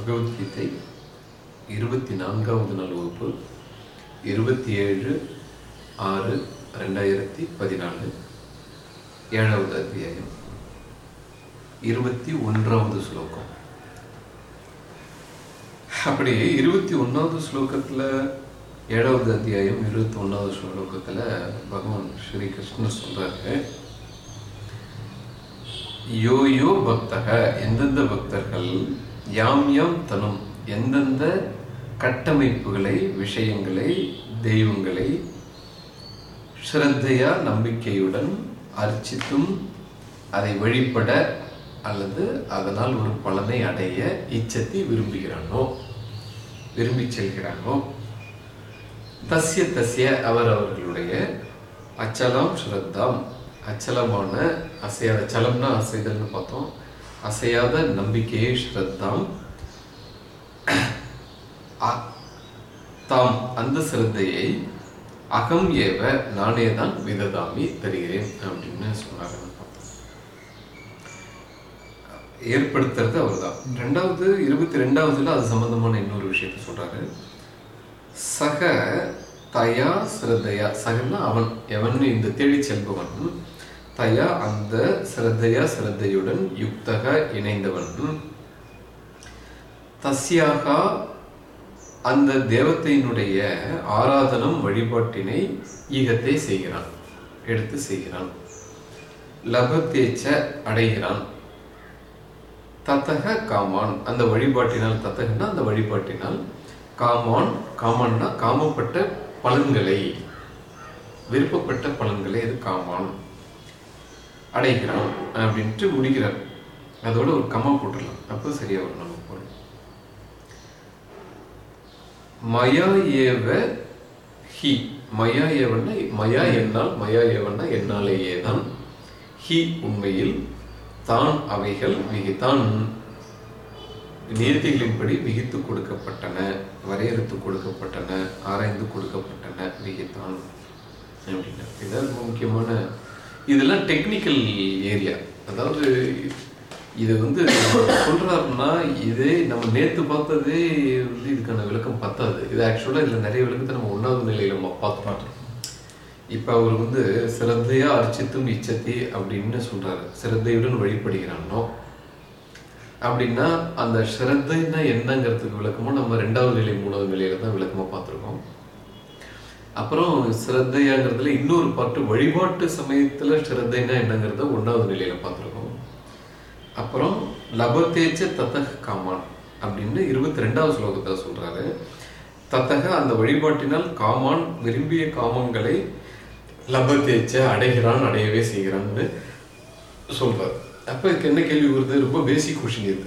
பகவத்கீதை இருபத்தி நான்காவது நாள் வகுப்பு இருபத்தி ஏழு ஆறு ரெண்டாயிரத்தி பதினாலு ஏழாவது அத்தியாயம் இருபத்தி ஒன்றாவது ஸ்லோகம். அப்படி இருபத்தி ஒன்றாவது ஸ்லோகத்தில் ஏழாவது அத்தியாயம் இருபத்தி ஒன்றாவது ஸ்லோகத்தில் பகவான் ஸ்ரீ கிருஷ்ணர் சொல்றாரு யோ யோ பக்தக எந்தெந்த பக்தர்கள் யாம் யாம் தனும். எந்தெந்த கட்டமைப்புகளை விஷயங்களை தெய்வங்களை ஸ்ரத்தையா நம்பிக்கையுடன் அர்ச்சித்தும் அதை வழிபட அல்லது அதனால் ஒரு பலனை அடைய இச்சத்தை விரும்புகிறானோ? விரும்பி செல்கிறானோ? தஸ்ய தஸ்ய அவர் அவர்களுடைய அச்சலம் ஸ்ரத்தாம். அச்சலமான அசையாத சலம்னா அசைதல்னு பார்த்தோம். அசையாத நம்பிக்கையை ஸ்ரத்தாம் அ- தாம் அந்த சிரத்தையை அகம் ஏவ நானே தான் விததாமி தருகிறேன் அப்படின்னு சொன்னாங்க. ஏற்படுத்துறது அவர்தான். ரெண்டாவது இருபத்தி ரெண்டாவதுல அது சம்பந்தமான இன்னொரு விஷயத்த சொல்றாரு. சக தயா சிரத்தையா சகன்னா அவன் எவன் இந்த தேடி செல்பவன்? தயா அந்த சிரத்தையா சிரத்தையுடன் யுக்தக இணைந்தவன். தஸ்யாக அந்த தேவத்தையினுடைய ஆராதனம் வழிபாட்டினை ஈகத்தை செய்கிறான் எடுத்து செய்கிறான். லபத்தேச்ச அடைகிறான். தத்தக காமான் அந்த வழிபாட்டினால் தத்தகன்னா அந்த வழிபாட்டினால் காமான் காமான்னா காமப்பட்ட பலன்களை விருப்பப்பட்ட பலன்களை அது காமான். அடைகிறான் அப்படின்ட்டு முடிக்கிறார். அதோட ஒரு கம்மா போட்டுடலாம். அப்போ சரியா வரும் நம்ம பொருள். மயா ஏவ ஹி. மயா ஏவன்னா மயா என்னால் மயா ஏவன்னா என்னாலேயே தான். ஹி உண்மையில் தான் அவைகள் விகிதான் நீதிகளின்படி விகித்து கொடுக்கப்பட்டன வரையறுத்து கொடுக்கப்பட்டன ஆராய்ந்து கொடுக்கப்பட்டன விகித்தான் அப்படின்னா. இதுதான் ரொம்ப முக்கியமான இதெல்லாம் டெக்னிக்கல் ஏரியா அதாவது இது வந்து சொல்றாருன்னா இதே நம்ம நேத்து பார்த்ததே வந்து இதுக்கான விளக்கம் பத்தாது. இது ஆக்சுவலா இதுல நிறைய விளக்கத்தை நம்ம ஒன்றாவது நிலையில நம்ம பார்த்து மாட்டோம் இப்ப அவர் வந்து சிறந்தையா அர்ச்சித்தும் இச்சத்தி அப்படின்னு சொல்றாரு. சிறந்தையுடன் வழிபடுகிறானோ? அப்படின்னா அந்த ஸ்ரத்தைன்னா என்னங்கிறதுக்கு விளக்கமோ நம்ம ரெண்டாவது நிலை மூணாவது நிலையில தான் விளக்கமா பார்த்துருக்கோம். அப்புறம் சிரத்தையாங்கிறதுல இன்னொரு பாட்டு வழிபாட்டு சமயத்துல சிரத்தைனா என்னங்கிறத ஒன்றாவது நிலையில பார்த்துருக்கோம். அப்புறம் லபத்தேச்ச தத்தக காமான் அப்படின்னு இருபத்தி ரெண்டாவது ஸ்லோகத்தை சொல்றாரு. தத்தக அந்த வழிபாட்டினால் காமான் விரும்பிய காமங்களை லபத்தேச்ச அடைகிறான் அடையவே செய்கிறான்னு சொல்றாரு. அப்ப இதுக்கு என்ன கேள்வி வருது? ரொம்ப பேசிக் கொஷின் இது.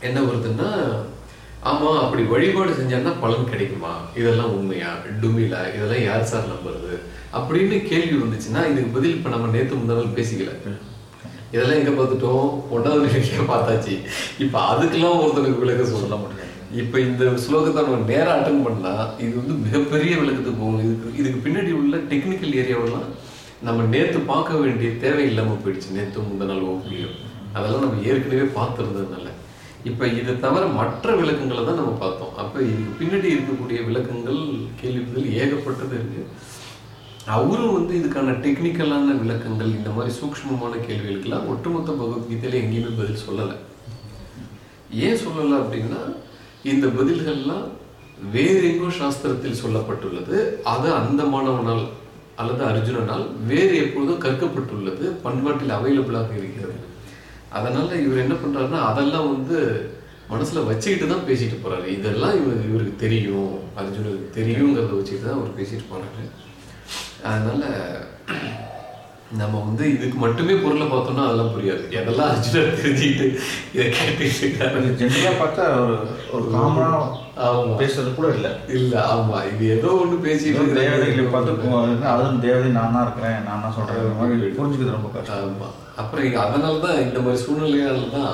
என்ன வருதுன்னா ஆமா அப்படி வழிபாடு செஞ்சான்னா பலன் கிடைக்குமா? இதெல்லாம் உண்மையா? டுமிலா இதெல்லாம் யார் சார் நம்புறது? அப்படின்னு கேள்வி வந்துச்சுன்னா இதுக்கு பதில் இப்ப நம்ம நேத்து முந்தா நாள் பேசிக்கல. இதெல்லாம் எங்க பார்த்துட்டோம்? ஒன்றாவது நிலையில பார்த்தாச்சு. இப்ப அதுக்கெல்லாம் ஒருத்தனுக்கு விளக்க சொல்ல முடியாது. இப்ப இந்த ஸ்லோகத்தை நம்ம நேரா அட்டன் பண்ணா இது வந்து மிகப்பெரிய விளக்கத்துக்கு போகும். இதுக்கு இதுக்கு பின்னாடி உள்ள டெக்னிக்கல் ஏரியாவெல்லாம் நம்ம நேத்து பார்க்க வேண்டிய தேவை இல்லாம போயிடுச்சு. நேத்து முந்த நாள் வகுப்புலையும் அதெல்லாம் நம்ம ஏற்கனவே பார்த்துருந்ததுனால. இப்ப இதை தவிர மற்ற விளக்கங்களை தான் நம்ம பார்த்தோம். அப்ப இதுக்கு பின்னாடி இருக்கக்கூடிய விளக்கங்கள் கேள்விப்பதில் ஏகப்பட்டது இருக்கு. அவரும் வந்து இதுக்கான டெக்னிக்கலான விளக்கங்கள் இந்த மாதிரி சூக்ஷ்மமான கேள்விகளுக்கெல்லாம் ஒட்டுமொத்த பகவத்கீதையில எங்கேயுமே பதில் சொல்லலை. ஏன் சொல்லலை அப்படின்னா இந்த பதில்கள்லாம் வேறு எங்கோ சாஸ்திரத்தில் சொல்லப்பட்டுள்ளது. அது அந்த மாணவனால் அல்லது அர்ஜுனனால் வேறு எப்பொழுதும் கற்கப்பட்டுள்ளது. பண்பாட்டில் அவைலபிளாக இருக்கிறது. அதனால இவர் என்ன பண்றாருன்னா அதெல்லாம் வந்து மனசுல வச்சுக்கிட்டு தான் பேசிட்டு போறாரு. இதெல்லாம் இவர் இவருக்கு தெரியும். அர்ஜுனருக்கு தெரியுங்கிறத வச்சுக்கிட்டு தான் அவர் பேசிட்டு போறாரு. அதனால நம்ம வந்து இதுக்கு மட்டுமே பொருளை பார்த்தோம்னா அதெல்லாம் புரியாது. எதெல்லாம் அர்ஜுனர் தெரிஞ்சுக்கிட்டு இதை கேட்டுட்டு இருக்காரு. பார்த்தா ஒரு ஒரு காமனா ஆமா. பேசுறது கூட இல்ல. இல்ல ஆமா. இது ஏதோ ஒண்ணு பேசிட்டு தேவதைகளை. பார்த்து அதுவும் தேவதை நான் தான் இருக்கிறேன். நான் தான் சொல்றேன். இந்த மாதிரி புரிஞ்சுக்கிறது ரொம்ப கஷ்டம். ஆமா. அப்புறம் அதனால தான் இந்த மாதிரி சூழ்நிலையால தான்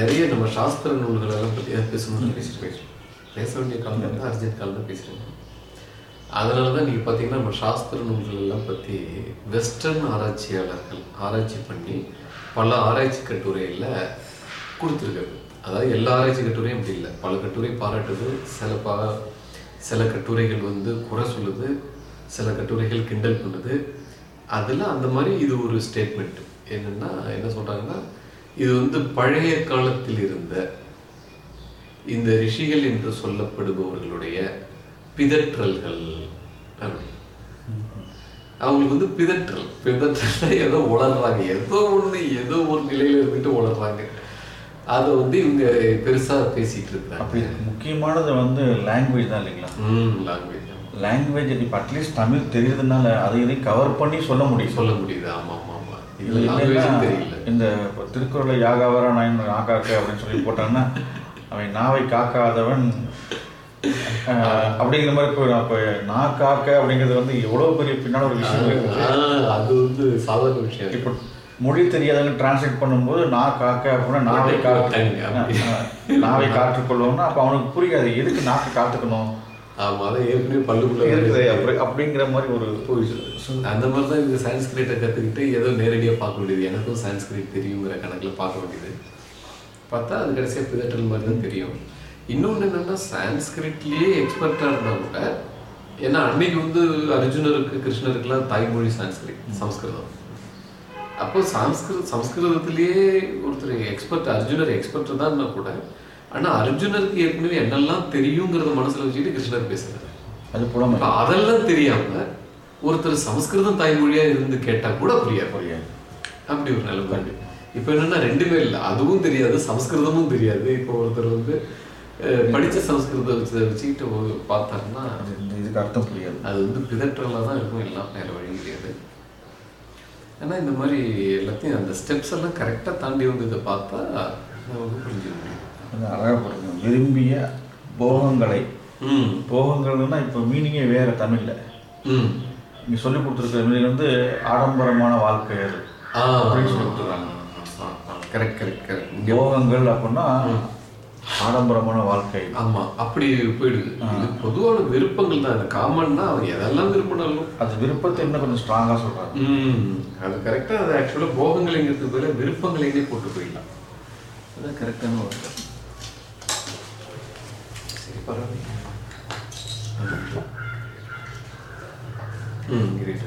நிறைய நம்ம சாஸ்திர நூல்கள் எல்லாம் பற்றி பேசணும்னு பேசிட்டு பேசுறோம் பேச வேண்டிய காலம் தான் அர்ஜென்ட் காலம் தான் அதனால தான் நீங்கள் பார்த்தீங்கன்னா நம்ம சாஸ்திர நூல்கள் எல்லாம் பற்றி வெஸ்டர்ன் ஆராய்ச்சியாளர்கள் ஆராய்ச்சி பண்ணி பல ஆராய்ச்சி கட்டுரையில் கொடுத்துருக்காரு அதாவது எல்லா ஆராய்ச்சி கட்டுரையும் அப்படி இல்லை. பல கட்டுரை பாராட்டுது. சில பா சில கட்டுரைகள் வந்து குறை சொல்லுது. சில கட்டுரைகள் கிண்டல் பண்ணுது. அதில் அந்த மாதிரி இது ஒரு ஸ்டேட்மெண்ட் என்னன்னா என்ன சொல்றாங்கன்னா இது வந்து பழைய காலத்தில் இருந்த இந்த ரிஷிகள் என்று சொல்லப்படுபவர்களுடைய பிதற்றல்கள் அவங்களுக்கு வந்து பிதற்றல் பிதற்றல் ஏதோ உளர்றாங்க. ஏதோ ஒண்ணு ஏதோ ஒரு நிலையில இருந்துட்டு உளர்றாங்க. அதை வந்து இவங்க பெருசா பேசிட்டு இருக்கிறாங்க அப்படி முக்கியமானது வந்து லாங்குவேஜ் தான் இல்லைங்களா? ம் லாங்குவேஜ் லாங்குவேஜ் இப்போ அட்லீஸ்ட் தமிழ் தெரியுறதுனால அதை இதை கவர் பண்ணி சொல்ல முடியும். சொல்ல முடியுது. ஆமா ஆமா இந்த இப்போ திருக்குறளை யாகாவரா நான் ஆகாக்க அப்படின்னு சொல்லி போட்டாங்கன்னா அவன் நாவை காக்காதவன் அப்படிங்கிற மாதிரி போயிடும் அப்போ நான் காக்க அப்படிங்கிறது வந்து எவ்வளோ பெரிய பின்னாடி ஒரு விஷயம் அது வந்து சாதாரண விஷயம். இப்போ மொழி தெரியாதவங்க டிரான்ஸ்லேட் பண்ணும்போது நான் காக்க அப்படின்னா நாவை காக்க. நாவை காற்றுக்கொள்வோம்னா அப்போ அவனுக்கு புரியாது எதுக்கு நாக்கு காத்துக்கணும்? ஆமா அதான் ஏற்கனவே பல்லுக்குள்ள இருக்குது அப்படி அப்படிங்கிற மாதிரி ஒரு அந்த மாதிரி தான் இவங்க சான்ஸ்கிரிட்டை கற்றுக்கிட்டு ஏதோ நேரடியாக பார்க்க வேண்டியது. எனக்கும் சான்ஸ்கிரிட் தெரியுங்கிற கணக்கில் பார்க்க வேண்டியது. பார்த்தா அது கடைசியாக பிதற்றல் மாதிரி தான் தெரியும். இன்னொன்று என்னென்னா சான்ஸ்கிரிட்லேயே எக்ஸ்பர்ட்டாக இருந்தால் கூட ஏன்னா அன்னைக்கு வந்து அர்ஜுனருக்கு கிருஷ்ணருக்குலாம் தாய்மொழி சான்ஸ்கிரிட் சம்ஸ்கிருதம். அப்போ சம்ஸ்கிருத சம்ஸ்கிருதத்திலேயே ஒருத்தர் எக்ஸ்பர்ட் அர்ஜுனர் எக்ஸ்பர்ட் தான் கூட ஆனால் அர்ஜுனருக்கு ஏற்கனவே என்னெல்லாம் தெரியுங்கிறத மனசில் வச்சுக்கிட்டு கிருஷ்ணர் பேசுகிறார் அது புலமை. அதெல்லாம் தெரியாம ஒருத்தர் சமஸ்கிருதம் தாய்மொழியா இருந்து கேட்டா கூட புரியாது. புரியாது. அப்படி ஒரு நிலைமை. இப்ப என்னன்னா ரெண்டுமே இல்லை. அதுவும் தெரியாது சமஸ்கிருதமும் தெரியாது. இப்போ ஒருத்தர் வந்து படிச்ச சமஸ்கிருதம் வச்சு வச்சுக்கிட்டு பார்த்தாருன்னா இதுக்கு அர்த்தம் புரியாது. அது வந்து பிதற்றலாக தான் இருக்கும் எல்லாம் வேற வழி கிடையாது. ஆனா இந்த மாதிரி எல்லாத்தையும் அந்த ஸ்டெப்ஸ் எல்லாம் கரெக்டாக தாண்டி வந்து இதை பார்த்தா நமக்கு புரிஞ்சுக்க முடியும். போடுங்க விரும்பிய போகங்களை. போகங்கள்னா இப்போ மீனிங்கே வேற தமிழ்ல. இங்கே சொல்லி கொடுத்துருக்க மீனிங் வந்து ஆடம்பரமான வாழ்க்கை அது அப்படின்னு சொல்லி கொடுத்துருக்காங்க. கரெக்ட் கரெக்ட் கரெக்ட் போகங்கள் அப்படின்னா ஆடம்பரமான வாழ்க்கை. ஆமா அப்படி போயிடுது. இது பொதுவான விருப்பங்கள் தான். இந்த காமன்னா அவன் எதெல்லாம் விரும்பினாலும் அது விருப்பத்தை இன்னும் கொஞ்சம் ஸ்ட்ராங்காக சொல்றாங்க. ம். அது கரெக்டா அது ஆக்சுவலா போகங்களைங்கிறது பதிலா விருப்பங்களையே போட்டு போயிடலாம்? அதான் கரெக்டான வார்த்தை ம் கிரேட்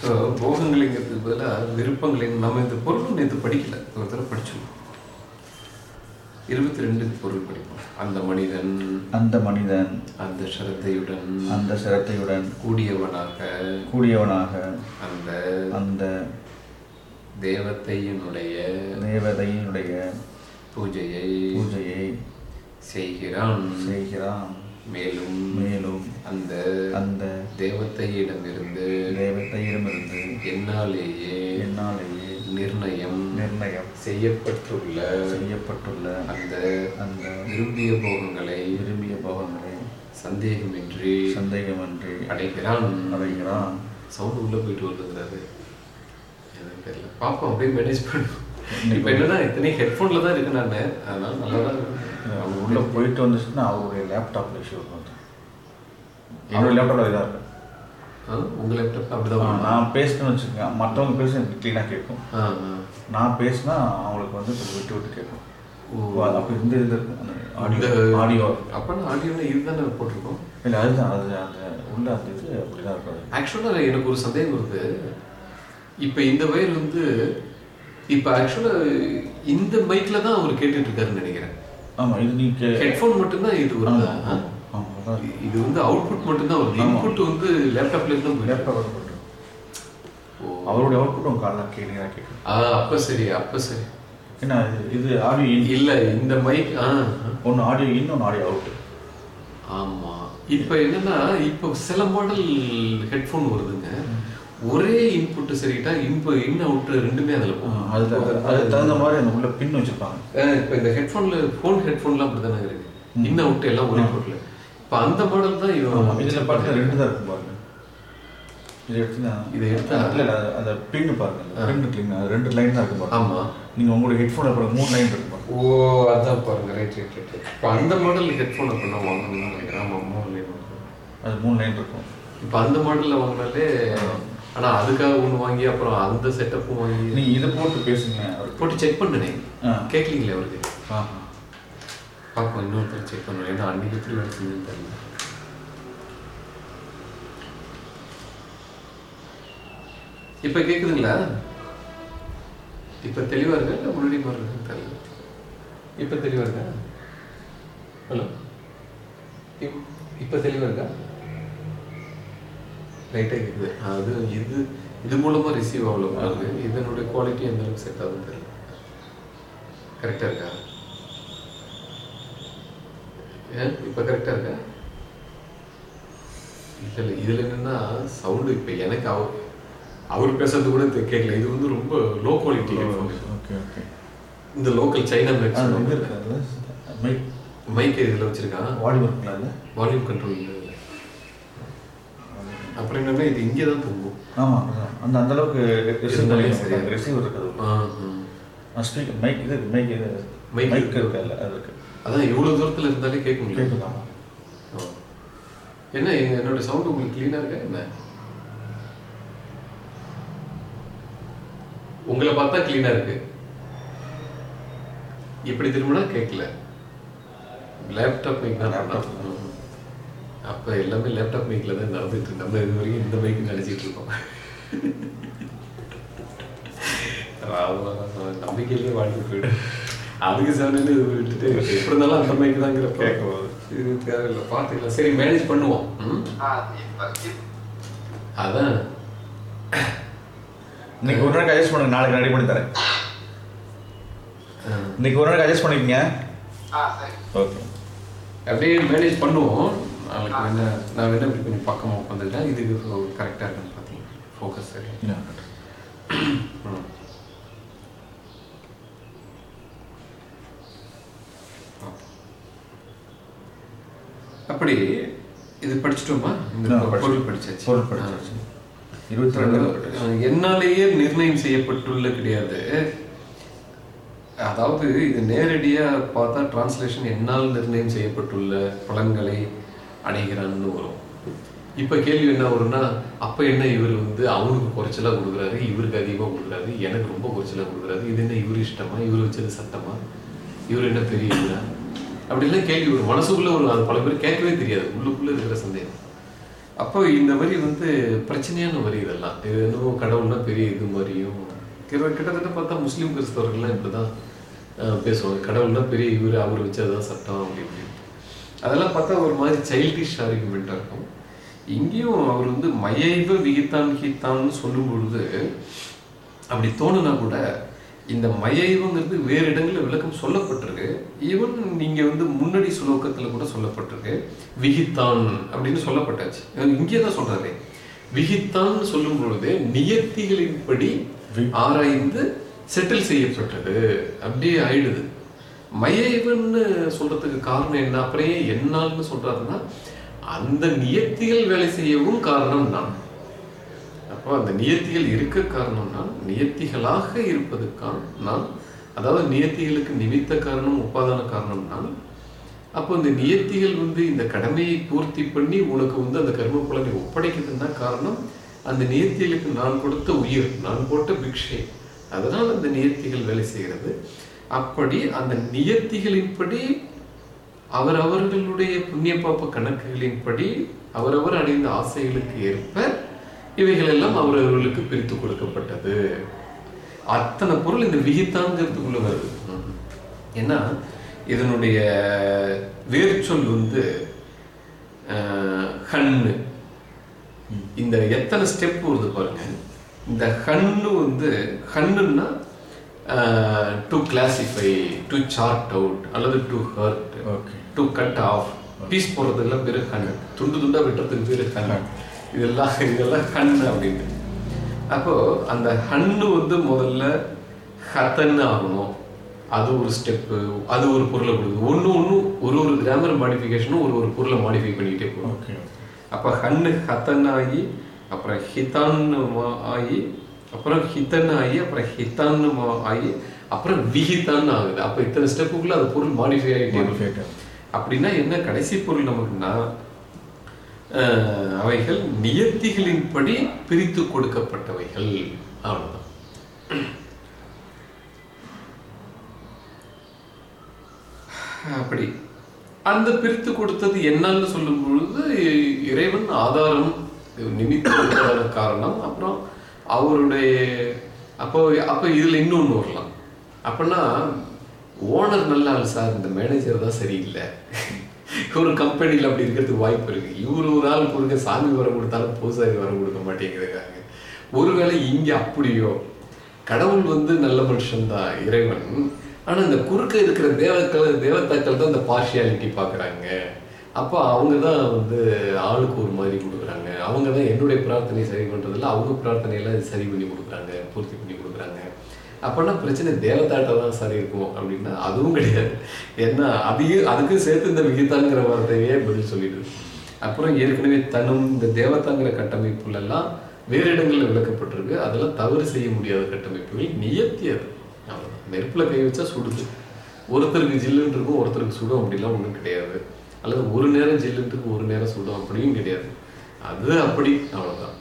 ஸோ போகங்களைங்கிறதுக்கு பதிலாக விருப்பங்களை நம்ம இந்த பொருள் நேற்று படிக்கல. ஒரு தடவை படிச்சோம் இருபத்தி ரெண்டுக்கு பொருள் படிப்போம். அந்த மனிதன் அந்த மனிதன் அந்த ஸ்ரத்தையுடன் அந்த சிரத்தையுடன் கூடியவனாக கூடியவனாக அந்த அந்த தேவத்தையினுடைய தேவதையினுடைய பூஜையை பூஜையை செய்கிறான். செய்கிறான். மேலும் மேலும் அந்த அந்த தேவத்தையிடமிருந்து தேவதையிடமிருந்து என்னாலேயே என்னாலேயே நிர்ணயம் நிர்ணயம் செய்யப்பட்டுள்ள செய்யப்பட்டுள்ள அந்த அந்த விரும்பிய போகங்களை விரும்பிய போகங்களை சந்தேகமின்றி சந்தேகமின்றி அடைகிறான். அடைகிறான். சவுண்ட் உள்ள போயிட்டு வருதுங்கிறாரு எனக்கு தெரியல. பாப்போம் அப்படியே மேனேஜ் பண்ணும் இப்போ என்னன்னா இத்தனை ஹெட்ஃபோன்ல தான் இருக்கு நான். அதனால நல்லா தான் அவர் உள்ள போயிட்டு வந்துச்சுன்னா அவருடைய லேப்டாப்ல இஷ்யூ இருக்கும். என்னோட லேப்டாப்ல இதாக இருக்கும் ஆ, உங்க லேப்டாப் அப்படிதான். நான் பேசினேன்னு வச்சுக்கோங்க. மற்றவங்க பேச எனக்கு க்ளீனாக கேட்கும். நான் பேசினா அவங்களுக்கு வந்து விட்டு விட்டு கேட்கும். அப்போ இந்த இது இருக்கு அந்த அந்த ஆடியோ ஆடியோ இதுதானே போட்டிருக்கோம்? இல்லை அதுதான் அது அந்த உள்ள அந்த இது அப்படிதான் இருக்கும். ஆக்சுவலாக எனக்கு ஒரு சந்தேகம் வருது. இப்போ இந்த வயர் வந்து இப்போ ஆக்சுவலாக இந்த மைக்ல தான் அவர் கேட்டுட்டு இருக்காருன்னு நினைக்கிறேன். ஆமா இது நீ கே ஹெட்ஃபோன் மட்டும்தான் இது இருக்கு. இது வந்து அவுட்புட் மட்டும்தான் வருது. இன்புட் வந்து லேப்டாப்ல இருந்து லேப்டாப். அவருடைய அவுட்புட் உங்க காலில் கேட்குறா கேட்கும் ஆ அப்ப சரி அப்ப சரி. ஏன்னா இது- ஆடியோ இன் இல்ல இந்த மைக் ஆ ஒன்று ஆடியோ இன் ஒன்று ஆடியோ அவுட் ஆமா. இப்ப என்னன்னா இப்போ சில மாடல் ஹெட்ஃபோன் வருதுங்க. ஒரே இன்புட் சரிட்டா இன்ப இன் அவுட் ரெண்டுமே அதுல போகும். அதுல அதுக்கு தகுந்த மாதிரி அந்த உள்ள பின் வச்சிருப்பாங்க. இப்ப இந்த ஹெட்ஃபோன்ல ஃபோன் ஹெட்ஃபோன்லாம் அப்படிதானே இருக்கு? இன் அவுட் எல்லாம் ஒரே பொருள் இப்ப அந்த மாடல் தான் இவன் இதில் பார்த்தா ரெண்டு தான் இருக்கும் பாருங்க. இதை எடுத்து இதை எடுத்தா- இல்லை இல்லை அந்த பின்னு பாருங்க. பின் இருக்குங்க அது ரெண்டு லைன் தான் இருக்கும் பாருங்க. ஆமா. நீங்கள் உங்களுடைய ஹெட்ஃபோனில் பாருங்க மூணு லைன் இருக்கும் ஓ அதான் பாருங்க ரைட் ரைட் ரைட் இப்போ அந்த மாடல் ஹெட்ஃபோன் அப்படின்னா வாங்கணும்னு நினைக்கிறேன். ஆமா மூணு வாங்கணும். அது மூணு லைன் இருக்கும். இப்போ அந்த மாடல்ல வாங்கினாலே ஆனா அதுக்காக ஒண்ணு வாங்கி அப்புறம் அந்த செட்டப்பும் வாங்கி நீ இதை போட்டு பேசுங்க. போட்டு செக் பண்ணுனேன். கேட்கலீங்களே அவருக்கு. பார்ப்போம் இன்னொருத்தர் செக் பண்ணுவோம் ஏன்னா அன்னைக்கு எப்படி வேலை செஞ்சுன்னு தெரியல. இப்ப கேக்குதுங்களா? இப்ப தெளிவா இருக்கா? இல்ல முன்னாடி மாதிரி இருக்குன்னு தெரியல. இப்ப தெளிவா இருக்கா? ஹலோ? இப்ப தெளிவா இருக்கா? லைட்டாக கேட்குது அது இது இது மூலமா ரிசீவ் ஆகல உங்களுக்கு. இதனுடைய குவாலிட்டி எந்த அளவுக்கு செட் ஆகுதுன்னு தெரியல. கரெக்டாக இருக்கா? ஏன்? இப்போ கரெக்டாக இருக்கா? இல்லை இதில் என்னன்னா சவுண்டு இப்போ எனக்கு அவர் அவர் பேசுறது கூட கேட்கல இது வந்து ரொம்ப லோ குவாலிட்டி ஓகே ஓகே இந்த லோக்கல் சைனா இருக்காது? மைக் மைக் இதில் வச்சிருக்கான்? வால்யூம் வால்யூம் கண்ட்ரோல் என்னன்னா இது இங்கே தான் தூங்கும். ஆமா ஆமா. அந்த அந்த சரியா ரிசீவர் இருக்குது. ஸ்பீக்கர் மைக் இது மைக் இது. மைக் இருக்கு. அது இருக்கு. அதான் இவ்வளவு தூரத்துல இருந்தாலே கேட்க முடியும். கேட்குதாமா என்ன என்னோட சவுண்ட் உங்களுக்கு கிளீனா இருக்கா என்ன? உங்களை பார்த்தா கிளீனா இருக்கு. இப்படி திரும்பினா கேட்கல. லேப்டாப் மைக் தான் Laptop. அப்ப எல்லாமே லேப்டாப் மைக்ல தான் நடந்துட்டு நம்ம இது வரைக்கும் இந்த மைக் நினைச்சிட்டு இருக்கோம். நம்பிக்கையிலேயே வாழ்ந்து போயிடும். அதுக்கு செவனு இது விட்டுட்டு எப்படி இருந்தாலும் அந்த மைக் தாங்கிறப்ப கேட்கும்போது. இது தேவையில்லை. பார்த்துக்கலாம் சரி மேனேஜ் பண்ணுவோம். ம்? அதான். இன்னைக்கு ஒரு நாளைக்கு அட்ஜஸ்ட் பண்ணுங்க. நாளைக்கு ரெடி பண்ணி தரேன். இன்னைக்கு ஒரு நாளைக்கு அட்ஜஸ்ட் பண்ணிக்கங்க. ஓகே. அப்படியே மேனேஜ் பண்ணுவோம். நாளைக்கு என்ன நான் வேணா இப்படி கொஞ்சம் பக்கமாக உட்காந்துக்கிட்டேன் இதுக்கு கரெக்டாக இருக்குன்னு பார்த்தீங்க ஃபோக்கஸ் சரி ம். அப்படி இது படிச்சிட்டோமா? பொருள். படிச்சாச்சு. பொருள் படிச்சாச்சு. இருபத்தி ரெண்டு என்னாலேயே நிர்ணயம் செய்யப்பட்டுள்ள கிடையாது. அதாவது இது நேரடியா பார்த்தா டிரான்ஸ்லேஷன் என்னால் நிர்ணயம் செய்யப்பட்டுள்ள பலன்களை அடைகிறான்னு வரும். இப்போ கேள்வி என்ன வரும்னா அப்போ என்ன இவர் வந்து அவனுக்கு குறைச்சலாக கொடுக்குறாரு இவருக்கு அதிகமாக கொடுக்குறாரு எனக்கு ரொம்ப குறைச்சலாக கொடுக்குறாரு இது என்ன இவர் இஷ்டமா இவர் வச்சது சட்டமா இவர் என்ன பெரிய இவரா? அப்படிலாம் கேள்வி வரும். மனசுக்குள்ளே ஒரு அது பல பேர் கேட்கவே தெரியாது. உள்ளுக்குள்ளே இருக்கிற சந்தேகம். அப்போ இந்த வரி வந்து பிரச்சனையான வரி இதெல்லாம். இது என்னவோ கடவுள்னா பெரிய இது மாதிரியும். கிட்டத்தட்ட பார்த்தா முஸ்லீம் கிறிஸ்தவர்கள்லாம் இப்படி தான் பேசுவாங்க. கடவுள்னா பெரிய இவர் அவர் வச்சதுதான் சட்டம் அப்படி இப்படி. அதெல்லாம் பார்த்தா ஒரு மாதிரி சைல்டிஷ் ஆர்குமெண்ட்டாக இருக்கும் இங்கேயும் அவர் வந்து மயைவ விகித்தான் கீத்தான்னு சொல்லும் பொழுது அப்படி தோணுனா கூட இந்த மயைவங்கிறது வேறு இடங்களில் விளக்கம் சொல்லப்பட்டிருக்கு. ஈவன் நீங்க வந்து முன்னாடி சுலோகத்துல கூட சொல்லப்பட்டிருக்கு. விகித்தான் அப்படின்னு சொல்லப்பட்டாச்சு. இங்கே தான் சொல்றாரு. விகித்தான் சொல்லும் பொழுது நியத்திகளின்படி ஆராய்ந்து செட்டில் செய்யப்பட்டது. அப்படியே ஆயிடுது. மயைவன்னு சொல்றதுக்கு காரணம் என்ன? அப்படியே என்னால்னு சொல்றாருன்னா அந்த நியத்திகள் வேலை செய்யவும் காரணம் நான் அப்போ அந்த நியத்திகள் இருக்க காரணம் நான் நியத்திகளாக இருப்பதற்கான நான் அதாவது நியத்திகளுக்கு நிமித்த காரணம் உபாதான காரணம் நான் அப்போ இந்த நியத்திகள் வந்து இந்த கடமையை பூர்த்தி பண்ணி உனக்கு வந்து அந்த கர்ம பலனை ஒப்படைக்குதுன்னா காரணம் அந்த நியத்திகளுக்கு நான் கொடுத்த உயிர் நான் போட்ட பிக்ஷை. அதனால் அந்த நியத்திகள் வேலை செய்கிறது. அப்படி அந்த நியத்திகளின்படி அவரவர்களுடைய புண்ணிய பாப்ப கணக்குகளின்படி அவரவர் அடைந்த ஆசைகளுக்கு ஏற்ப இவைகள் எல்லாம் அவரவர்களுக்கு பிரித்து கொடுக்கப்பட்டது. அத்தனை பொருள் இந்த விகித்தாங்கிறதுக்குள்ள வருது. ஏன்னா இதனுடைய வேர்ச்சொல் வந்து அஹ், இந்த எத்தனை ஸ்டெப் வருது பாருங்க. இந்த ஹன்னு வந்து ஹன்னுன்னா to classify to sort out அல்லது to hurt to cut off piece போடுறதுக்கெல்லாம் பேரு கண். துண்டு துண்டா வெட்டுறதுக்கு பேரு கண். இதெல்லாம் இதெல்லாம் கண் அப்படின்னு அப்போ அந்த ஹன்னு வந்து முதல்ல ஹத்தன்னு ஆகணும். அது ஒரு ஸ்டெப்பு அது ஒரு பொருளை கொடுக்குது. ஒன்று ஒன்று ஒரு ஒரு கிராமர் மாடிஃபிகேஷனும் ஒரு ஒரு பொருளை மாடிஃபை பண்ணிக்கிட்டே போகும். அப்போ ஹன்னு ஹத்தன் ஆகி அப்புறம் ஹிதான்னு மா- ஆகி அப்புறம் ஹிதன் ஆகி அப்புறம் ஹிதான்னு மா- ஆகி அப்புறம் விஹிதான்னு ஆகுது. அப்போ இத்தனை ஸ்டெப்புக்குள்ள அது பொருள் மாடிஃபை ஆகிட்டே அப்படின்னா என்ன கடைசி பொருள் நமக்குன்னா அவைகள் நியத்திகளின்படி பிரித்து கொடுக்கப்பட்டவைகள். அவ்வளவுதான். அப்படி. அந்த பிரித்து கொடுத்தது என்னன்னு சொல்லும் பொழுது இறைவன் ஆதாரம் நிமித்தமான காரணம் அப்புறம் அவருடைய அப்போ அப்போ இதில் இன்னொன்று வரலாம் அப்படின்னா ஓனர் நல்ல ஆள் சார் இந்த மேனேஜர் தான் சரியில்லை ஒரு கம்பெனியில் அப்படி இருக்கிறதுக்கு வாய்ப்பு இருக்குது இவர் ஒரு ஆள் கொடுக்க சாமி வர கொடுத்தாலும் பூசாரி வர கொடுக்க மாட்டேங்கிறாங்க ஒருவேளை இங்கே அப்படியோ கடவுள் வந்து நல்ல மனுஷன்தான் இறைவன் ஆனால் இந்த குறுக்க இருக்கிற தேவக்கள் தேவதாக்கள் தான் இந்த பார்ஷியாலிட்டி பார்க்குறாங்க அப்போ அவங்க தான் வந்து ஆளுக்கு ஒரு மாதிரி கொடுக்குறாங்க. அவங்க தான் என்னுடைய பிரார்த்தனையை சரி பண்ணுறதில்ல அவங்க பிரார்த்தனையெல்லாம் சரி பண்ணி கொடுக்குறாங்க பூர்த்தி பண்ணி கொடுக்குறாங்க. அப்போனா பிரச்சனை தேவதாட்டை தான் சரி இருக்கும் அப்படின்னா அதுவும் கிடையாது. ஏன்னா அதையும் அதுக்கும் சேர்த்து இந்த விகிதாங்கிற வார்த்தையே பதில் சொல்லிடுது. அப்புறம் ஏற்கனவே தனும் இந்த தேவதாங்கிற கட்டமைப்புலெல்லாம் வேறு இடங்களில் விளக்கப்பட்டிருக்கு. அதெல்லாம் தவறு செய்ய முடியாத கட்டமைப்புகள் நியத்தி அது. அவ்வளவுதான். நெருப்பில் கை வச்சா சுடுது. ஒருத்தருக்கு ஜில்லுன்னு இருக்கும் ஒருத்தருக்கு சுடும் அப்படிலாம் ஒன்றும் கிடையாது. அல்லது ஒரு நேரம் ஜில்லுன்னு ஒரு நேரம் சுடும் அப்படியும் கிடையாது. அது அப்படி அவ்வளோதான்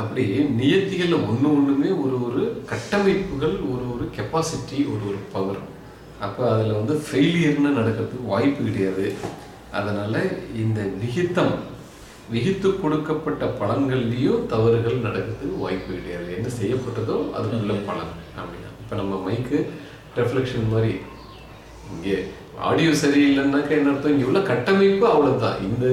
அப்படி நியத்திகளில் ஒன்று ஒன்றுமே ஒரு ஒரு கட்டமைப்புகள் ஒரு ஒரு கெப்பாசிட்டி ஒரு ஒரு பவர் அப்போ அதில் வந்து ஃபெயிலியர்னு நடக்கிறதுக்கு வாய்ப்பு கிடையாது. அதனால் இந்த விகித்தம் விகித்து கொடுக்கப்பட்ட பலன்கள்லேயும் தவறுகள் நடக்கிறதுக்கு வாய்ப்பு கிடையாது. என்ன செய்யப்பட்டதோ அதுக்குள்ள பலன். அப்படின்னா இப்போ நம்ம மைக்கு ரெஃப்ளெக்ஷன் மாதிரி இங்கே ஆடியோ சரியில்லைன்னாக்கா என்ன அர்த்தம்? இங்கே உள்ள கட்டமைப்பு அவ்வளவுதான். இந்த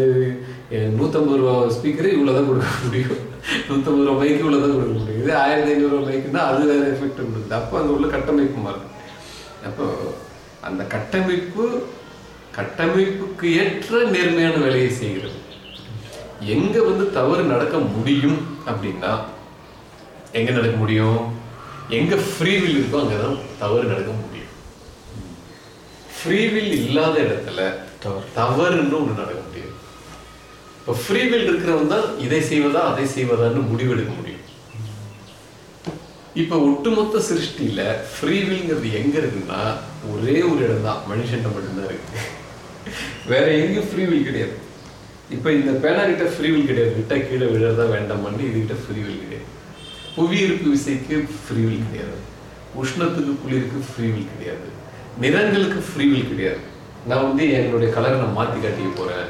நூற்றம்பது நூத்தம்பது ரூபா ஸ்பீக்கரு இவ்வளவுதான் கொடுக்க முடியும். நூத்தம்பது ரூபா மைக்கு இவ்வளவுதான் கொடுக்க முடியும். இதே ஆயிரத்தி ஐநூறு ரூபா மைக்குன்னா அது வேற எஃபெக்ட் கொடுக்குது அப்போ அங்கே உள்ள கட்டமைப்பு மாறுது. அப்போ அந்த கட்டமைப்பு கட்டமைப்புக்கு ஏற்ற நேர்மையான வேலையை செய்கிறது. எங்க வந்து தவறு நடக்க முடியும் அப்படின்னா எங்க நடக்க முடியும்? எங்க ஃப்ரீவில் இருக்கோ அங்கதான் தவறு நடக்க முடியும் ஃப்ரீவில் இல்லாத இடத்துல தவறு. தவறுன்னு ஒண்ணு நடக்க முடியும் இப்போ ஃப்ரீவில் இருக்கிறவன் தான் இதை செய்வதா அதை செய்வதான்னு முடிவெடுக்க முடியும். இப்ப ஒட்டுமொத்த சிருஷ்டியில ஃப்ரீவில்ங்கிறது எங்க இருக்குன்னா ஒரே ஒரு இடம் தான் மனுஷன்ட்ட மட்டும்தான் இருக்கு. வேற எங்கேயும் ஃப்ரீவில் கிடையாது. இப்ப இந்த பேனா கிட்ட ஃப்ரீவில் கிடையாது. விட்டா கீழே விழறதா வேண்டாமான்னு இது கிட்ட ஃப்ரீவில் கிடையாது. புவியீர்ப்பு விசைக்கு ஃப்ரீவில் கிடையாது. உஷ்ணத்துக்கு குளிருக்கு ஃப்ரீவில் கிடையாது. நிறங்களுக்கு ஃப்ரீவில் கிடையாது. நான் வந்து என்னுடைய கலரை நான் மாற்றி காட்டிக்க போகிறேன்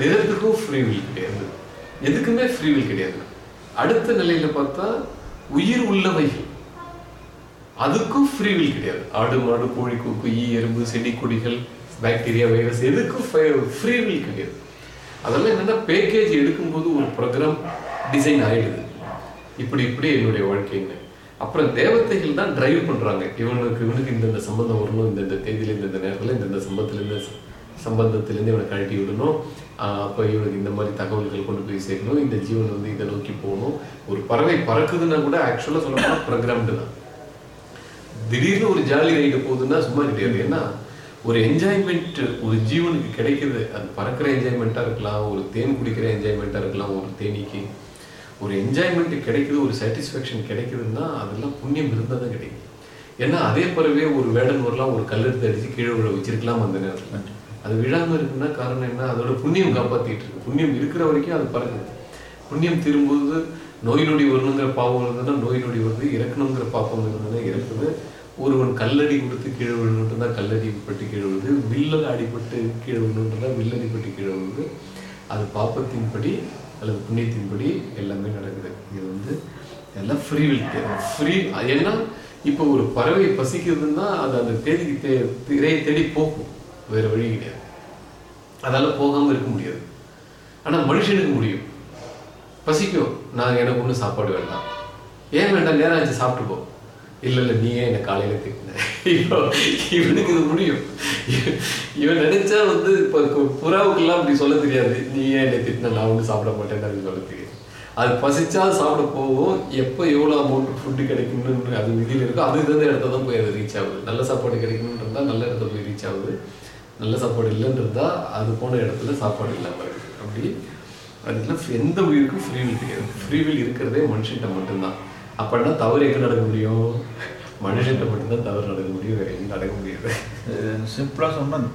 நிறத்துக்கும் ஃப்ரீவில் கிடையாது. எதுக்குமே ஃப்ரீவில் கிடையாது. அடுத்த நிலையில் பார்த்தா உயிர் உள்ளவைகள். அதுக்கும் ஃப்ரீவில் கிடையாது. ஆடு மாடு கோழி கொக்கு ஈ எறும்பு செடி கொடிகள் பாக்டீரியா வைரஸ் எதுக்கும் ஃப்ரீவில் கிடையாது. அதெல்லாம் என்னென்னா பேக்கேஜ் எடுக்கும்போது ஒரு ப்ரோக்ராம் டிசைன் ஆகிடுது இப்படி இப்படி என்னுடைய வாழ்க்கைங்க அப்புறம் தேவதைகள் தான் டிரைவ் பண்றாங்க. இவனுக்கு இவனுக்கு இந்தந்த சம்பந்தம் வரணும் இந்தந்த தேதியில் இந்தந்த நேரத்துல இந்தந்த சம்பந்தத்துல இருந்து இவனை கழட்டி விடணும். ஆஹ் இவனுக்கு இந்த மாதிரி தகவல்கள் கொண்டு போய் சேர்க்கணும். இந்த ஜீவன் வந்து இதை நோக்கி போகணும். ஒரு பறவை பறக்குதுன்னா கூட ஆக்சுவலா சொல்லப்போனா ப்ரோக்ராம்டு தான். திடீர்னு ஒரு ஜாலி ரைடு போகுதுன்னா சும்மா கிடையாது. ஏன்னா ஒரு என்ஜாய்மெண்ட் ஒரு ஜீவனுக்கு கிடைக்குது. அது பறக்கிற என்ஜாய்மெண்ட்டா இருக்கலாம் ஒரு தேன் குடிக்கிற என்ஜாய்மெண்ட்டா இருக்கலாம் ஒரு தேனீக்கு. ஒரு என்ஜாய்மெண்ட் கிடைக்குது ஒரு சாட்டிஸ்ஃபேக்ஷன் கிடைக்குதுன்னா அதெல்லாம் புண்ணியம் இருந்தால் தான் கிடைக்கும். ஏன்னா அதே பறவை ஒரு வேடன் வரலாம் ஒரு கல்லெடுத்து அடிச்சு கீழே விழ வச்சிருக்கலாம் அந்த நேரத்தில். அது விழாம இருக்குன்னா காரணம் என்ன? அதோட புண்ணியம் காப்பாத்திட்டு இருக்கு. புண்ணியம் இருக்கிற வரைக்கும் அது பறக்குது. புண்ணியம் திரும்பும்போது நோய் நொடி வரணுங்கிற பாவம் இருந்ததுன்னா நோய் நொடி வருது. இறக்கணுங்கிற பாப்பம் இருந்ததுன்னா இறக்குது. ஒருவன் கல்லடி கொடுத்து கீழே விழுந்துட்டு தான் கல்லடி பட்டு கீழே விழுது. வில்லல் அடிபட்டு கீழே விழுந்துட்டு தான் வில்லடி பட்டு கீழே விழுது. அது பாப்பத்தின்படி அல்லது புண்ணியத்தின்படி எல்லாமே நடக்குது. இது வந்து எல்லாம் ஃப்ரீ வில் ஃப்ரீ ஏன்னா இப்போ ஒரு பறவை பசிக்குதுன்னா அது அந்த தேதிக்கு தே திரையை தேடி போகும். வேறு வழி கிடையாது. அதால் போகாமல் இருக்க முடியாது. ஆனால் மனுஷனுக்கு முடியும். பசிக்கும். நான் எனக்கு ஒன்றும் சாப்பாடு வேண்டாம். ஏன் வேண்டாம்? நேரம் ஆச்சு சாப்பிட்டு போ. இல்லை இல்லை நீயே என்னை காலையில் திட்டின இப்போ இவனுக்கு இது முடியும். இவன் நினைச்சா வந்து இப்போ புறாவுக்கெல்லாம் அப்படி சொல்ல தெரியாது. நீயே என்னை திட்டின நான் ஒன்றும் சாப்பிட மாட்டேன்னு அப்படி சொல்ல தெரியாது. அது பசிச்சா சாப்பிட போகும் எப்போ எவ்வளோ அமௌண்ட் ஃபுட்டு கிடைக்கணும்னு அது விதியில் இருக்கோ அது இந்த இடத்த தான் போய் அது ரீச் ஆகுது. நல்ல சாப்பாடு கிடைக்கணும்னு இருந்தா நல்ல இடத்த போய் ரீச் ஆகுது. நல்ல சாப்பாடு இல்லைன்னு அது போன இடத்துல சாப்பாடு இல்லாமல் இருக்குது. அப்படி அதுக்கெல்லாம் எந்த உயிருக்கும் ஃப்ரீவில் தெரியாது ஃப்ரீவில் இருக்கிறதே மனுஷன்ட்ட மட்டும்தான். அப்படின்னா தவறு எங்க நடக்க முடியும்? மனுஷன்ட்ட மட்டும்தான் தவறு நடக்க முடியும் வேற எங்கேயும் நடக்க முடியாது. சிம்பிளாக சொன்னால்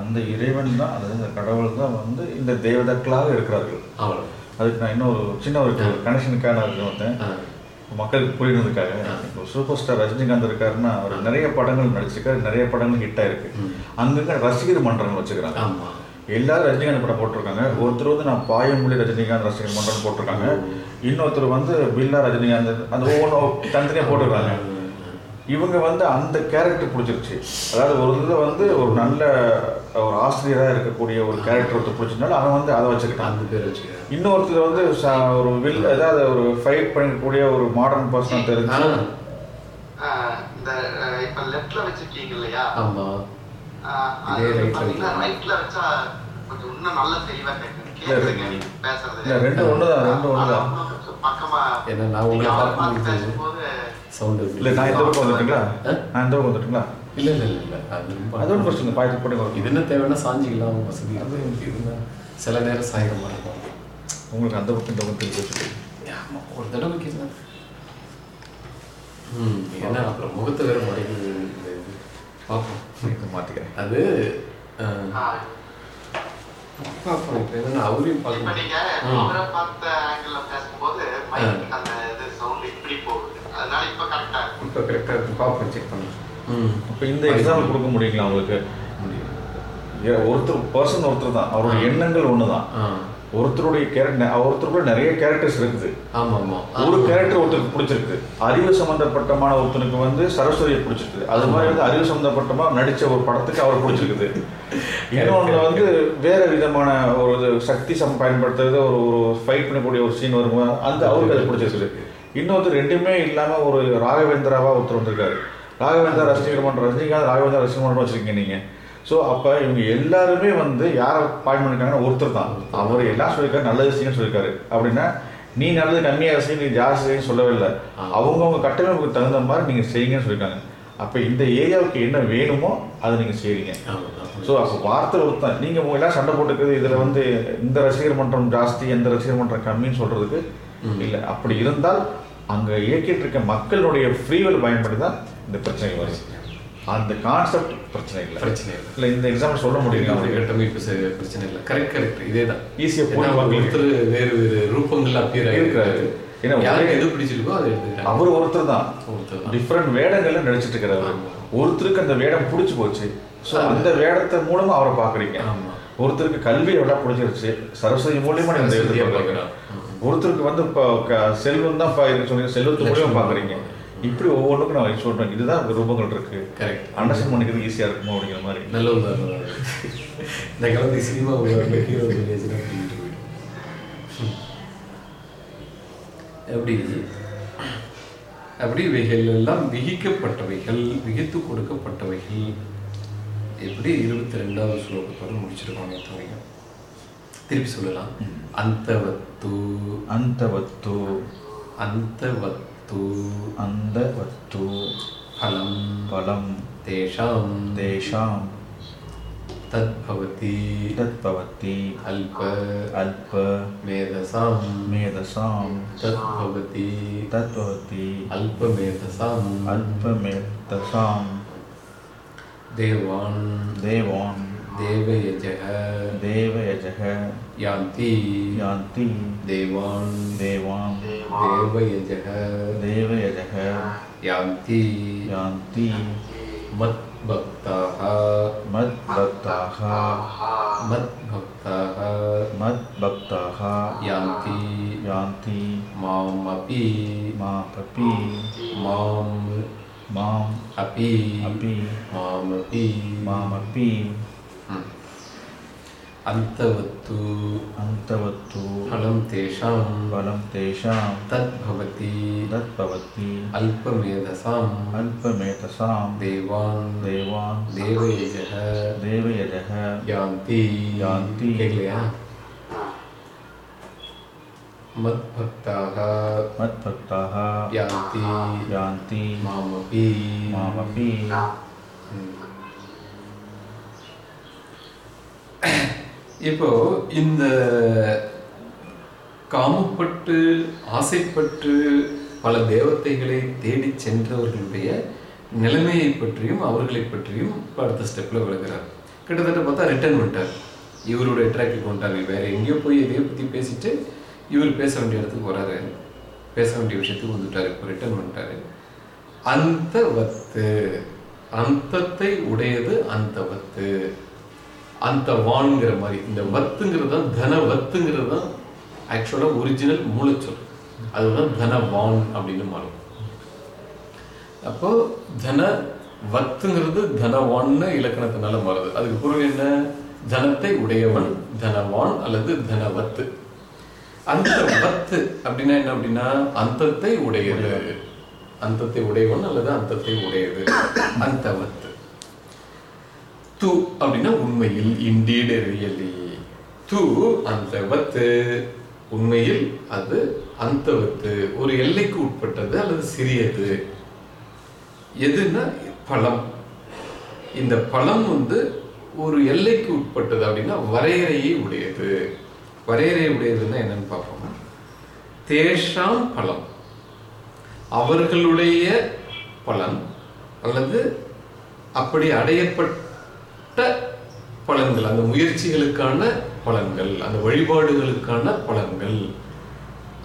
அந்த இறைவன் தான் அதாவது இந்த கடவுள் தான் வந்து இந்த தேவதக்களாக இருக்கிறார்கள். அவ்வளோ அதுக்கு நான் இன்னொரு சின்ன ஒரு கனெக்ஷனுக்காக நான் வந்தேன் மக்களுக்கு புரியணுதுக்காக இப்போ சூப்பர் ஸ்டார் ரஜினிகாந்த் இருக்காருன்னா அவர் நிறைய படங்கள் நடிச்சிருக்காரு நிறைய படங்கள் ஹிட் ஆயிருக்கு. அங்கங்க ரசிகர் மன்றங்கள் வச்சுக்கிறாங்க. ஆமா. எல்லாரும் ரஜினிகாந்த் படம் போட்டிருக்காங்க. ஒருத்தர் வந்து நான் பாயமொழி ரஜினிகாந்த் ரசிகர் மன்றம் போட்டிருக்காங்க. இன்னொருத்தர் வந்து பில்லா ரஜினிகாந்த் அந்த ஒவ்வொன்றும் தனித்தனியாக போட்டிருக்காங்க. இவங்க வந்து அந்த கேரக்டர் பிடிச்சிருச்சு. அதாவது ஒரு இதில் வந்து ஒரு நல்ல ஒரு ஆசிரியராக இருக்கக்கூடிய ஒரு கேரக்டர் ஒருத்தர் பிடிச்சதுனால அவன் வந்து அதை வச்சுக்கிட்டான். அந்த பேர் வச்சுக்கிறேன் இன்னொருத்தர் வந்து ச- ஒரு வில் அதாவது ஒரு ஃபைட் பண்ணக்கூடிய ஒரு மாடர்ன் பர்சனாக தெரிஞ்சு இந்த இப்ப லெஃப்ட்ல வச்சிருக்கீங்க இல்லையா? ஆமா. கொஞ்சம் இன்னும் நல்ல தெளிவா கேட்குது இல்ல, பேசுறது. ஒண்ணுதான், ஒண்ணுதான். பக்கமா நான் உங்களை சவுண்டு இல்லை இந்த பக்கம் வந்துட்டுங்களா? நான் இந்த பக்கம் வந்துட்டுங்களா? இல்ல இல்ல இல்ல இல்ல. அது ரொம்ப அது ஒன்றும் பிரச்சனை பாயத்து போட்டு இது என்ன தேவைன்னா சாஞ்சிக்கலாம் வசதி இருக்கு. இதுனா சில நேரம் சாயிர மாதிரி இருக்கும் உங்களுக்கு அந்த பக்கம் இந்த பக்கம் ஒரு தடவை ம் ஏன்னா அப்புறம் முகத்தை வேற இது பார்ப்போம் மாற்றிக்கிறேன் அது பார்ப்போம் இப்போ என்னன்னா அவரையும் பார்க்கணும். அவரை பார்த்த ஆங்கிள் பேசும்போது அந்த இது சவுண்ட் இப்படி போகுது. அதனால இப்ப கரெக்டா இருக்கு. இப்போ கரெக்டாக இருக்கு. பார்ப்போம் செக் பண்ணலாம். ம். இப்போ இந்த எக்ஸாம்பிள் கொடுக்க முடியுங்களா ஏ- ஒருத்தர் பர்சன் ஒருத்தர் தான். அவரோட எண்ணங்கள் ஒன்று தான் ஒருத்தருடைய கேரக்டர் ஒருத்தருக்குள்ள நிறைய கேரக்டர்ஸ் இருக்குது. ஆமாம். ஒரு கேரக்டர் ஒருத்தருக்கு பிடிச்சிருக்கு. அறிவு சம்பந்தப்பட்டமான ஒருத்தனுக்கு வந்து சரஸ்வதியை பிடிச்சிருக்கு. அது மாதிரி வந்து அறிவு சம்பந்தப்பட்டமா நடிச்ச ஒரு படத்துக்கு அவர் பிடிச்சிருக்குது. இன்னொன்று வந்து வேற விதமான ஒரு சக்தி சம் பயன்படுத்துறது ஒரு ஒரு ஃபைட் பண்ணக்கூடிய ஒரு சீன் வரும்போது அந்த அவருக்கு அது பிடிச்சிருக்கு இன்னொருத்தர் ரெண்டுமே இல்லாம ஒரு ராகவேந்திராவா ஒருத்தர் வந்திருக்காரு. ராகவேந்திரா ரசிகர் மன்றம் ரஜினிகாந்த் ராகவேந்திரா ரசிகர் மன்றம் வச்சிருக்கீங்க நீங்க. ஸோ அப்போ இவங்க எல்லாருமே வந்து யாரை பாயிண்ட் பண்ணிருக்காங்கன்னா ஒருத்தர் தான். அவர் எல்லாம் சொல்லியிருக்காரு நல்லது செய்யுன்னு சொல்லியிருக்காரு. அப்படின்னா நீ நல்லது கம்மியாக செய்ய நீ ஜாஸ்தி செய்யுன்னு சொல்லவே இல்லை அவங்கவுங்க கட்டமைப்புக்கு தகுந்த மாதிரி நீங்கள் செய்யுங்கன்னு சொல்லியிருக்காங்க. அப்போ இந்த ஏரியாவுக்கு என்ன வேணுமோ அதை நீங்கள் செய்றீங்க. ஆமாம் ஸோ அப்போ வார்த்தை ஒருத்தன். நீங்கள் எல்லாம் சண்டை போட்டுக்குது இதில் வந்து இந்த ரசிகர் மன்றம் ஜாஸ்தி எந்த ரசிகர் மன்றம் கம்மின்னு சொல்கிறதுக்கு இல்லை. அப்படி இருந்தால் அங்கே இயக்கிட்டு இருக்க மக்களுடைய ஃப்ரீவல் பயன்படுத்தி தான் இந்த பிரச்சனை வருது. அந்த கான்செப்ட் பிரச்சனை இல்லை. பிரச்சனை இல்லை. இல்லை இந்த எக்ஸாம்பிள் சொல்ல அப்படி அவங்களுக்கு கட்டமைப்பு பிரச்சனை இல்லை. கரெக்ட் கரெக்ட் இதே தான். ஈஸியாக மக்களுக்கு ஒருத்தர் வேறு வேறு ரூபங்கள் அப்பியர் இருக்கிறாரு. ஏன்னா யாருக்கு எது பிடிச்சிருக்கோ அதை அவர் ஒருத்தர் தான். ஒருத்தர் டிஃப்ரெண்ட் வேடங்கள்ல நடிச்சிட்டு இருக்கிறவர் ஆமா. ஒருத்தருக்கு அந்த வேடம் பிடிச்சு போச்சு. ஸோ அந்த வேடத்தை மூலமா அவரை பாக்குறீங்க. ஒருத்தருக்கு கல்வி எவ்வளோ பிடிச்சிருச்சு? சரஸ்வதி மூலியமா இந்த பாக்குறீங்க பார்க்கறோம். ஒருத்தருக்கு வந்து இப்போ செல்வம் தான் சொன்னீங்க செல்வத்து மூலியமா. பாக்குறீங்க இப்படி ஒவ்வொன்றுக்கும் நான் சொல்றேன். இதுதான் ரூபங்கள் இருக்கு. கரெக்ட் அண்டர்ஸ்டாண்ட் பண்ணிக்கிறது ஈஸியா இருக்குமோ அப்படிங்கிற மாதிரி. நல்ல உதாரணம். இந்த காலத்து சினிமா ஹீரோ போயிடும் எப்படி அப்படி இவைகள் எல்லாம் விகிக்கப்பட்டவைகள் விகித்து கொடுக்கப்பட்டவைகள். எப்படி இருபத்தி ரெண்டாவது ஸ்லோகத்தோட முடிச்சிருக்காங்க தவிர திருப்பி சொல்லலாம். அந்தவத்து. அந்தவத்து. அந்தவத்து அந்தவத்து பலம் பலம் தேஷாம் தேஷாம் தத்பவதி தத்பவதி அல்ப அல்ப மேதசாம் மேதசாம் தத்பவதி தத்பவதி அல்பமேதசாம் அல்பமேதசாம் தேவான் தேவான் தேவயஜக தேவயஜக யாந்தி யாந்தி தேவான் தேவான் தேவயஜக தேவயஜக யாந்தி யாந்தி மத்பக்தாக மத்பக்தாக மத்பக்தாக மத்பக்தாக யாந்தி யாந்தி மாமபி மாபபி மாம் மாம் அபி அபி மாமபி மாமபி ம். अन्तवत्तु अन्तवत्तु फलं तेषां फलं तेषां तद्भवति तद्भवति अल्पमेधसाम् अल्पमेधसां देवान् देवान् देवयजः देवयजः यान्ति यान्ति मद्भक्ताः मद्भक्ताः यान्ति यान्ति मामपि मामपि இப்போ இந்த காமப்பட்டு ஆசைப்பட்டு பல தேவத்தைகளை தேடி சென்றவர்களுடைய நிலைமையை பற்றியும் அவர்களை பற்றியும் அடுத்த ஸ்டெப்ல விளக்குறார். கிட்டத்தட்ட பார்த்தா ரிட்டர்ன் பண்ணிட்டார். இவருடைய ட்ராக்கு வந்துட்டார் வேற எங்கேயோ போய் இதைய பற்றி பேசிட்டு இவர் பேச வேண்டிய இடத்துக்கு வராரு. பேச வேண்டிய விஷயத்துக்கு வந்துட்டார். இப்போ ரிட்டர்ன் பண்ணிட்டாரு. அந்த வத்து அந்தத்தை உடையது அந்த வத்து. அந்த வான்ங்கிற மாதிரி. இந்த வத்துங்கிறது தான் தன வத்துங்கிறது தான் ஆக்சுவலாக ஒரிஜினல் மூலச்சொல். அதுதான் தனவான் அப்படின்னு மாறும். அப்போ தன வத்துங்கிறது தனவான்னு இலக்கணத்தினால மாறுது. அதுக்கு பொருள் என்ன? தனத்தை உடையவன். தனவான் அல்லது தனவத்து அந்த வத்து அப்படின்னா என்ன அப்படின்னா அந்தத்தை உடையது. அந்தத்தை உடையவன் அல்லது அந்தத்தை உடையது. அந்த வத்து. து அப்படின்னா உண்மையில் இண்டீடு ரியலி து அந்த வத்து உண்மையில் அது அந்த வத்து. ஒரு எல்லைக்கு உட்பட்டது அல்லது சிறியது. எதுன்னா பழம். இந்த பழம் வந்து ஒரு எல்லைக்கு உட்பட்டது அப்படின்னா வரையறையை உடையது. வரையறை உடையதுன்னா என்னன்னு பார்ப்போம்? தேஷாம் பழம். அவர்களுடைய பலன் அல்லது அப்படி அடையப்பட்ட பலன்கள் அந்த முயற்சிகளுக்கான பலன்கள் அந்த வழிபாடுகளுக்கான பலன்கள்.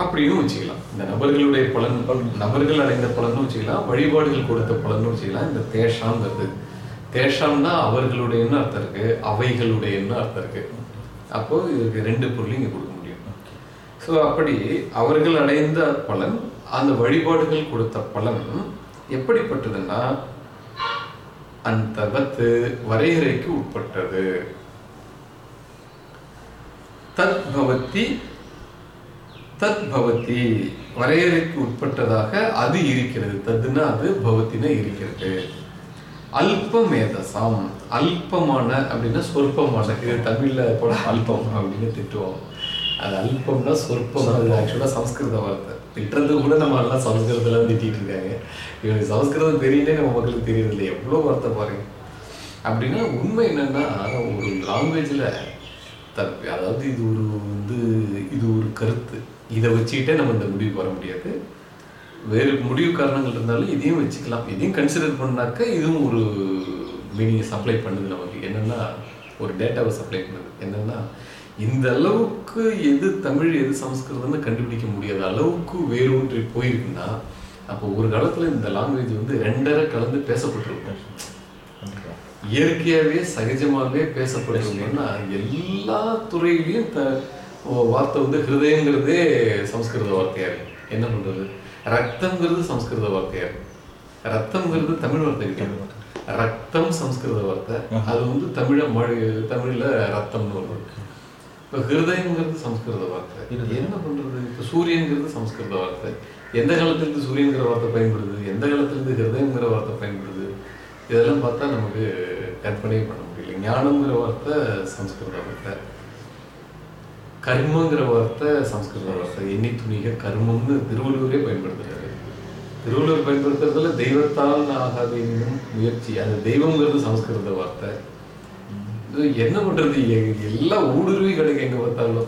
அப்படியும் வச்சுக்கலாம். இந்த நபர்களுடைய பலன் நபர்கள் அடைந்த பலனும் வச்சுக்கலாம் வழிபாடுகள் கொடுத்த பலனும் வச்சுக்கலாம். இந்த தேஷாங்கிறது தேஷாம்னா அவர்களுடையன்னு அர்த்தம் இருக்கு? அவைகளுடையன்னு அர்த்தம் இருக்கு? அப்போ இதுக்கு ரெண்டு பொருளையும் இங்கே கொடுக்க முடியும். ஸோ அப்படி அவர்கள் அடைந்த பலன் அந்த வழிபாடுகள் கொடுத்த பலன் எப்படிப்பட்டதுன்னா அந்த வத்து வரையறைக்கு உட்பட்டது. தத் பவத்தி தத் பவத்தி வரையறைக்கு உட்பட்டதாக அது இருக்கிறது. தத்துனா அது பவத்தினா இருக்கிறது. அல்பமேதசம் அல்பமான அப்படின்னா சொற்பமான. இது தமிழ்ல போட அல்பம் அப்படின்னு திட்டுவோம். அது அல்பம்னா சொற்பம். அது ஆக்சுவலா சம்ஸ்கிருத வார்த்தை. திட்டுறது கூட நம்ம எல்லாம் சம்ஸ்கிருதத்துல திட்டிகிட்டு இருக்காங்க இவனுக்கு சமஸ்கிருதம் தெரியலே நம்ம மக்களுக்கு தெரியறது இல்லை வார்த்தை பாருங்க. அப்படின்னா உண்மை என்னென்னா ஒரு லாங்குவேஜில் தப்பு அதாவது இது ஒரு வந்து இது ஒரு கருத்து. இதை வச்சுக்கிட்டே நம்ம இந்த முடிவுக்கு வர முடியாது. வேறு முடிவு காரணங்கள் இருந்தாலும் இதையும் வச்சுக்கலாம். இதையும் கன்சிடர் பண்ணாக்க இதுவும் ஒரு மீனிங்கை சப்ளை பண்ணுது நமக்கு. என்னென்னா ஒரு டேட்டாவை சப்ளை பண்ணுது. என்னென்னா இந்த அளவுக்கு எது தமிழ் எது சமஸ்கிருதம்னு கண்டுபிடிக்க முடியாத அளவுக்கு வேரூன்றி போயிருக்குன்னா அப்போ ஒரு காலத்துல இந்த லாங்குவேஜ் வந்து ரெண்டரை கலந்து பேசப்பட்டிருக்கும். இயற்கையாகவே சகஜமாகவே பேசப்படுறதுன்னா எல்லா துறையிலையும் த வார்த்தை வந்து ஹிருதயங்கிறதே சம்ஸ்கிருத வார்த்தையா இருக்கு. என்ன பண்றது? ரத்தம்ங்கிறது சம்ஸ்கிருத வார்த்தையா இருக்கு. ரத்தம்ங்கிறது தமிழ் வார்த்தை கிடையாது ரத்தம் சம்ஸ்கிருத வார்த்தை. அது வந்து தமிழ மொழி தமிழ்ல ரத்தம்னு வரும் இப்போ ஹிருதயங்கிறது சம்ஸ்கிருத வார்த்தை. என்ன பண்றது? இப்போ சூரியன்கிறது சம்ஸ்கிருத வார்த்தை. எந்த காலத்துல இருந்து சூரியன்கிற வார்த்தை பயன்படுது? எந்த காலத்துல இருந்து ஹிருதயங்கிற வார்த்தை பயன்படுது? இதெல்லாம் பார்த்தா நமக்கு கற்பனையே பண்ண முடியல. ஞானம்ங்கிற வார்த்தை சம்ஸ்கிருத வார்த்தை. கர்மங்கிற வார்த்தை சம்ஸ்கிருத வார்த்தை. எண்ணி துணிக கர்மம்னு திருவள்ளுவரே பயன்படுத்துறாரு. திருவள்ளுவர் பயன்படுத்துறதுல தெய்வத்தால் ஆகாது முயற்சி. அது தெய்வங்கிறது சம்ஸ்கிருத வார்த்தை. என்ன பண்றது? எ- எல்லாம் ஊடுருவி கிடைக்கும் எங்க பார்த்தாலும்.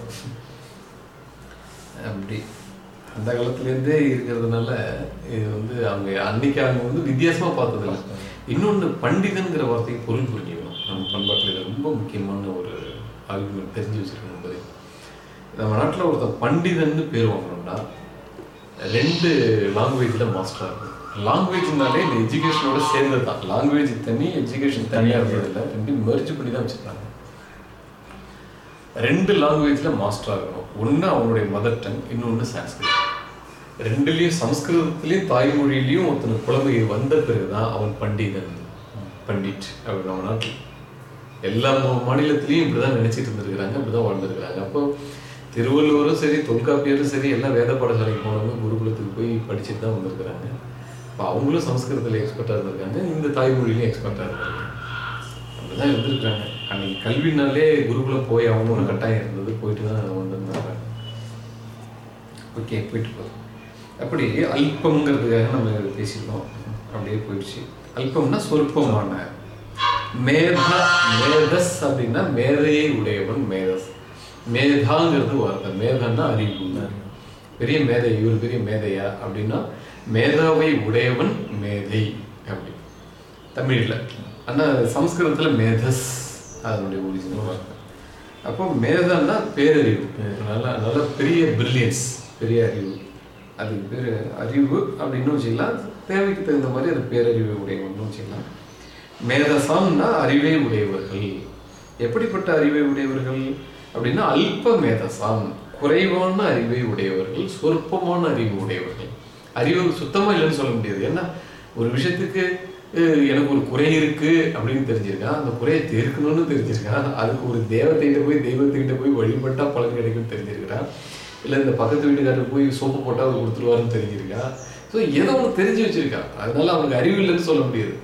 அப்படி. அந்த காலத்துலேருந்தே இருக்கிறதுனால இது வந்து அவங்க அன்னைக்கு அவங்க வந்து வித்தியாசமா பார்த்ததில்ல. இன்னொன்று பண்டிதன்கிற வார்த்தைக்கு பொருள் புரிஞ்சுக்கணும் நம்ம பண்பாட்டில் இது ரொம்ப முக்கியமான ஒரு ஆர்குமெண்ட் தெரிஞ்சு வச்சிருக்கணும் என்பதை. நம்ம நாட்டில் ஒருத்தர் பண்டிதன்னு பேர் வாங்கணும்னா ரெண்டு லாங்குவேஜில் மாஸ்டராக இருக்கும் லாங்குவேஜ்னாலே இந்த எஜுகேஷனோட சேர்ந்தது தான். லாங்குவேஜ் தனி எஜுகேஷன் தனியாக இருந்ததில்லை ரெண்டையும் மெர்ஜ் பண்ணி தான் வச்சுருக்காங்க. ரெண்டு லாங்குவேஜில் மாஸ்டராக இருக்கணும். ஒன்று அவனுடைய மதர் டங் இன்னொன்று சான்ஸ்கிரிட் ரெண்டுலேயும் சம்ஸ்கிருதத்துலேயும் தாய்மொழியிலையும் ஒருத்தனுக்கு குழந்தை வந்த பிறகு தான் அவன் பண்டிதன். பண்டிட் அப்படின்னு அவன் நாட்டில் எல்லா இப்படி தான் நினச்சிட்டு நினைச்சிட்டு இருந்திருக்கிறாங்க இப்படிதான் வாழ்ந்துருக்கிறாங்க. அப்போ திருவள்ளுவரும் சரி தொல்காப்பியரும் சரி எல்லாம் வேத பாடசாலைக்கு போனவங்க குருகுலத்துக்கு போய் படிச்சுட்டு தான் வந்திருக்கிறாங்க. இப்போ அவங்களும் சம்ஸ்கிருதத்தில் எக்ஸ்பர்ட்டாக இருந்திருக்காங்க. இந்த தாய்மொழியிலையும் எக்ஸ்பர்ட்டாக இருக்காங்க அப்படிதான் இருந்திருக்காங்க அன்னைக்கு கல்வினாலே குருகுலம் போய் அவங்க கட்டாயம் இருந்தது. போயிட்டு தான் வந்திருந்தாங்க. ஓகே போயிட்டு போதும். அப்படி அல்பங்கிறதுக்காக நம்ம பேசியிருக்கோம் அப்படியே போயிடுச்சு. அல்பம்னா சொற்பமான. மேத மேதஸ் அப்படின்னா மேதையை உடையவன் மேதஸ். மேதாங்கிறது வார்த்தை மேதன்னா அறிவுன்னு பெரிய மேதை இவர் பெரிய மேதையா? அப்படின்னா மேதாவை உடையவன் மேதை. அப்படி. தமிழில். ஆனால் சம்ஸ்கிருதத்தில் மேதஸ் அதனுடைய ஒரிஜினல் வார்த்தை அப்போ மேதான்னா பேரறிவு. நல்ல நல்ல பெரிய பிரில்லியன்ஸ் பெரிய அறிவு. அதுக்கு பேர் அறிவு அப்படின்னு வச்சுக்கலாம். தேவைக்கு தகுந்த மாதிரி அது பேரறிவு உடையவன்னு வச்சுக்கலாம். மேதசம்னா அறிவை உடையவர்கள். எப்படிப்பட்ட அறிவை உடையவர்கள்? அப்படின்னா அல்ப மேதசாம் குறைவான அறிவை உடையவர்கள் சொற்பமான அறிவு உடையவர்கள். அறிவு சுத்தமா இல்லைன்னு சொல்ல முடியாது. ஏன்னா ஒரு விஷயத்துக்கு எனக்கு ஒரு குறை இருக்கு அப்படின்னு தெரிஞ்சிருக்கான் அந்த குறையை தீர்க்கணும்னு தெரிஞ்சிருக்கான் அதுக்கு ஒரு தேவத்தைகிட்ட போய் தெய்வத்துக்கிட்ட போய் வழிபட்டா பலன் கிடைக்கும்னு தெரிஞ்சிருக்கிறான் இல்லை இந்த பக்கத்து வீட்டுக்காரருக்கு போய் சோப்பு போட்டால் அது கொடுத்துருவாருன்னு தெரிஞ்சிருக்கான் ஸோ ஏதோ ஒன்று தெரிஞ்சு வச்சிருக்கான் அதனால அவனுக்கு அறிவு இல்லைன்னு சொல்ல முடியாது.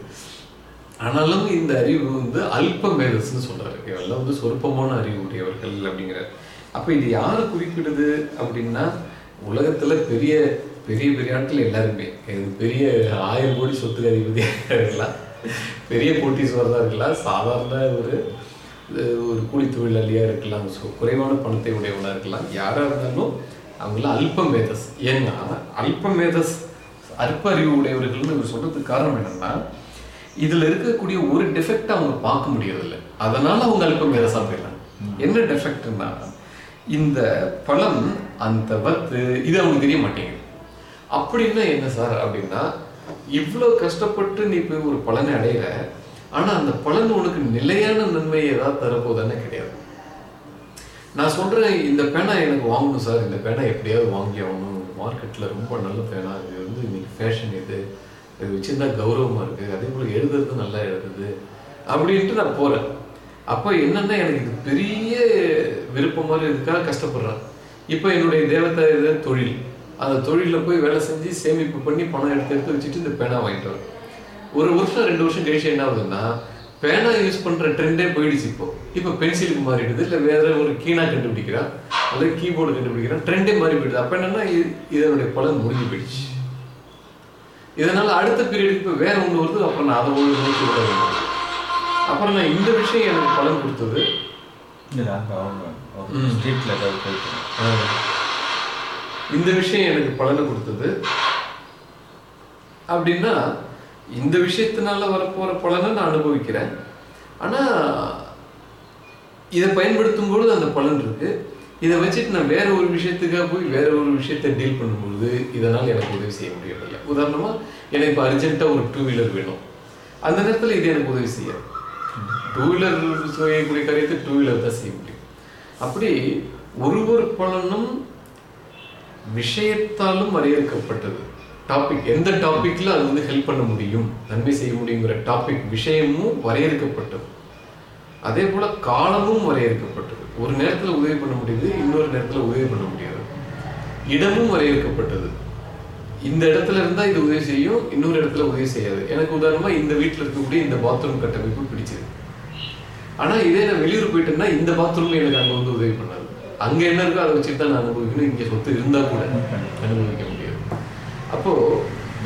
ஆனாலும் இந்த அறிவு வந்து அல்ப மேதஸ்ன்னு சொல்றாரு இவெல்லாம் வந்து சொற்பமான அறிவு உடையவர்கள் அப்படிங்கிறார் அப்ப இது யாரை குறிப்பிடுது அப்படின்னா உலகத்துல பெரிய பெரிய பெரிய ஆட்கள் எல்லாருமே. இது பெரிய ஆயிரம் கோடி சொத்து அதிபதியாக இருக்கலாம் பெரிய கோட்டீஸ்வரராக இருக்கலாம். சாதாரண ஒரு ஒரு கூலி தொழிலாளியா இருக்கலாம். ஸோ குறைவான பணத்தை உடையவனா இருக்கலாம். யாரா இருந்தாலும் அவங்களாம் அல்ப மேதஸ் ஏன்னா அல்ப மேதஸ் அற்ப அறிவு உடையவர்கள்னு இவர் சொல்றதுக்கு காரணம் என்னன்னா இதுல இருக்கக்கூடிய ஒரு டெஃபெக்ட் அவங்க பார்க்க முடியறதில்ல. அதனால அவங்க அல்ப மேதசா போயிடலாம் என்ன டெஃபெக்ட்னா இந்த பழம் அந்த வத்து இது அவங்களுக்கு தெரிய மாட்டேங்குது. அப்படின்னா என்ன சார் அப்படின்னா இவ்வளோ கஷ்டப்பட்டு நீ போய் ஒரு பலனை அடையிற ஆனா அந்த பலன் உனக்கு நிலையான நன்மை ஏதாவது தரப்போதானே கிடையாது. நான் சொல்றேன் இந்த பேனா எனக்கு வாங்கணும் சார். இந்த பேனா எப்படியாவது வாங்கி ஆகணும். மார்க்கெட்ல ரொம்ப நல்ல பேனா. இது வந்து இன்னைக்கு ஃபேஷன் இது. இது வச்சுருந்தா கௌரவமாக இருக்குது அதே போல் எழுதுறது நல்லா எழுதுது. அப்படின்ட்டு நான் போகிறேன் அப்போ என்னென்னா எனக்கு இது பெரிய விருப்பம் மாதிரி இதுக்காக கஷ்டப்படுறேன் இப்போ என்னுடைய தேவத்தை இது தொழில். அந்த தொழிலில் போய் வேலை செஞ்சு சேமிப்பு பண்ணி பணம் எடுத்து எடுத்து வச்சுட்டு இந்த பேனா வாங்கிட்டு வரேன் ஒரு வருஷம் ரெண்டு வருஷம் கழிச்சு என்ன ஆகுதுன்னா பேனா யூஸ் பண்ணுற ட்ரெண்டே போயிடுச்சு இப்போ. இப்போ பென்சிலுக்கு மாறிடுது. இல்லை வேற ஒரு கீனா கண்டுபிடிக்கிறான். அல்லது கீபோர்டு கண்டுபிடிக்கிறான். ட்ரெண்டே மாறி போயிடுது. அப்போ என்னன்னா இது- இதனுடைய பலன் முடிஞ்சு போயிடுச்சு. இதனால அடுத்த பீரியடுக்கு இப்போ வேற ஒன்று வருது அப்புறம் நான் அதை ஒன்று நோக்கி விட வேண்டும். அப்புறம் நான் இந்த விஷயம் எனக்கு பலன் கொடுத்தது. இந்த விஷயம் எனக்கு பலனை கொடுத்தது. அப்படின்னா இந்த விஷயத்தினால வரப்போற பலனை நான் அனுபவிக்கிறேன். ஆனா இதை பயன்படுத்தும் பொழுது அந்த பலன் இருக்கு. இதை வச்சுட்டு நான் வேற ஒரு விஷயத்துக்காக போய் வேற ஒரு விஷயத்தை டீல் பண்ணும்பொழுது இதனால் எனக்கு உதவி செய்ய முடியறதில்ல உதாரணமா எனக்கு இப்போ அர்ஜென்ட்டாக ஒரு டூ வீலர் வேணும். அந்த நேரத்தில் இது எனக்கு உதவி செய்யாது டூ வீலர் செய்யக்கூடிய காரியத்தை டூ வீலர் தான் செய்ய முடியும். அப்படி ஒரு ஒரு பலனும் விஷயத்தாலும் வரையறுக்கப்பட்டது. டாபிக் எந்த டாப்பிக்கில் அது வந்து ஹெல்ப் பண்ண முடியும் நன்மை செய்ய முடியுங்கிற டாபிக் விஷயமும் வரையறுக்கப்பட்டது. அதே போல் காலமும் வரையறுக்கப்பட்டது. ஒரு நேரத்தில் உதவி பண்ண முடியுது இன்னொரு நேரத்தில் உதவி பண்ண முடியாது. இடமும் வரையறுக்கப்பட்டது. இந்த இடத்துல இருந்தா இது உதவி செய்யும் இன்னொரு இடத்துல உதவி செய்யாது. எனக்கு உதாரணமா இந்த வீட்டுல இருக்கக்கூடிய இந்த பாத்ரூம் கட்டமைப்பு பிடிச்சது ஆனா இதே நான் வெளியூர் போயிட்டேன்னா இந்த பாத்ரூம்ல எனக்கு அங்க வந்து உதவி பண்ணாது. அங்க என்ன இருக்கோ அதை வச்சுட்டு தான் நான் அனுபவிக்கணும். இங்க சொத்து இருந்தா கூட அனுபவிக்க முடியாது. அப்போ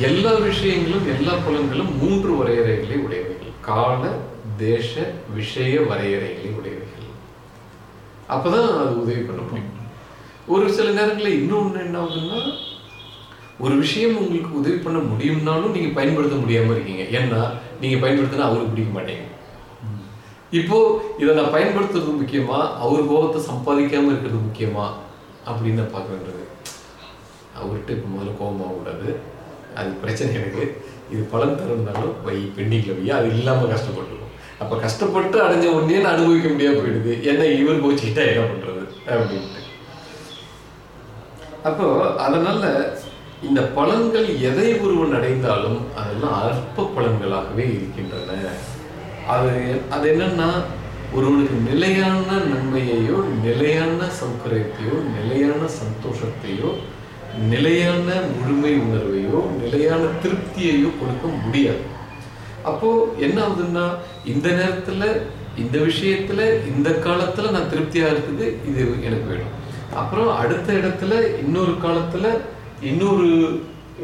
எல்லா விஷயங்களும் எல்லா புலன்களும் மூன்று வரையறைகளை உடையவைகள். கால தேச விஷய வரையறைகளை உடையவைகள். அப்பதான் அது உதவி பண்ண முடியும். ஒரு சில நேரங்களில் இன்னொன்று என்ன ஆகுதுன்னா ஒரு விஷயம் உங்களுக்கு உதவி பண்ண முடியும்னாலும் நீங்க பயன்படுத்த முடியாம இருக்கீங்க. ஏன்னா நீங்க பயன்படுத்தினா அவருக்கு பிடிக்க மாட்டேங்க இப்போ இதை நான் பயன்படுத்துறது முக்கியமா அவர் கோபத்தை சம்பாதிக்காம இருக்கிறது முக்கியமா? அப்படின்னு நான் பார்க்க வேண்டியது அவர்கிட்ட இப்போ முதல்ல கோபமாக கூடாது அது பிரச்சனை எனக்கு. இது பலன் தருந்தாலும் வை பெண்டிங்கில் வை அது இல்லாமல் கஷ்டப்பட்டுருவோம் அப்போ கஷ்டப்பட்டு அடைஞ்ச உடனே நான் அனுபவிக்க முடியாம போயிடுது. என்ன இவர் கோச்சிக்கிட்டா என்ன பண்ணுறது அப்படின்ட்டு. அப்போ அதனால இந்த பலன்கள் எதை ஒருவன் அடைந்தாலும் அதெல்லாம் அற்ப பலன்களாகவே இருக்கின்றன. அது அது என்னன்னா ஒருவனுக்கு நிலையான நன்மையையோ நிலையான சௌகரியத்தையோ நிலையான சந்தோஷத்தையோ நிலையான முழுமை உணர்வையோ நிலையான திருப்தியையோ கொடுக்க முடியாது. அப்போ என்ன ஆகுதுன்னா இந்த நேரத்துல இந்த விஷயத்துல இந்த காலத்துல நான் திருப்தியா இருக்குது இது எனக்கு வேணும். அப்புறம் அடுத்த இடத்துல இன்னொரு காலத்துல இன்னொரு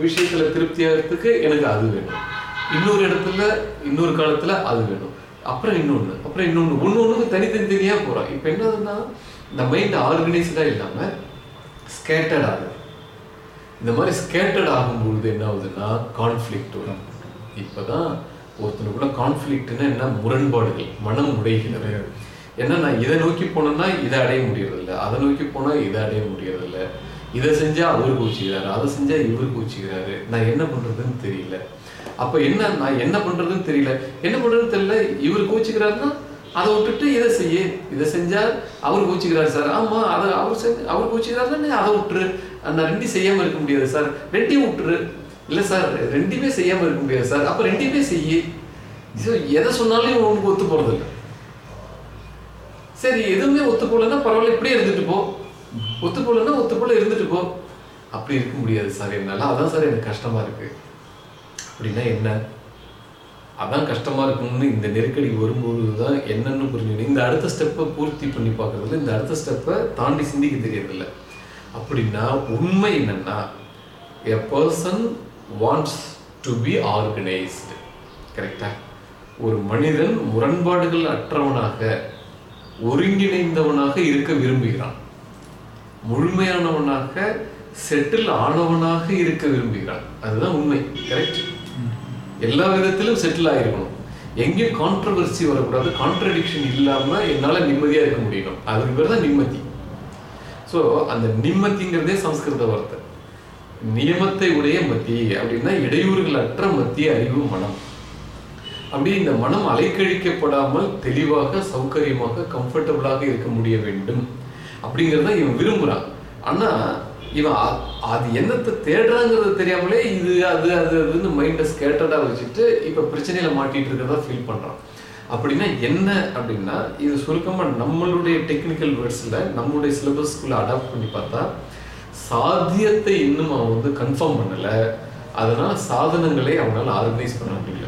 விஷயத்துல திருப்தியாகிறதுக்கு இருக்கிறதுக்கு எனக்கு அது வேணும். இன்னொரு இடத்துல இன்னொரு காலத்துல அது வேணும். அப்புறம் இன்னொன்று அப்புறம் இன்னொன்று ஒன்று ஒன்றுக்கு தனித்தனித்தனியாக போகிறோம் இப்போ என்னதுன்னா இந்த மைண்ட் ஆர்கனைஸ்டாக இல்லாமல் ஸ்கேட்டர்ட் ஆகுது. இந்த மாதிரி ஸ்கேட்டர்ட் ஆகும்பொழுது என்ன ஆகுதுன்னா கான்ஃப்ளிக்ட் வரும். இப்பதான் ஒருத்தனுக்குள்ள கான்ஃப்ளிக்ட்னா என்ன முரண்பாடுகள் மனம் உடைகிறது. ஏன்னா நான் இதை நோக்கி போனேன்னா இதை அடைய முடியறதில்ல. அதை நோக்கி போனால் இதை அடைய முடியறதில்ல. இதை செஞ்சால் அவர் கூச்சிக்கிறாரு அதை செஞ்சால் இவர் கூச்சிக்கிறாரு நான் என்ன பண்ணுறதுன்னு தெரியல. அப்போ என்ன நான் என்ன பண்ணுறதுன்னு தெரியல. என்ன பண்ணுறதுன்னு தெரியல இவர் கூச்சிக்கிறாருன்னா அதை விட்டுட்டு இதை செய்ய. இதை செஞ்சால் அவர் கூச்சிக்கிறாரு சார். ஆமாம் அதை அவர் செஞ்சு அவர் கோச்சிக்கிறாருன்னா அதை விட்டுரு. நான் ரெண்டையும் செய்யாமல் இருக்க முடியாது சார். ரெண்டையும் விட்டுரு. இல்லை சார் ரெண்டுமே செய்யாமல் இருக்க முடியாது சார். அப்போ ரெண்டையுமே செய்ய. எதை சொன்னாலும் உனக்கு ஒத்து போகிறதில்ல சரி எதுவுமே ஒத்து போகலன்னா பரவாயில்ல இப்படியே இருந்துட்டு போ. ஒத்து போலன்னா ஒத்து போல இருந்துட்டு போ. அப்படி இருக்க முடியாது சார். என்னால அதான் சார் எனக்கு கஷ்டமா இருக்கு. அப்படின்னா என்ன? அதான் கஷ்டமா இருக்கும்னு இந்த நெருக்கடி வரும்போது தான் என்னன்னு புரிஞ்சுக்கணும். இந்த அடுத்த ஸ்டெப்பை பூர்த்தி பண்ணி பார்க்கறதுல இந்த அடுத்த ஸ்டெப்பை தாண்டி சிந்திக்க தெரியறதில்ல. அப்படின்னா உண்மை என்னன்னா a person wants to be organised கரெக்டா ஒரு மனிதன் முரண்பாடுகள் அற்றவனாக ஒருங்கிணைந்தவனாக இருக்க விரும்புகிறான். முழுமையானவனாக செட்டில் ஆனவனாக இருக்க விரும்புகிறான். அதுதான் உண்மை. கரெக்ட் எல்லா விதத்திலும் செட்டில் ஆகிருக்கணும் எங்கேயும் கான்ட்ரவர்சி வரக்கூடாது. கான்ட்ரடிக்ஷன் இல்லாமல் என்னால் நிம்மதியாக இருக்க முடியணும். அதுக்கு பேர் தான் நிம்மதி. ஸோ அந்த நிம்மதிங்கிறதே சம்ஸ்கிருத வார்த்தை. நியமத்தை உடைய மத்தி அப்படின்னா இடையூறுகள் அற்ற மத்திய அறிவு மனம். அப்படி இந்த மனம் அலைக்கழிக்கப்படாமல் தெளிவாக சௌகரியமாக கம்ஃபர்டபுளாக இருக்க முடிய வேண்டும். அப்படிங்கிறத இவன் விரும்புகிறான் ஆனால் இவன் அ- அது என்னத்தை தேடுறாங்கிறது தெரியாமலே இது அது அது அதுன்னு மைண்டை ஸ்கேட்டர்டாக வச்சுட்டு இப்போ பிரச்சனையில் மாட்டிகிட்டு இருக்கிறதா ஃபீல் பண்ணுறான் அப்படின்னா என்ன அப்படின்னா இது சுருக்கமாக நம்மளுடைய டெக்னிக்கல் வேர்ட்ஸில் நம்மளுடைய சிலபஸ்க்குள்ளே அடாப்ட் பண்ணி பார்த்தா சாத்தியத்தை இன்னும் அவன் வந்து கன்ஃபார்ம் பண்ணலை. அதனால் சாதனங்களை அவனால் ஆர்கனைஸ் பண்ண முடியல.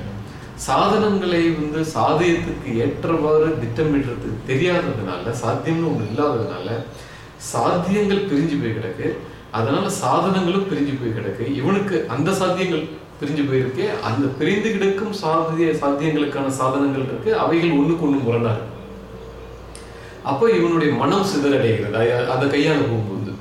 சாதனங்களை வந்து சாதியத்துக்கு ஏற்றவாறு திட்டமிடுறதுக்கு தெரியாததுனால சாத்தியம்னு ஒன்று இல்லாததுனால சாத்தியங்கள் பிரிஞ்சு போய் கிடக்கு. அதனால சாதனங்களும் பிரிஞ்சு போய் கிடக்கு. இவனுக்கு அந்த சாத்தியங்கள் பிரிஞ்சு போயிருக்கு அந்த பிரிந்து கிடக்கும் சாத்திய சாத்தியங்களுக்கான சாதனங்கள் இருக்கு. அவைகள் ஒண்ணுக்கு ஒண்ணு முரணா இருக்கு. அப்போ இவனுடைய மனம் சிதறடைகிறது. அதை கையாள போகும்போது.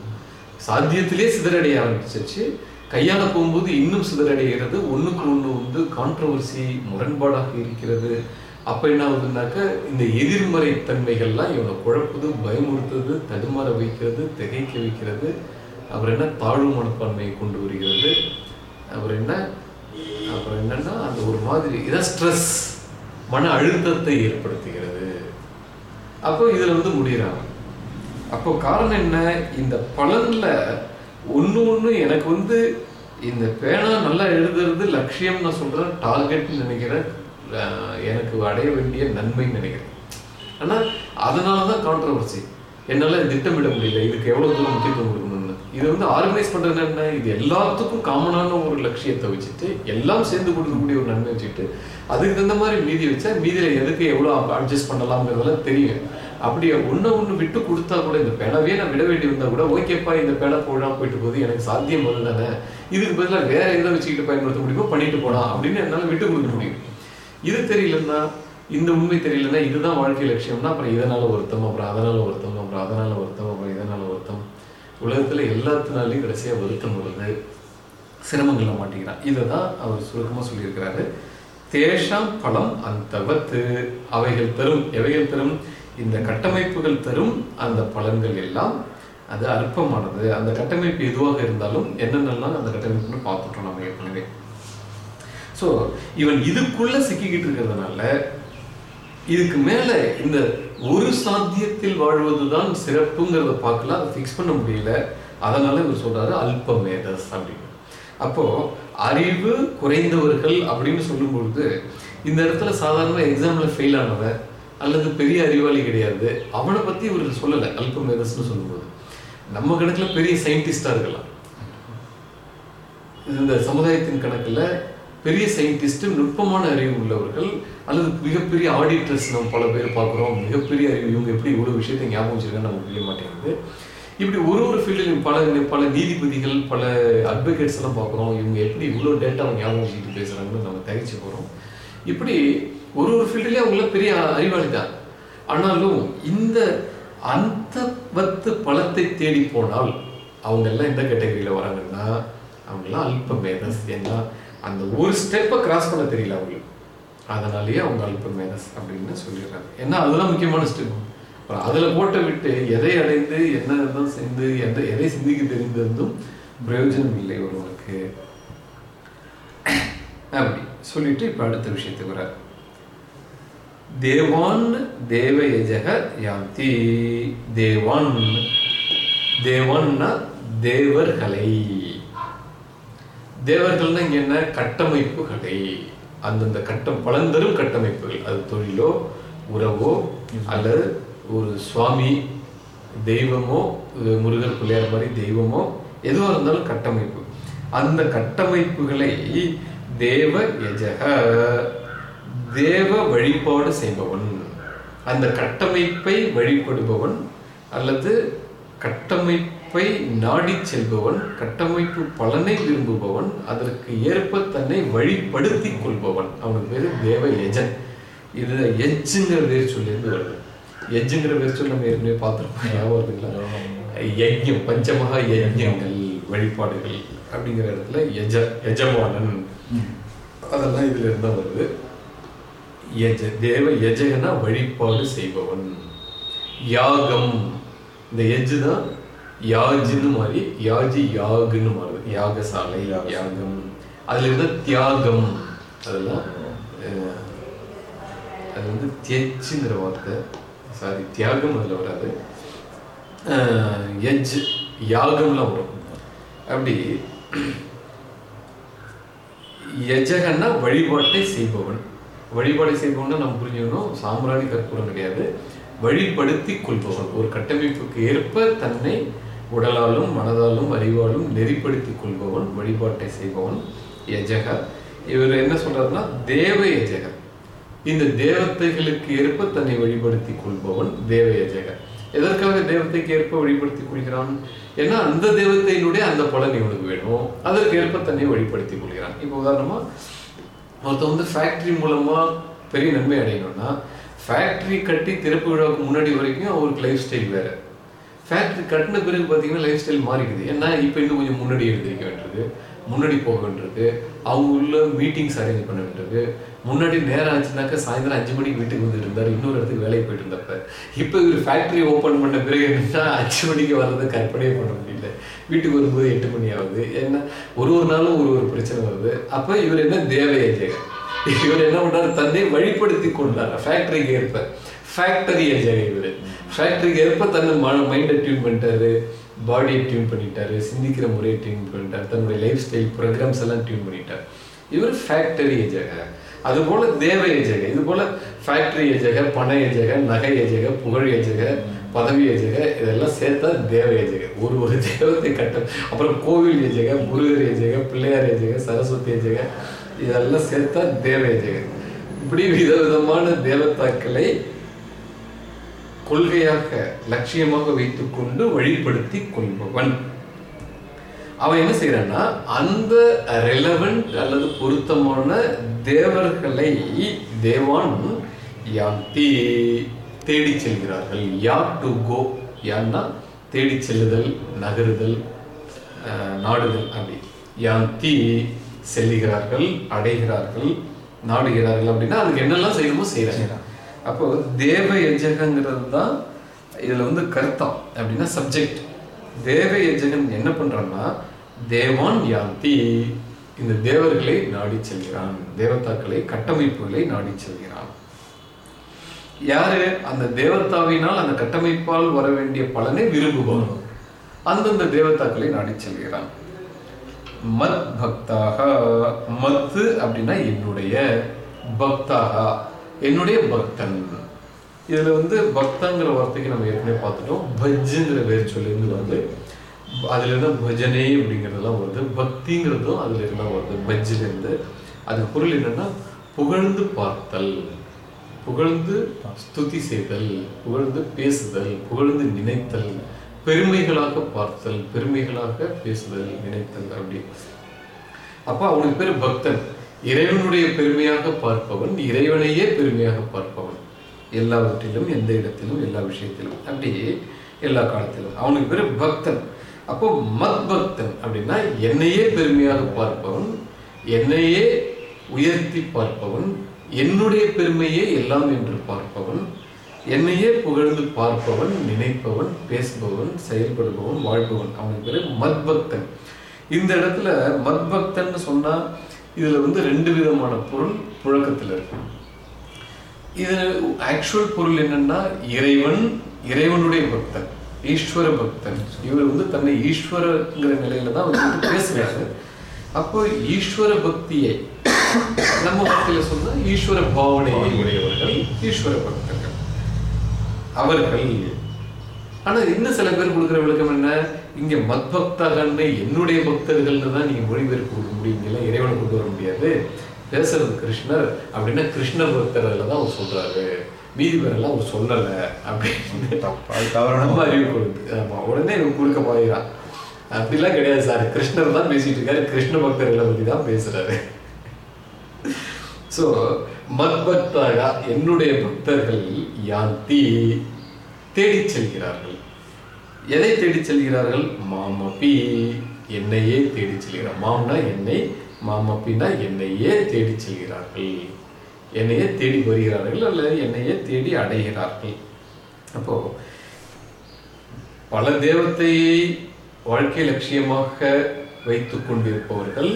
சாத்தியத்திலே சிதறடைய ஆரம்பிச்சிருச்சு. கையாள போகும்போது இன்னும் சிதறடைகிறது. ஒண்ணுக்கு ஒண்ணு வந்து கான்ட்ரவர்சி முரண்பாடாக இருக்கிறது. அப்ப என்ன ஆகுதுன்னாக்க இந்த எதிர்மறை தன்மைகள்லாம் இவனை குழப்புது பயமுறுத்துறது தடுமாற வைக்கிறது திகைக்க வைக்கிறது. அப்புறம் என்ன தாழ்வு மனப்பான்மையை கொண்டு வருகிறது. அப்புறம் என்ன அப்புறம் என்னன்னா அந்த ஒரு மாதிரி இதான் ஸ்ட்ரெஸ் மன அழுத்தத்தை ஏற்படுத்துகிறது. அப்போ இதுல வந்து முடிகிறாங்க. அப்போ காரணம் என்ன? இந்த பலன்ல ஒன்று ஒன்று எனக்கு வந்து இந்த பேனா நல்லா எழுதுறது லட்சியம் நான் சொல்கிறேன் டார்கெட்னு நினைக்கிறேன் எனக்கு அடைய வேண்டிய நன்மைன்னு நினைக்கிறேன். ஆனால் அதனால தான் கான்ட்ரவர்சி என்னால் திட்டமிட முடியல. இதுக்கு எவ்வளோ தூரம் முக்கியத்துவம் கொடுக்கணும்னு. இது வந்து ஆர்கனைஸ் பண்ணுறது என்ன இது எல்லாத்துக்கும் காமனான ஒரு லட்சியத்தை வச்சுட்டு எல்லாம் சேர்ந்து கொடுக்கக்கூடிய ஒரு நன்மை வச்சுட்டு அதுக்கு தகுந்த மாதிரி மீதி வச்சா மீதியில் எதுக்கு எவ்வளோ அட்ஜஸ்ட் பண்ணலாம்ங்கிறதெல்லாம் தெரியும் அப்படியே ஒண்ணு ஒண்ணு விட்டு கொடுத்தா கூட இந்த பிளவே நான் விட வேண்டி வந்தா கூட ஓகேப்பா இந்த பேனா போடாம போயிட்டு போகுது எனக்கு சாத்தியம் தானே இதுக்கு பதிலாக வேற எதை வச்சுக்கிட்டு பயன்படுத்த முடியுமோ பண்ணிட்டு போலாம் அப்படின்னு என்னால விட்டு கொடுக்க முடியும். இது தெரியலன்னா இந்த உண்மை தெரியலன்னா இதுதான் வாழ்க்கை லட்சியம்னா அப்புறம் இதனால ஒருத்தம் அப்புறம் அதனால ஒருத்தம் அப்புறம் அதனால ஒருத்தம் அப்புறம் இதனால ஒருத்தம் உலகத்துல எல்லாத்தினாலையும் கடைசியா வருத்தம் வருது. சிரமங்களை மாட்டிக்கிறான். இதை தான் அவர் சுருக்கமாக சொல்லியிருக்கிறாரு. தேஷாம் பலம் அந்தவத்து. அவைகள் தரும். எவைகள் தரும்? இந்த கட்டமைப்புகள் தரும் அந்த பலன்கள் எல்லாம் அது அற்பமானது. அந்த கட்டமைப்பு எதுவாக இருந்தாலும் என்னென்னலாம் அந்த கட்டமைப்புன்னு பார்த்துட்டோம் நம்ம ஏற்கனவே. ஸோ இவன் இதுக்குள்ள சிக்கிக்கிட்டு இருக்கிறதுனால இதுக்கு மேல இந்த ஒரு சாத்தியத்தில் வாழ்வதுதான் சிறப்புங்கிறத பார்க்கல அதை ஃபிக்ஸ் பண்ண முடியல. அதனால இவர் சொல்றாரு அல்ப மேதஸ் அப்படின்னு. அப்போ அறிவு குறைந்தவர்கள் அப்படின்னு சொல்லும் பொழுது இந்த இடத்துல சாதாரண எக்ஸாம்ல ஃபெயில் ஆனவன் அல்லது பெரிய அறிவாளி கிடையாது. அவனை பத்தி இவர் சொல்லலை. அல்ப மேதஸ்னு சொல்லும்போது. நம்ம கணக்குல பெரிய சயின்டிஸ்டா இருக்கலாம். இந்த சமுதாயத்தின் கணக்குல பெரிய சயின்டிஸ்ட் நுட்பமான அறிவு உள்ளவர்கள் அல்லது மிகப்பெரிய ஆடிட்டர்ஸ் நம்ம பல பேர் பார்க்குறோம். மிகப்பெரிய அறிவு. இவங்க எப்படி இவ்வளவு விஷயத்தை ஞாபகம் வச்சிருக்கான்னு நமக்கு புரிய மாட்டேங்குது. இப்படி ஒரு ஒரு ஃபீல்டிலும் பல பல நீதிபதிகள் பல அட்வொகேட்ஸ் எல்லாம் பார்க்குறோம். இவங்க எப்படி இவ்வளோ டேட்டாவை ஞாபகம் வச்சுக்கிட்டு பேசுறாங்கன்னு நம்ம தகைச்சு போகிறோம் இப்படி ஒரு ஒரு ஃபீல்டுலேயே அவங்கள பெரிய அறிவாளி தான் ஆனாலும் இந்த அந்த பழத்தை பலத்தை தேடி போனால் அவங்க எல்லாம் எந்த கேட்டகரியில் வராங்கன்னா அவங்களாம் அல்ப மேதஸ். ஏன்னா அந்த ஒரு ஸ்டெப்பை கிராஸ் பண்ண தெரியல அவங்களுக்கு. அதனாலேயே அவங்க அல்ப மேதஸ் அப்படின்னு சொல்லிடுறாங்க. ஏன்னா அதுதான் முக்கியமான ஸ்டெப் அப்புறம் அதில் போட்ட விட்டு எதை அடைந்து என்ன தான் சேர்ந்து எந்த எதை சிந்திக்க தெரிந்திருந்தும் பிரயோஜனம் இல்லை ஒருவனுக்கு. அப்படி சொல்லிட்டு இப்போ அடுத்த விஷயத்துக்கு வர தேவான் தேவயஜக யாந்தி. தேவான். தேவான்னா தேவர்களை. தேவர்கள்னா இங்க என்ன? கட்டமைப்புகளை. அந்தந்த கட்டம் பலந்தரும் கட்டமைப்புகள். அது தொழிலோ உறவோ அல்லது ஒரு சுவாமி தெய்வமோ முருகர் பிள்ளையார் மாதிரி தெய்வமோ எதுவாக இருந்தாலும் கட்டமைப்பு. அந்த கட்டமைப்புகளை தேவ யஜக தேவ வழிபாடு செய்பவன். அந்த கட்டமைப்பை வழிபடுபவன் அல்லது கட்டமைப்பை நாடி செல்பவன் கட்டமைப்பு பலனை விரும்புபவன் அதற்கு ஏற்ப தன்னை வழிப்படுத்திக் கொள்பவன். அவனுக்கு பேரு தேவ யஜன் இது எஜ்ஜுங்கிற வேர் சொல்லியிருந்து வருது. எஜ்ஜுங்கிற வேர் சொல்லி நம்ம ஏற்கனவே பார்த்துருப்போம் ஞாபகம் வருதுங்களா? யஜ்யம் பஞ்சமகா யஜ்யங்கள் வழிபாடுகள் அப்படிங்கிற இடத்துல யஜ யஜமானன். அதெல்லாம் இதுல இருந்தா வருது. யஜ தேவ யஜகனா வழிபாடு செய்பவன். யாகம். இந்த எஜ்ஜு தான் யாஜின்னு மாறி யாஜி யாகுன்னு மாறுது. யாகசாலை யாகம். அதுல இருந்த தியாகம். அதெல்லாம் அது வந்து தியச்சுங்கிற வார்த்தை. சாரி தியாகம் அதில் வராது. எஜ் யாகம்லாம் வரும். அப்படி யஜகன்னா வழிபாட்டை செய்பவன். வழிபாடு செய்வோம்னா நம்ம புரிஞ்சுக்கணும். சாம்பிராணி கற்பூரம் கிடையாது. வழிப்படுத்தி கொள்பவன். ஒரு கட்டமைப்புக்கு ஏற்ப தன்னை உடலாலும் மனதாலும் அறிவாலும் நெறிப்படுத்தி கொள்பவன் வழிபாட்டை செய்பவன் எஜக. இவர் என்ன சொல்றாருன்னா தேவ எஜக. இந்த தேவத்தைகளுக்கு ஏற்ப தன்னை வழிபடுத்தி கொள்பவன் தேவ எஜக. எதற்காக தேவத்தைக்கு ஏற்ப வழிபடுத்தி கொள்கிறான்? ஏன்னா அந்த தேவதையினுடைய அந்த பலன் இவனுக்கு வேணும். அதற்கு ஏற்ப தன்னை வழிபடுத்தி கொள்கிறான். இப்போ உதாரணமா ஒருத்தன் வந்து ஃபேக்ட்ரி மூலமாக பெரிய நன்மை அடையணும்னா ஃபேக்ட்ரி கட்டி திறப்பு விழாவுக்கு முன்னாடி வரைக்கும் அவருக்கு லைஃப் ஸ்டைல் வேறு. ஃபேக்ட்ரி கட்டின பிறகு பார்த்தீங்கன்னா லைஃப் ஸ்டைல் மாறிக்குது ஏன்னா இப்போ இன்னும் கொஞ்சம் முன்னாடி எடுத்து வைக்க வேண்டியது முன்னாடி போக வேண்டியிருக்கு அவங்க உள்ள மீட்டிங்ஸ் அரேஞ்ச் பண்ண வேண்டியிருக்கு முன்னாடி நேரம் ஆச்சுனாக்கா சாயந்தரம் அஞ்சு மணிக்கு வீட்டுக்கு வந்துட்டு இருந்தார் இன்னொரு இடத்துக்கு வேலைக்கு போயிட்டு இருந்தப்ப இப்போ இவர் ஃபேக்ட்ரி ஓப்பன் பண்ண பிறகு என்னன்னா அஞ்சு மணிக்கு வர்றது கற்பனையே பண்ண முடியல. வீட்டுக்கு வரும்போது எட்டு மணி ஆகுது. ஏன்னா ஒரு ஒரு நாளும் ஒரு ஒரு பிரச்சனை வருது. அப்போ இவர் என்ன தேவையஜெகன் இவர் என்ன பண்ணார்? தன்னை வழிப்படுத்தி கொண்டார். ஃபேக்டரிக்கு ஏற்ப. ஃபேக்டரி ஏஜாக இவர். ஃபேக்டரிக்கு ஏற்ப தன்னை மைண்டை டியூன் பண்ணிட்டாரு. பாடியை டியூன் பண்ணிட்டாரு. சிந்திக்கிற முறையை டியூன் பண்ணிட்டார். தன்னுடைய லைஃப் ஸ்டைல் ப்ரோக்ராம்ஸ் எல்லாம் டியூன் பண்ணிட்டார். இவர் ஃபேக்டரி ஏஜாக அதுபோல் தேவ ஏஜக இது போல ஃபேக்டரி ஏஜக பண ஏஜக நகை ஏஜக புகழ் எஜக பதவி எஜக இதெல்லாம் சேர்த்தா தேவ எஜக ஒரு ஒரு தேவத்தை கட்ட அப்புறம் கோவில் எஜக முருகர் எஜக பிள்ளையார் எஜக சரஸ்வதி எஜக இதெல்லாம் சேர்த்தா தேவ எஜக இப்படி விதவிதமான தேவதாக்களை கொள்கையாக லட்சியமாக வைத்துக்கொண்டு வழிப்படுத்தி கொள்பவன். அவன் என்ன செய்யறான்னா அந்த ரெலவெண்ட் அல்லது பொருத்தமான தேவர்களை தேவான் யாந்தி தேடி செல்கிறார்கள். யா டு கோ யான்னா தேடி செல்லுதல் நகருதல் நாடுதல் அப்படி. யாந்தி செல்லுகிறார்கள் அடைகிறார்கள் நாடுகிறார்கள் அப்படின்னா அதுக்கு என்னெல்லாம் செய்யணுமோ செய்யறாங்க. அப்போ தேவ எஜகங்கிறது தான் இதுல வந்து கருத்தம் அப்படின்னா சப்ஜெக்ட் தேவ எஜகன் என்ன பண்றான்னா தேவான் யாந்தி இந்த தேவர்களை நாடி செல்கிறான். தேவதாக்களை கட்டமைப்புகளை நாடி செல்கிறான். யாரு? அந்த தேவதாவினால் அந்த கட்டமைப்பால் வர வேண்டிய பலனை விரும்புவான். அந்தந்த தேவதாக்களை நாடி செல்கிறான். மத் பக்தாக மத்து அப்படின்னா என்னுடைய பக்தாக என்னுடைய பக்தன். இதுல வந்து பக்தங்கிற வார்த்தைக்கு நம்ம ஏற்கனவே பார்த்துட்டோம். பஜ்ஜுங்கிற பேர் சொல்லி வந்து அதுல இருந்தால் பஜனை அப்படிங்கிறதெல்லாம் வருது. பக்திங்கிறதும் அதுல இருந்தா வருது. பஜ்ஜில இருந்து அதுக்கு பொருள் என்னன்னா புகழ்ந்து பார்த்தல். புகழ்ந்து ஸ்துதி செய்தல். புகழ்ந்து பேசுதல். புகழ்ந்து நினைத்தல். பெருமைகளாக பார்த்தல். பெருமைகளாக பேசுதல் நினைத்தல் அப்படி. அப்ப அவனுக்கு பேர் பக்தன். இறைவனுடைய பெருமையாக பார்ப்பவன் இறைவனையே பெருமையாக பார்ப்பவன். எல்லாவற்றிலும் எந்த இடத்திலும் எல்லா விஷயத்திலும். அப்படியே எல்லா காலத்திலும். அவனுக்கு பேர் பக்தன். அப்போ மத் பக்தன் அப்படின்னா என்னையே பெருமையாக பார்ப்பவன் என்னையே உயர்த்தி பார்ப்பவன் என்னுடைய பெருமையே எல்லாம் என்று பார்ப்பவன் என்னையே புகழ்ந்து பார்ப்பவன் நினைப்பவன் பேசுபவன் செயல்படுபவன் வாழ்பவன். அவனுக்கு பேரு மத்பக்தன். இந்த இடத்துல மத்பக்தன் சொன்னா இதுல வந்து ரெண்டு விதமான பொருள் புழக்கத்தில் இருக்கு. இது ஆக்சுவல் பொருள் என்னன்னா இறைவன் இறைவனுடைய பக்தன். ஈஸ்வர பக்தன் இவர் வந்து தன்னை ஈஸ்வரங்கிற நிலையில தான் வந்து பேசுறாரு. அப்போ ஈஸ்வர பக்தியை நம்ம வார்த்தையில சொன்னா ஈஸ்வர பாவனையை உடையவர்கள் ஈஸ்வர பக்தர்கள் அவர்கள் ஆனா இன்னும் சில பேர் கொடுக்குற விளக்கம் என்ன? இங்க மத்பக்தகன்னு என்னுடைய பக்தர்கள்னு தான் நீங்க மொழிபெயர்ப்பு கொடுக்க முடியுங்களா இறைவனை கொண்டு வர முடியாது. பேசுறது கிருஷ்ணர். அப்படின்னா கிருஷ்ணர் பக்தர்ல தான் அவர் சொல்றாரு. மீதி பேரெல்லாம் அவர் சொல்லல அப்படின்னு நம்ம அறிவு கொடுத்து ஆமா உடனே இவன் குறுக்க பாயிறான் அப்படிலாம் கிடையாது சார். கிருஷ்ணர் தான் பேசிட்டு இருக்காரு. கிருஷ்ண பக்தர்களை பத்தி தான் பேசுறாரு. சோ மத்பக்தாக என்னுடைய பக்தர்கள் யாந்தி தேடிச் செல்கிறார்கள். எதை தேடிச் செல்கிறார்கள்? மாமபி. என்னையே தேடிச் செல்கிறார். மாம்னா என்னை மாமப்பினா என்னையே தேடிச் செல்கிறார்கள். என்னையே தேடி வருகிறார்கள் அல்லது என்னையே தேடி அடைகிறார்கள். அப்போ பல தேவத்தையை வாழ்க்கை லட்சியமாக வைத்துக் கொண்டிருப்பவர்கள்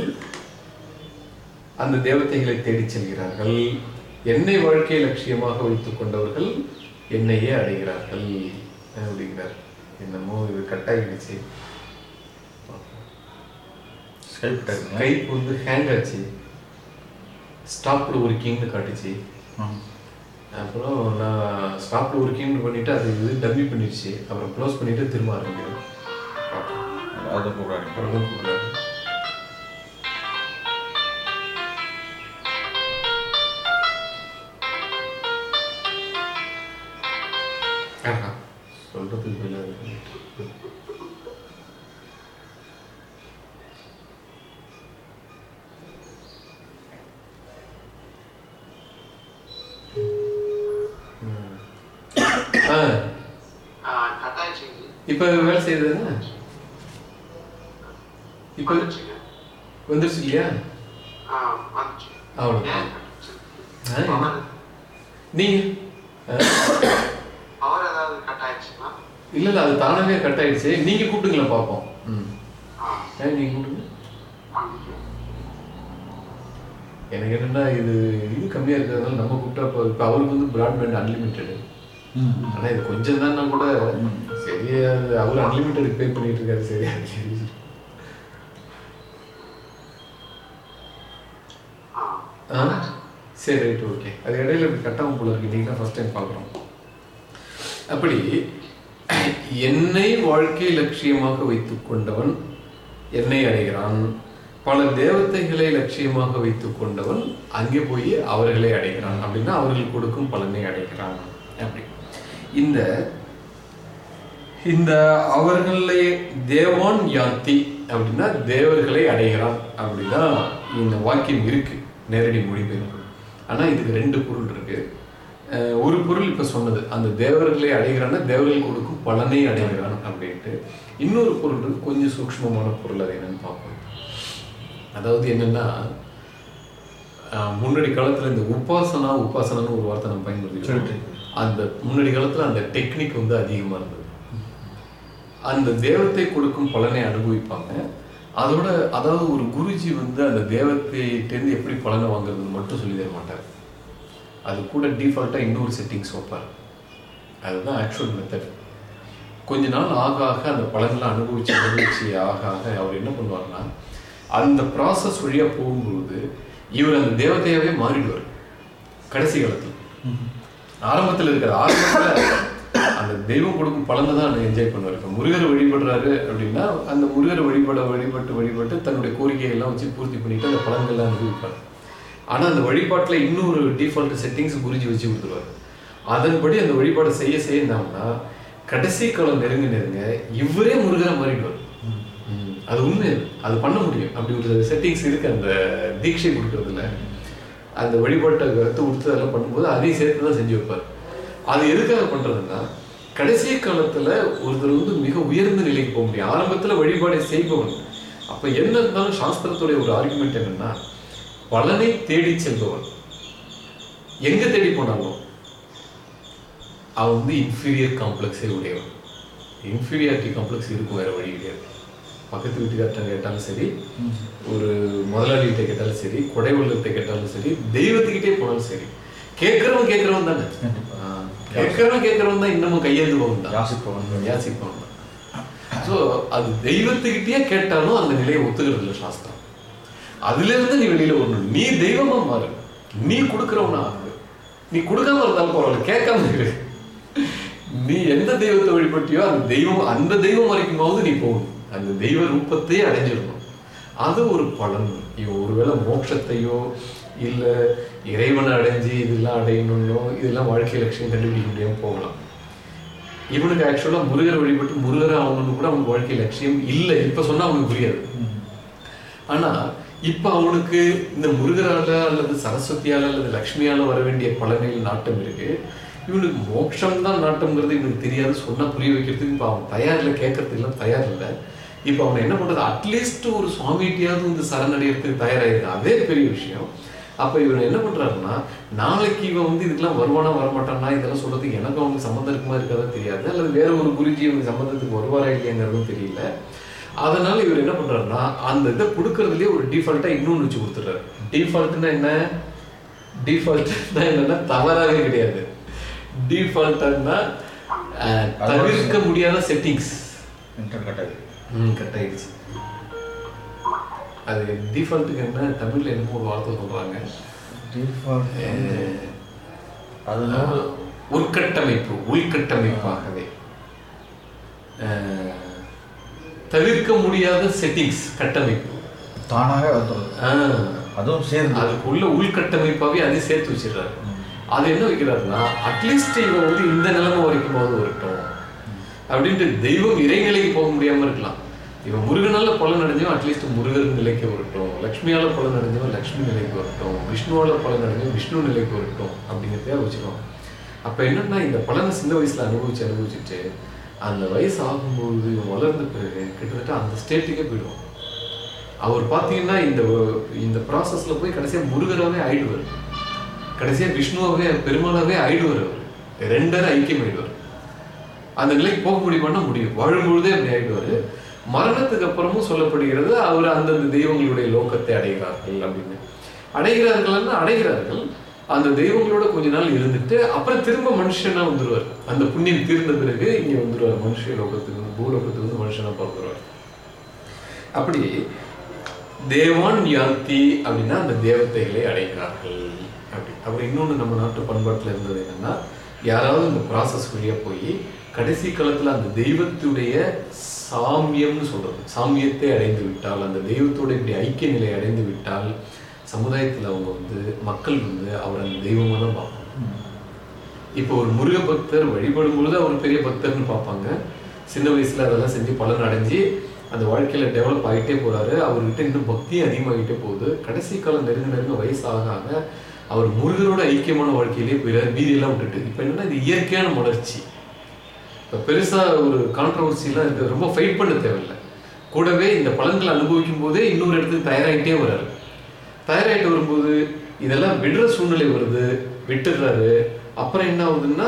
அந்த தேவத்தைகளை தேடி செல்கிறார்கள். என்னை வாழ்க்கை லட்சியமாக வைத்துக் கொண்டவர்கள் என்னையே அடைகிறார்கள். அப்படிங்கிறார். என்னமோ இது கட்டாயிடுச்சு. கைப்பு வந்து ஹேங் ஆச்சு. ஸ்டாப்டு ஒர்க்கிங்னு காட்டுச்சு. அப்புறம் நான் ஸ்டாப்டு ஒர்க்கிங் பண்ணிட்டு அது இது டம்மி பண்ணிடுச்சு. அப்புறம் க்ளோஸ் பண்ணிட்டு திரும்ப ஆரம்பிக்கிறேன். அதை போடுறாங்க அப்புறம் கூப்பிடுறாரு ஆஹா, இப்ப வேலை செய்யுதுன்னா இப்ப வந்துருச்சு இல்லையா? பவர் நீங்க? இல்ல இல்ல அது தானாவே கட் ஆயிடுச்சு. நீங்க கூப்பிடுங்களேன் பார்ப்போம். நீங்க கூப்பிடுங்க. எனக்கு என்னன்னா இது இது கம்மியா இருக்கிறதுனால நம்ம கூப்பிட்டா இப்போ அவருக்கு வந்து பிராட்பேண்ட் அன்லிமிட்டெடு ஆனால் இது கொஞ்சம் தான் கூட சரி அது அவர் அன்லிமிட்டெட் பே பண்ணிட்டு இருக்காரு சரி சரி. ஆ சரி ரைட் ஓகே அது இடையில இப்படி கட்டாமல் போல இருக்கு. நீங்கள் ஃபர்ஸ்ட் டைம் பார்க்குறோம் அப்படி என்னை வாழ்க்கை லட்சியமாக வைத்துக் கொண்டவன் என்னை அடைகிறான். பல தேவதைகளை லட்சியமாக வைத்துக் கொண்டவன் அங்கே போய் அவர்களை அடைகிறான். அப்படின்னா அவர்கள் கொடுக்கும் பலனை அடைகிறான். அப்படி. இந்த இந்த அவர்களே தேவான் யாத்தி அப்படின்னா தேவர்களை அடைகிறான் அப்படின்னா இந்த வாக்கியம் இருக்கு நேரடி மொழிபெயர்ப்பு ஆனால் இதுக்கு ரெண்டு பொருள் இருக்கு. ஒரு பொருள் இப்போ சொன்னது அந்த தேவர்களை அடைகிறான்னா தேவர்கள் கொடுக்கும் பலனை அடைகிறான் அப்படின்ட்டு. இன்னொரு பொருள் இருக்கு கொஞ்சம் சூக்ஷ்மமான பொருள் அது என்னன்னு பார்ப்போம். அதாவது என்னன்னா முன்னாடி காலத்தில் இந்த உபாசனா உபாசனான்னு ஒரு வார்த்தை நம்ம பயன்படுத்தி அந்த முன்னாடி காலத்தில் அந்த டெக்னிக் வந்து அதிகமாக இருந்தது. அந்த தேவத்தை கொடுக்கும் பலனை அனுபவிப்பாங்க. அதோட அதாவது ஒரு குருஜி வந்து அந்த தேவத்தைட்டேருந்து எப்படி பலனை வாங்குறதுன்னு மட்டும் சொல்லி தர மாட்டார். அது கூட டிஃபால்ட்டாக இன்னொரு செட்டிங்ஸ் வைப்பார். அதுதான் ஆக்சுவல் மெத்தட் கொஞ்ச நாள் ஆக ஆக அந்த பலன்களை அனுபவிச்சு அனுபவிச்சு ஆக ஆக அவர் என்ன பண்ணுவார்னா அந்த ப்ராசஸ் வழியாக போகும்பொழுது இவர் அந்த தேவதையாகவே மாறிடுவார். கடைசி காலத்தில். ஆரம்பத்துல இருக்கிற ஆரம்பத்துல அந்த தெய்வம் கொடுக்கும் பலனை தான் என்ஜாய் பண்ணுவார். இப்போ முருகர் வழிபடுறாரு அப்படின்னா அந்த முருகர் வழிபட வழிபட்டு வழிபட்டு தன்னுடைய கோரிக்கைகள் எல்லாம் வச்சு பூர்த்தி பண்ணிட்டு அந்த பலன்கள்லாம் அனுபவிப்பார். ஆனா அந்த வழிபாட்டுல இன்னொரு டிஃபால்ட் செட்டிங்ஸ் குருஜி வச்சு கொடுத்துருவாரு. அதன்படி அந்த வழிபாடை செய்ய செய்ய என்னாகும்னா கடைசி காலம் நெருங்க நெருங்க இவரே முருகரை மாறிடுவார். அது உண்மை அது. அது பண்ண முடியும். அப்படி ஒரு செட்டிங்ஸ் இருக்கு அந்த தீட்சை கொடுக்கறதுல. அந்த வழிபாட்டை கருத்து கொடுத்து அதெல்லாம் பண்ணும்போது அதையும் சேர்த்து தான் செஞ்சு வைப்பார். அது எதுக்காக பண்றதுன்னா கடைசி காலத்தில் ஒருத்தர் வந்து மிக உயர்ந்த நிலைக்கு போக முடியும். ஆரம்பத்தில் வழிபாடை செய்பவன். அப்போ என்ன இருந்தாலும் சாஸ்திரத்துடைய ஒரு ஆர்குமெண்ட் என்னன்னா பலனை தேடி செல்பவன். எங்கே தேடி போனாலும் அவன் வந்து இன்ஃபீரியர் காம்ப்ளெக்ஸே உடையவன். இன்ஃபீரியாரிட்டி காம்ப்ளெக்ஸ் இருக்கும் வேற வழி கிடையாது. பக்கத்து வீட்டுக்கார்ட்ட கேட்டாலும் சரி ஒரு முதலாளிகிட்ட கேட்டாலும் சரி கொடை உள்ளத்தை கேட்டாலும் சரி தெய்வத்துக்கிட்டே போனாலும் சரி கேட்கறவன் கேட்கறவன் தானே? கேட்கறவன் கேட்கறவன் தான் இன்னமும் கையேந்துபவன் தான். யாசிப்பவன். யாசிப்பவன் தான். ஸோ அது தெய்வத்துக்கிட்டே கேட்டாலும் அந்த நிலையை ஒத்துக்கிறது இல்லை சாஸ்திரம். அதுல இருந்து நீ வெளியில வரணும். நீ தெய்வமா மாறு. நீ கொடுக்கறவனா ஆகு. நீ கொடுக்காம இருந்தாலும் பரவாயில்ல கேட்காம இரு. நீ எந்த தெய்வத்தை வழிபட்டியோ அந்த தெய்வம் அந்த தெய்வம் வரைக்கும் போது நீ போகணும். அந்த தெய்வ ரூபத்தையே அடைஞ்சிடணும். அது ஒரு பலன். இவன் ஒருவேளை மோட்சத்தையோ இல்லை இறைவனை அடைஞ்சு இதெல்லாம் அடையணும்னோ இதெல்லாம் வாழ்க்கை லட்சியம் கண்டுபிடிக்க முடியாமல் போகலாம். இவனுக்கு ஆக்சுவலாக முருகரை வழிபட்டு முருகரை ஆகணும்னு கூட அவனுக்கு வாழ்க்கை லட்சியம் இல்லை. இப்போ சொன்னால் அவனுக்கு புரியாது. ஆனால் இப்போ அவனுக்கு இந்த முருகரால அல்லது சரஸ்வதியால் அல்லது லக்ஷ்மியால் வர வேண்டிய பலனில் நாட்டம் இருக்கு. இவனுக்கு மோட்சம் தான் நாட்டம்ங்கிறது இவனுக்கு தெரியாது. சொன்னால் புரிய வைக்கிறதுக்கு இப்போ அவன் தயார் இல்லை கேட்கறதுக்கு தயார் இல்லை. இப்ப அவன் என்ன பண்றது? அட்லீஸ்ட் ஒரு சுவாமிகிட்டயாவது வந்து சரணடைகிறதுக்கு தயாராயிருக்கான் அதே பெரிய விஷயம். அப்ப இவன் என்ன பண்றாருன்னா நாளைக்கு இவன் வந்து இதுக்கெல்லாம் வருவானா வரமாட்டானா இதெல்லாம் சொல்றதுக்கு எனக்கு அவனுக்கு சம்மந்தம் இருக்குமா இருக்காதா தெரியாது. அல்லது வேற ஒரு குருஜி இவனுக்கு சம்மந்தத்துக்கு வருவாரா இல்லையாங்கிறதும் தெரியல. அதனால இவர் என்ன பண்றாருன்னா அந்த இதை கொடுக்கறதுலயே ஒரு டிஃபால்ட்டா இன்னொன்னு வச்சு கொடுத்துறாரு டிஃபால்ட்னா என்ன? டிஃபால்ட்னா என்னன்னா தவறாவே கிடையாது. டிஃபால்ட்னா தவிர்க்க முடியாத செட்டிங்ஸ் ம் கட் ஆயிடுச்சு. அது டிஃபால்ட்டுக்கு என்ன தமிழ்ல என்னமோ ஒரு வார்த்தை சொல்றாங்க. டிஃபால்ட் அதனால உள்கட்டமைப்பு உள்கட்டமைப்பாகவே. தவிர்க்க முடியாத செட்டிங்ஸ் கட்டமைப்பு. தானாக வந்துடும் ஆஹ், அதுவும் சேர்ந்து. அதுக்குள்ள உள்கட்டமைப்பாவே அதை சேர்த்து வச்சிடுறாரு. அது என்ன வைக்கிறாருன்னா அட்லீஸ்ட் இவன் வந்து இந்த நிலைமை வரைக்கும் போது வரட்டும் அப்படின்ட்டு தெய்வம் இறைநிலைக்கு போக முடியாம இருக்கலாம். இவன் முருகனால பலன் அடைஞ்சவன் அட்லீஸ்ட் முருகர் நிலைக்கு வரட்டும் லக்ஷ்மியால பலன் அடைஞ்சவன் லக்ஷ்மி நிலைக்கு வரட்டும் விஷ்ணுவால பலன் அடைஞ்சவன் விஷ்ணு நிலைக்கு வரட்டும் அப்படிங்கிறதையா வச்சுருவான் அப்ப என்னன்னா இந்த பலனை சின்ன வயசுல அனுபவிச்சு அனுபவிச்சுட்டு அந்த வயசு ஆகும்போது வளர்ந்த பிறகு கிட்டத்தட்ட அந்த ஸ்டேட்டுக்கே போயிடுவோம் அவர் பார்த்தீங்கன்னா இந்த இந்த ப்ராசஸ்ல போய் கடைசியாக முருகனாகவே ஆயிடுவார். கடைசியாக விஷ்ணுவாகவே பெருமாளாகவே ஆயிடுவார் அவர். ரெண்டரை ஐக்கியம் ஆயிடுவார் அந்த நிலைக்கு போக பண்ண முடியும். வாழும்பொழுதே அப்படி ஆகிடுவாரு மரணத்துக்கு அப்புறமும் சொல்லப்படுகிறது அவர் அந்தந்த தெய்வங்களுடைய லோகத்தை அடைகிறார்கள் அப்படின்னு. அடைகிறார்கள்னா அடைகிறார்கள். அந்த தெய்வங்களோட கொஞ்ச நாள் இருந்துட்டு அப்புறம் திரும்ப மனுஷனா வந்துருவார். அந்த புண்ணியம் தீர்ந்த பிறகு இங்க வந்துருவார். மனுஷ லோகத்துக்கு வந்து பூலோகத்துக்கு வந்து மனுஷனா பிறந்துருவார். அப்படி தேவான் யாந்தி அப்படின்னா அந்த தேவத்தைகளை அடைகிறார்கள். அப்படி. அப்புறம் இன்னொன்று நம்ம நாட்டு பண்பாட்டில் இருந்தது என்னன்னா யாராவது இந்த ப்ராசஸ் வழியாக போய் கடைசி காலத்தில் அந்த தெய்வத்துடைய சாமியம்னு சொல்றது. சாமியத்தை அடைந்து விட்டால் அந்த தெய்வத்தோட இப்படி ஐக்கிய நிலை அடைந்து விட்டால் சமுதாயத்தில் அவங்க வந்து மக்கள் வந்து அவர் அந்த தெய்வமாக தான் பார்ப்பாங்க. இப்போ ஒரு முருக பக்தர் வழிபடும் பொழுது அவர் பெரிய பக்தர்னு பார்ப்பாங்க. சின்ன வயசுல அதெல்லாம் செஞ்சு பலன் அடைஞ்சு அந்த வாழ்க்கையில டெவலப் ஆகிட்டே போறாரு. அவர்கிட்ட இன்னும் பக்தியும் அதிகமாகிட்டே போகுது. கடைசி காலம் நெருங்க நெருங்க வயசு ஆக அவர் முருகரோட ஐக்கியமான வாழ்க்கையிலேயே போயிடாரு மீதியெல்லாம் விட்டுட்டு. இப்போ என்னன்னா இது இயற்கையான வளர்ச்சி இப்போ பெருசா ஒரு கான்ட்ரவர்சிலாம் இருக்கு ரொம்ப ஃபைட் பண்ண தேவையில்லை. கூடவே இந்த பலன்களை அனுபவிக்கும் போதே இன்னொரு இடத்துக்கு தயாராகிட்டே வர்றாரு தயாராகிட்டு வரும்போது இதெல்லாம் விடுற சூழ்நிலை வருது விட்டுடுறாரு. அப்புறம் என்ன ஆகுதுன்னா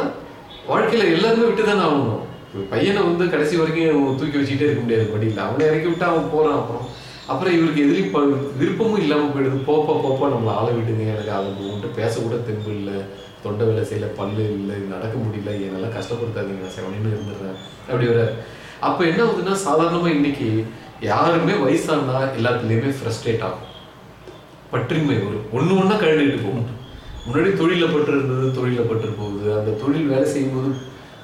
வாழ்க்கையில எல்லாருமே விட்டு தானே ஆகணும் பையனை வந்து கடைசி வரைக்கும் தூக்கி வச்சுக்கிட்டே இருக்க முடியாது. படியில் அவனை இறக்கி விட்டு அவன் போறான் அப்புறம். அப்புறம் இவருக்கு எதிரி விருப்பமும் இல்லாம போயிடுது. போப்பா போப்பா நம்மளை ஆள விடுங்க எனக்கு அதை உங்கள்கிட்ட பேசக்கூட தெம்பு இல்லை. தொண்டை வேலை செய்யல பல்லு இல்லை நடக்க முடியல என்னெல்லாம் கஷ்டப்படுத்தாதீங்க நான் செவனின்னு இருந்துடுறேன். அப்படி வர அப்ப என்ன ஆகுதுன்னா சாதாரணமா இன்னைக்கு யாருமே வயசானா எல்லாத்துலயுமே ஃப்ரஸ்ட்ரேட் ஆகும். பற்றின்மை வரும் ஒண்ணு ஒன்றா கழண்டிட்டு போகும். முன்னாடி தொழில பற்று இருந்தது தொழில பற்று போகுது. அந்த தொழில் வேலை செய்யும்போது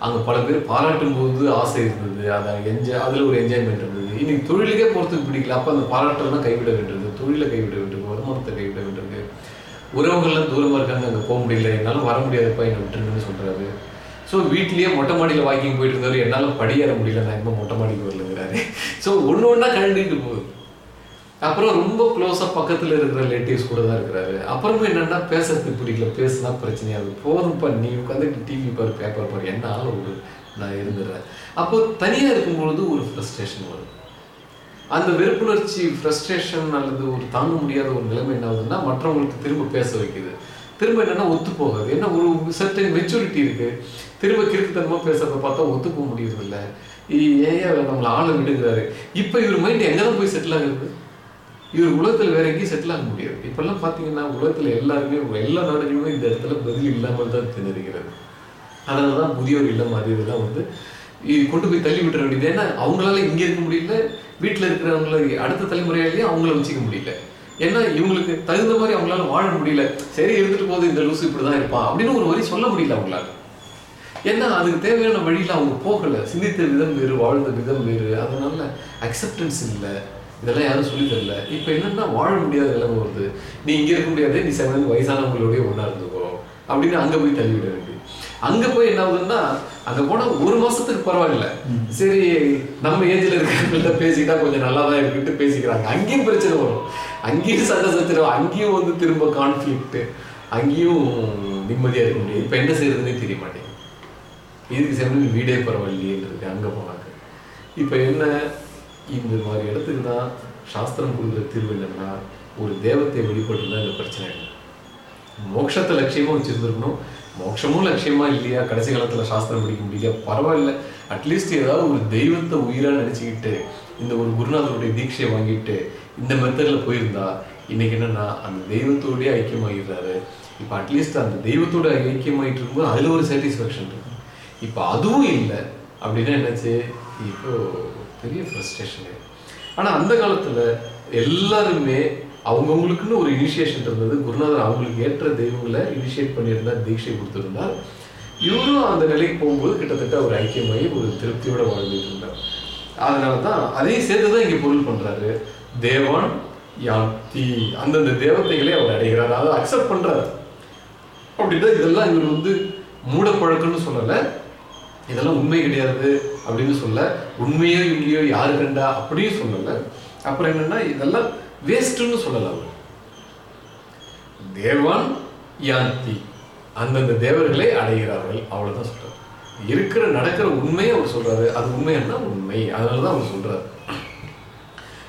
அங்க பல பேர் பாராட்டும் போது ஆசை இருந்தது. அதை என்ஜாய் அதுல ஒரு என்ஜாய்மெண்ட் இருந்தது. இன்னைக்கு தொழிலுக்கே போகிறதுக்கு பிடிக்கல. அப்ப அந்த பாராட்டெல்லாம் கைவிட வேண்டியது தொழிலை கைவிட வேண்டும் வருமானத்தை கைவிட உறவுகள்லாம் தூரமாக இருக்காங்க அங்கே போக முடியல என்னால் வர முடியாதுப்பா என்னை விட்டுருங்கன்னு சொல்கிறாரு ஸோ வீட்லேயே மொட்டை மாடியில் வாக்கிங் போயிட்டு இருந்தாரு என்னால் படியேற முடியல நான் இன்னும் மொட்டை மாடிக்கு வரலங்கிறாரு. ஸோ ஒன்று ஒன்றா கழண்டிட்டு போகுது. அப்புறம் ரொம்ப க்ளோஸாக பக்கத்தில் இருக்கிற ரிலேட்டிவ்ஸ் கூட தான் இருக்கிறாரு. அப்புறமும் என்னென்னா பேசுறதுக்கு பிடிக்கல பேசுனா பிரச்சனையாகுது போதும்ப்பா நீ உட்காந்துட்டு டிவி பாரு பேப்பர் பாரு என்ன ஆள் விடு நான் இருந்துடுறேன். அப்போ தனியாக இருக்கும்பொழுது ஒரு ஃப்ரஸ்ட்ரேஷன் வரும். அந்த வெறுப்புணர்ச்சி ஃப்ரஸ்ட்ரேஷன் அல்லது ஒரு தாங்க முடியாத ஒரு நிலைமை என்ன ஆகுதுன்னா மற்றவங்களுக்கு திரும்ப பேச வைக்குது. திரும்ப என்னன்னா ஒத்து போகாது. என்ன ஒரு சர்டன் மெச்சூரிட்டி இருக்கு. திரும்ப கிறுக்குத்தனமா பேசுறத பார்த்தா ஒத்து போக முடியறதில்ல ஏன் நம்மளை ஆளை விடுங்கிறாரு இப்போ இவர் மைண்ட் எங்கதான் போய் செட்டில் ஆகுது? இவர் உலகத்தில் வேற எங்கேயும் செட்டில் ஆக முடியாது. இப்பெல்லாம் பார்த்தீங்கன்னா உலகத்தில் எல்லாருமே எல்லா நாடுகளுமே இந்த இடத்துல பதில் இல்லாமல் தான் திணறுகிறது. அதனால தான் முதியோர் இல்லம் அது இதெல்லாம் வந்து கொண்டு போய் தள்ளி விட்டுற வேண்டியது. ஏன்னா அவங்களால இங்கே இருக்க முடியல வீட்டில் இருக்கிறவங்கள அடுத்த தலைமுறையிலையும் அவங்கள வச்சுக்க முடியல. ஏன்னா இவங்களுக்கு தகுந்த மாதிரி அவங்களால வாழ முடியல. சரி இருந்துட்டு போகுது இந்த லூசு இப்படிதான் இருப்பான் அப்படின்னு ஒரு வரி சொல்ல முடியல அவங்களால. ஏன்னா அதுக்கு தேவையான வழியில அவங்க போகல. சிந்தித்த விதம் வேறு வாழ்ந்த விதம் வேறு. அதனால அக்செப்டன்ஸ் இல்லை. இதெல்லாம் யாரும் சொல்லி தரல. இப்போ என்னன்னா வாழ முடியாத நிலைமை வருது. நீ இங்க இருக்க முடியாது நீ செவன் வயசானவங்களுடைய ஒண்ணா இருந்துக்கோ அப்படின்னு அங்க போய் தள்ளிவிடுவேன் அங்க போய் என்ன ஆகுதுன்னா அங்க போனா ஒரு மாசத்துக்கு பரவாயில்ல. சரி நம்ம ஏஜ்ல இருக்கிறவங்கள்ட்ட பேசிக்கிட்டா கொஞ்சம் நல்லா தான் இருக்குன்ட்டு பேசிக்கிறாங்க. அங்கேயும் பிரச்சனை வரும். அங்கேயும் சண்டை சச்சரவு அங்கேயும் வந்து திரும்ப கான்ஃபிளிக்ட் அங்கேயும் நிம்மதியா இருக்க முடியாது. இப்ப என்ன செய்யறதுன்னே தெரிய மாட்டேங்குது. இதுக்கு சேர்ந்து வீடே பரவாயில்லையேன்றது அங்க போனாங்க. இப்ப என்ன? இந்த மாதிரி இடத்துக்கு தான் சாஸ்திரம் கொடுக்குற தீர்வு என்னன்னா ஒரு தேவத்தை வெளிப்பட்டு தான் இந்த பிரச்சனை. இல்லை மோட்சத்தை லட்சியமா வச்சிருந்துருக்கணும். மோட்சமும் லட்சியமா இல்லையா? கடைசி காலத்துல சாஸ்திரம் படிக்க முடியல பரவாயில்ல. அட்லீஸ்ட் ஏதாவது ஒரு தெய்வத்தை உயிரா நினைச்சுக்கிட்டு இந்த ஒரு குருநாதருடைய தீட்சையை வாங்கிட்டு இந்த மெத்தட்ல போயிருந்தா இன்னைக்கு என்னன்னா அந்த தெய்வத்தோடய ஐக்கியமாகிடுறாரு இப்போ அட்லீஸ்ட் அந்த தெய்வத்தோட ஐக்கியமாயிட்டு இருக்கும்போது அதுல ஒரு சாட்டிஸ்ஃபேக்ஷன் இருக்கு. இப்போ அதுவும் இல்லை. அப்படின்னா என்னாச்சு? இப்போ பெரிய ஃப்ரஸ்ட்ரேஷனு ஆனா அந்த காலத்துல எல்லாருமே அவங்கவுங்களுக்குன்னு ஒரு இனிஷியேஷன் இருந்தது. குருநாதர் அவங்களுக்கு ஏற்ற தெய்வங்களை இனிஷியேட் பண்ணியிருந்தார் தீட்சை கொடுத்துருந்தார். இவரும் அந்த நிலைக்கு போகும்போது கிட்டத்தட்ட ஒரு ஐக்கியமாகி ஒரு திருப்தியோட வாழ்ந்துட்டு இருந்தார். அதனால தான் அதையும் சேர்த்து தான் இங்கே பொருள் பண்ணுறாரு தேவான் யாத்தி அந்தந்த தேவத்தைகளே அவர் அடைகிறார். அதை அக்செப்ட் பண்ணுறார் அப்படின்னா இதெல்லாம் இவர் வந்து மூடப்பழக்கம்னு சொல்லலை. இதெல்லாம் உண்மை கிடையாது அப்படின்னு சொல்ல உண்மையோ இல்லையோ யாரு கண்டா? அப்படின்னு சொல்லலை. அப்புறம் என்னன்னா இதெல்லாம் வேஸ்ட்னு சொல்லலாம். தேவான் யாந்தி. அந்தந்த தேவர்களை அடைகிறார்கள். அவ்வளவுதான் சொல்றாரு. இருக்கிற நடக்கிற உண்மையை அவர் சொல்றாரு. அது உண்மைன்னா உண்மை. அதனாலதான் அவர் சொல்றாரு.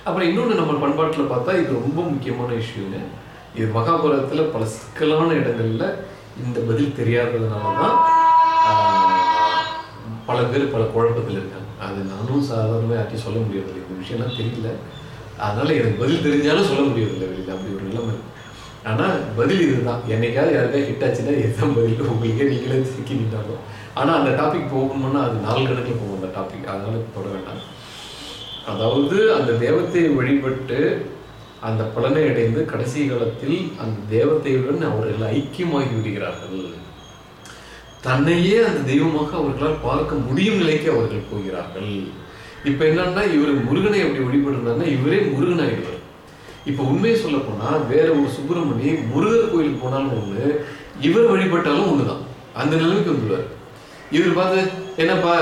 அப்புறம் இன்னொன்று நம்ம பண்பாட்டில் பார்த்தா இது ரொம்ப முக்கியமான இஷ்யூங்க. இது மகாபுரத்தில் பல சிக்கலான இடங்கள்ல இந்த பதில் தெரியாததுனால தான் ஆஹ், பல பேர் பல குழப்பத்தில் இருக்காங்க. அது நானும் சாதாரணமாக யார்ட்டையும் சொல்ல முடியறதில்லை. இந்த விஷயம்லாம் தெரியல. அதனால எனக்கு பதில் தெரிஞ்சாலும் சொல்ல முடியறதில்லை வெளியில். அப்படி ஒரு நிலைமை ஆனால் பதில் இதுதான். என்னைக்காவது யாருக்காவது ஹிட் ஆச்சுன்னா இதுதான் பதில்? உங்களுக்கே நீங்களே சிக்கி நின்றாலும். ஆனால் அந்த டாபிக் போகணும்னா அது நாலு கணக்கில் போகும் அந்த டாபிக் அதனால தொட வேண்டாம். அதாவது அந்த தேவத்தை வழிபட்டு அந்த பலனை அடைந்து கடைசி காலத்தில் அந்த தேவத்தையுடன் அவர்கள் ஐக்கியமாகி விடுகிறார்கள். தன்னையே அந்த தெய்வமாக அவர்களால் பார்க்க முடியும் நிலைக்கு அவர்கள் போகிறார்கள். இப்ப என்னன்னா இவர் முருகனை அப்படி வழிபடுறாருன்னா இவரே முருகன் ஆயிடுவார் இப்ப உண்மையை சொல்ல போனா வேற ஒரு சுப்பிரமணி முருகர் கோயிலுக்கு போனாலும் ஒண்ணு இவர் வழிபட்டாலும் ஒண்ணுதான். அந்த நிலைமைக்கு வந்துடுவார். இவர் பார்த்து என்னப்பா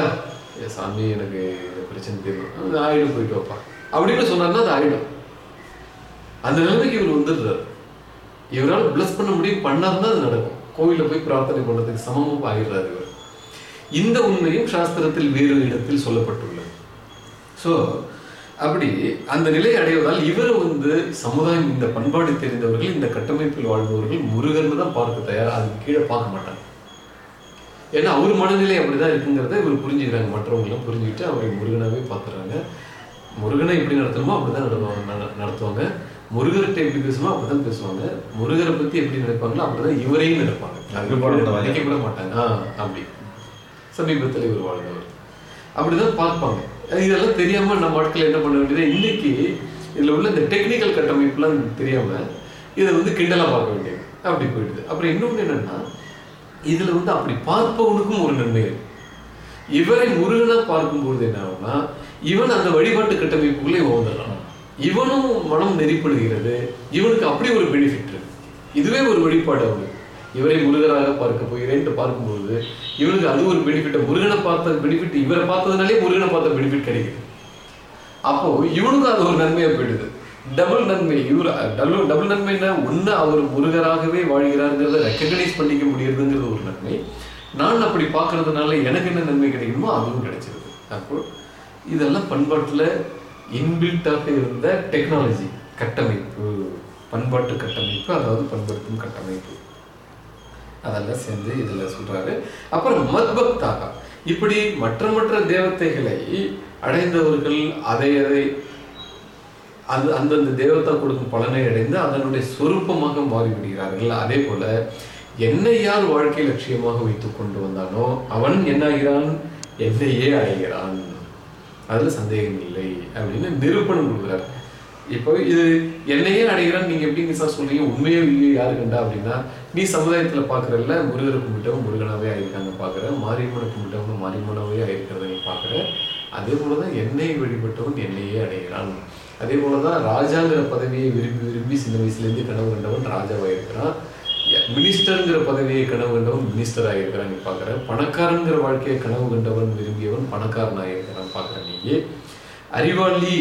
சாமி எனக்கு பிரச்சனை தெரியும் அது ஆயிடும் போயிட்டு வைப்பா. அப்படின்னு சொன்னார்னா அது ஆயிடும். அந்த நிலைமைக்கு இவர் வந்துடுறாரு. இவரால் பிளஸ் பண்ண முடியும் பண்ணாருன்னா அது நடக்கும். கோவில்ல போய் பிரார்த்தனை பண்றதுக்கு சமமும் ஆகிடுறாரு இவர். இந்த உண்மையும் சாஸ்திரத்தில் வேறு இடத்தில் சொல்லப்பட்டுள்ளது. ஸோ அப்படி அந்த நிலையை அடைவதால் இவர் வந்து சமுதாயம் இந்த பண்பாடு தெரிந்தவர்கள் இந்த கட்டமைப்பில் வாழ்பவர்கள் முருகன் தான் பார்க்க தயார் அதுக்கு கீழே பார்க்க மாட்டாங்க. ஏன்னா அவர் மனநிலை அப்படிதான் இருக்குங்கிறத இவர் புரிஞ்சுக்கிறாங்க. மற்றவங்களும் புரிஞ்சுக்கிட்டு அவரை முருகனாவே பார்த்துறாங்க. முருகனை எப்படி நடத்தணுமோ அப்படிதான் நடத்துவாங்க நட- நடத்துவாங்க. முருகர்கிட்ட எப்படி பேசணுமோ அப்படிதான் பேசுவாங்க. முருகரை பத்தி எப்படி நினைப்பாங்களோ அப்படிதான் இவரையும் நினைப்பாங்க. நினைக்க கூட மாட்டாங்க. ஆ அப்படி. சமீபத்தில் இவர் வாழ்ந்தவர். அப்படிதான் பார்ப்பாங்க. இதெல்லாம் தெரியாம நம்ம ஆட்கள் என்ன பண்ண வேண்டியது? இன்னைக்கு இதுல உள்ள இந்த டெக்னிக்கல் கட்டமைப்புலாம் தெரியாம இதை வந்து கிண்டலாக பார்க்க வேண்டியது. அப்படி போயிடுது. அப்புறம் இன்னொன்று என்னன்னா இதுல வந்து அப்படி பார்ப்பவனுக்கும் ஒரு நன்மை இருக்கு. இவரை முருகனா பார்க்கும்போது என்ன ஆகும்னா இவன் அந்த வழிபாட்டு கட்டமைப்புக்குள்ளே இவன் இவனும் மனம் நெறிப்படுகிறது. இவனுக்கு அப்படி ஒரு பெனிஃபிட் இருக்கு. இதுவே ஒரு வழிபாடு அவனுக்கு இவரை முருகராக பார்க்க போகிறேன்ட்டு பார்க்கும்போது இவனுக்கு அது ஒரு பெனிஃபிட் முருகனை பார்த்த பெனிஃபிட் இவரை பார்த்ததுனாலே முருகனை பார்த்த பெனிஃபிட் கிடைக்குது. அப்போ இவனுக்கும் அது ஒரு நன்மையா போயிடுது. டபுள் நன்மை இவர் டபுள் டபுள் நன்மைன்னா ஒண்ணு அவர் முருகராகவே வாழ்கிறாருங்கிறத ரெக்கக்னைஸ் பண்ணிக்க முடியுதுங்கிறது ஒரு நன்மை. நான் அப்படி பார்க்கறதுனால எனக்கு என்ன நன்மை கிடைக்குமோ அதுவும் கிடைச்சிருது. அப்போ இதெல்லாம் பண்பாட்டுல இன்பில்டாக இருந்த டெக்னாலஜி கட்டமைப்பு. பண்பாட்டு கட்டமைப்பு அதாவது பண்படுத்தும் கட்டமைப்பு. அதெல்லாம் சேர்ந்து இதுல சொல்றாரு. அப்புறம் மத்பக்தாக. இப்படி மற்ற மற்ற தேவத்தைகளை அடைந்தவர்கள் அதை அதை அது அந்தந்த தேவத்தை கொடுக்கும் பலனை அடைந்து அதனுடைய சொரூபமாக மாறிவிடுகிறார்கள். அதே போல என்னை யார் வாழ்க்கை லட்சியமாக வைத்துக் கொண்டு வந்தானோ அவன் என்னாகிறான் என்னையே அடைகிறான். அதில் சந்தேகம் இல்லை அப்படின்னு நிரூபணம் கொடுக்குறார். இப்போ இது என்னையே அடைகிறான் நீங்க எப்படிங்க சார் சொல்றீங்க? உண்மையே இல்லையே யாரு கண்டா அப்படின்னா நீ சமுதாயத்துல பாக்குறல்ல முருகரை கும்பிட்டவங்க முருகனாவே ஆயிருக்காங்க பாக்குற மாரியம்மனை கும்பிட்டவங்க மாரியம்மனாவே ஆயிருக்கிறத நீ பாக்குற. அதே போலதான் என்னை வழிபட்டவன் என்னையே அடைகிறான். அதே போலதான் ராஜாங்கிற பதவியை விரும்பி விரும்பி சின்ன வயசுல இருந்து கனவு கண்டவன் ராஜாவாயிருக்கிறான் மினிஸ்டருங்கிற பதவியை கனவு கண்டவன் மினிஸ்டர் ஆகியிருக்கிறான் நீ பார்க்குற பணக்காரங்கிற வாழ்க்கையை கனவு கண்டவன் விரும்பியவன் பணக்காரன் ஆகியிருக்கிறான் பார்க்குற நீயே. அறிவாளி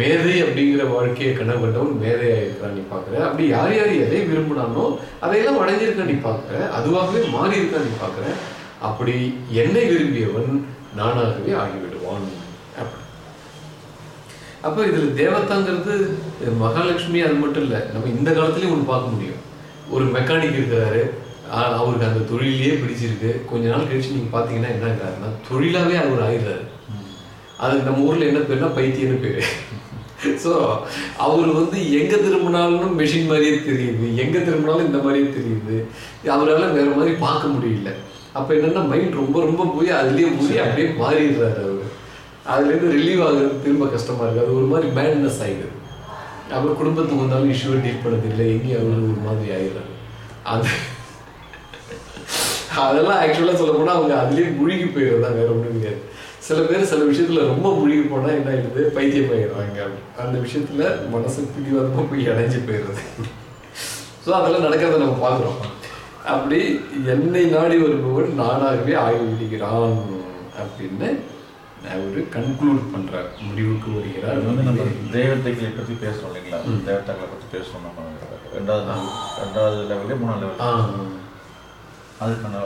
மேதை அப்படிங்கிற வாழ்க்கையை கனவு கண்டவன் மேதை இருக்கிறான் நீ பார்க்குற. அப்படி யார் யார் எதை விரும்பினானோ அதையெல்லாம் அடைஞ்சிருக்க நீ பார்க்குற. அதுவாகவே மாறி இருக்கான் நீ பார்க்குற. அப்படி என்னை விரும்பியவன் நானாகவே ஆகிவிடுவான். அப்ப அப்போ இதில் தேவதாங்கிறது மகாலட்சுமி அது மட்டும் இல்லை. நம்ம இந்த காலத்துலேயும் ஒன்று பார்க்க முடியும். ஒரு மெக்கானிக் இருக்கிறாரு. அவருக்கு அந்த தொழிலையே பிடிச்சிருக்கு. கொஞ்ச நாள் கழிச்சு நீங்கள் பார்த்தீங்கன்னா என்னங்கிறாருன்னா தொழிலாகவே அவர் ஆயிடுறாரு. அதுக்கு நம்ம ஊரில் என்ன பேருனா பைத்தியம்னு பேர். ஸோ அவர் வந்து எங்கே திரும்பினாலும் மெஷின் மாதிரியே தெரியுது. எங்கே திரும்பினாலும் இந்த மாதிரியே தெரியுது. அவரால் வேற மாதிரி பார்க்க முடியல. அப்போ என்னன்னா மைண்ட் ரொம்ப ரொம்ப போய் அதுலேயே போய் அப்படியே மாறிடுறாரு அவர். அதுலேருந்து ரிலீவ் ஆகுறது திரும்ப கஷ்டமா இருக்கு. அது ஒரு மாதிரி பேட்னஸ் ஆயிடுது. அப்புறம் குடும்பத்துக்கு வந்தாலும் இஷ்யூவை டீல் பண்ணது இல்லை எங்கேயும் அவரு ஒரு மாதிரி ஆயிடுறாரு. அது அதெல்லாம் ஆக்சுவலாக சொல்ல போனால் அவங்க அதுலேயே முழுகி போயிடுறதா வேற ஒன்றும் கிடையாது. சில பேர் சில விஷயத்துல ரொம்ப முழுகி போனால் என்ன ஆயிடுது? பைத்தியம் ஆயிடுறாங்க அந்த விஷயத்துல மனசு பிடிவாதமாக போய் அடைஞ்சு போயிடுறது. ஸோ அதெல்லாம் நடக்கிறத நம்ம பார்க்குறோம். அப்படி என்னை நாடி வருபவன் நானாகவே ஆய்வு விடுகிறான் அப்படின்னு அவரு கன்க்ளூட் பண்றார். முடிவுக்கு வருகிறார். அது வந்து நம்ம தேவதைகளை பற்றி பேசுறோம் இல்லைங்களா? தேவதைகளை பற்றி பேசுறோம் நம்ம. ரெண்டாவது ரெண்டாவது லெவலே மூணாவது லெவல் அதுக்கான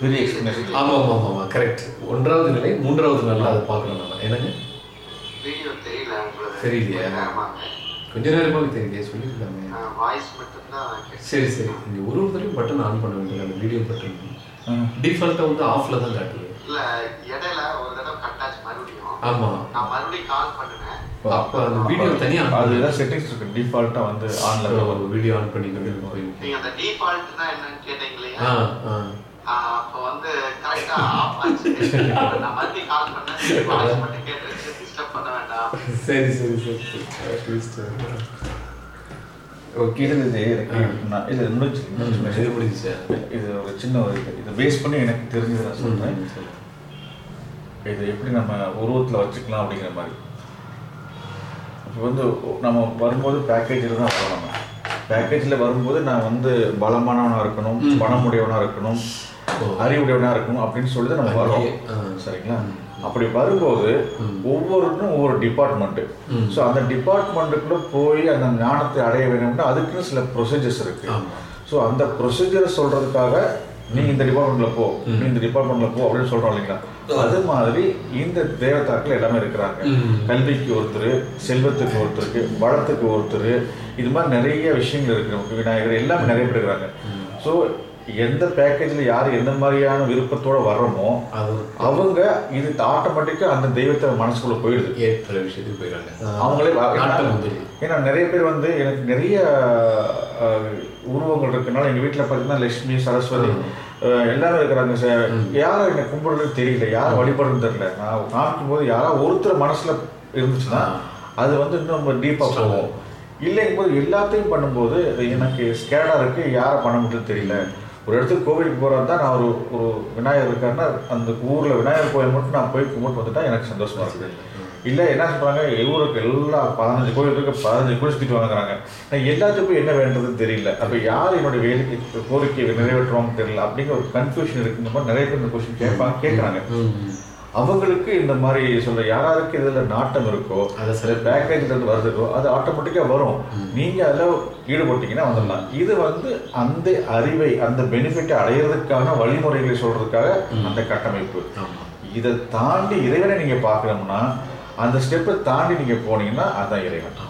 பெரிய எக்ஸ்பிளனேஷன் ஆமா ஆமா ஆமா ஆமா கரெக்ட் ஒன்றாவது நிலை மூன்றாவது நாள்ல அதை பார்க்கணும் நம்ம. என்னங்க? வீடியோ தெரியல தெரியலையா? கொஞ்ச நேரமாக தெரியலையே சொல்லிருக்காங்க வாய்ஸ் மட்டும்தான். சரி சரி. நீங்க ஒரு ஒருத்தரையும் பட்டன் ஆன் பண்ண வேண்டியது அந்த வீடியோ பட்டன் டிஃபால்ட்டா வந்து ஆஃப்ல தான் காட்டுது. இல்ல இடையில ஒரு தடவை கட்டாச்சு மறுபடியும். ஆமா. நான் மறுபடியும் கால் பண்ணினேன். அப்ப அந்த வீடியோ தனியா அது ஏதாவது செட்டிங்ஸ் இருக்கு. டிஃபால்ட்டா வந்து ஆன்ல வரும் வீடியோ ஆன் பண்ணி கொண்டு போயிருக்கு நீங்க அந்த டிஃபால்ட் தான் என்னன்னு கேட்டீங்க இல்லையா? ஆ ஆ. அப்ப வந்து கரெக்டா ஆஃப் ஆச்சு. நான் மறுபடியும் கால் பண்ணேன். வாய்ஸ் மட்டும் கேட்டுருச்சு. டிஸ்டர்ப் பண்ண வேண்டாம். சரி ஓகே இது இது நான் இது முடிஞ்சு முடிஞ்சு. இது முடிஞ்சுச்சா. இது ஒரு சின்ன ஒரு இது. பேஸ் பண்ணி எனக்கு தெரிஞ்சதை நான் சொல்றேன். இது எப்படி நம்ம உருவத்தில் வச்சுக்கலாம் அப்படிங்கிற மாதிரி. இப்போ வந்து நம்ம வரும்போது பேக்கேஜில் தான் வரோம் நம்ம பேக்கேஜில் வரும்போது நான் வந்து பலமானவனாக இருக்கணும். பணமுடையவனாக இருக்கணும் ஓ. அறிவுடையவனாக இருக்கணும் அப்படின்னு சொல்லி தான் நம்ம வரோம். சரிங்களா அப்படி வரும்போது. ஒவ்வொருக்கும் ஒவ்வொரு டிபார்ட்மெண்ட்டு. ஸோ அந்த டிபார்ட்மெண்ட்டுக்குள்ள போய் அந்த ஞானத்தை அடைய வேணும்னா அதுக்குன்னு சில ப்ரொசீஜர்ஸ் இருக்கு. ஸோ அந்த ப்ரொசீஜரை சொல்றதுக்காக நீ இந்த டிபார்ட்மெண்ட்ல போ. நீ இந்த டிபார்ட்மெண்ட்ல போ அப்படின்னு சொல்றோம் இல்லைங்களா அது மாதிரி இந்த தேவதாக்கள் எல்லாமே இருக்கிறாங்க. கல்விக்கு ஒருத்தர் செல்வத்துக்கு ஒருத்தருக்கு வளத்துக்கு ஒருத்தர் இது மாதிரி நிறைய விஷயங்கள் இருக்கு நமக்கு விநாயகர் எல்லாமே நிறைய பேர் இருக்கிறாங்க ஸோ எந்த பேக்கேஜ்ல யார் எந்த மாதிரியான விருப்பத்தோட வர்றோமோ அது அவங்க இது ஆட்டோமேட்டிக்கா அந்த தெய்வத்தை மனசுக்குள்ள போயிடுது. ஏற்ற விஷயத்துக்கு போயிடுறாங்க. அவங்களே ஏன்னா நிறைய பேர் வந்து எனக்கு நிறைய உருவங்கள் இருக்கனால எங்க வீட்டுல பார்த்தீங்கன்னா லட்சுமி சரஸ்வதி எல்லாரும் இருக்கிறாங்க சார். யாரும் என்னை கும்பிடுறது தெரியல யார் வழிபடுறது தெரியல. நான் காமிக்கும் போது யாராவது ஒருத்தர் மனசுல இருந்துச்சுன்னா அது வந்து இன்னும் ரொம்ப டீப்பா போகும். இல்லைங்கும் போது எல்லாத்தையும் பண்ணும்போது எனக்கு ஸ்கேடா இருக்கு யாரை பண்ண முடியுது தெரியல. ஒரு இடத்துக்கு கோவிலுக்கு போறதா நான் ஒரு ஒரு விநாயகர் இருக்காருன்னா அந்த ஊர்ல விநாயகர் கோயில் மட்டும் நான் போய் கும்பிட்டு வந்துட்டா எனக்கு சந்தோஷமா இருக்கு. இல்ல என்ன சொல்றாங்க? ஊருக்கு எல்லா பதினஞ்சு கோயில் இருக்கு பதினஞ்சு கோயில் சுத்திட்டு வாங்குறாங்க. நான் எல்லாத்துக்கும் என்ன வேண்டதுன்னு தெரியல. அப்ப யார் என்னுடைய வேலைக்கு கோரிக்கையை நிறைவேற்றுவாங்க தெரியல. அப்படிங்கிற ஒரு கன்ஃபியூஷன் இருக்கு இந்த மாதிரி நிறைய பேர் இந்த கொஸ்டின் கேட்பாங்க கேட்கறாங்க. அவங்களுக்கு இந்த மாதிரி சொல்ற யாராருக்கு இதுல நாட்டம் இருக்கோ அதை சில பேக்கேஜ்ல வருதுக்கோ அது ஆட்டோமேட்டிக்கா வரும். நீங்க அதுல ஈடுபட்டீங்கன்னா வந்துடலாம். இது வந்து அந்த அறிவை அந்த பெனிஃபிட்டை அடையிறதுக்கான வழிமுறைகளை சொல்றதுக்காக அந்த கட்டமைப்பு. இதை தாண்டி இறைவனை நீங்க பார்க்கணும்னா அந்த ஸ்டெப்பை தாண்டி நீங்க போனீங்கன்னா அதான் இறைவன்.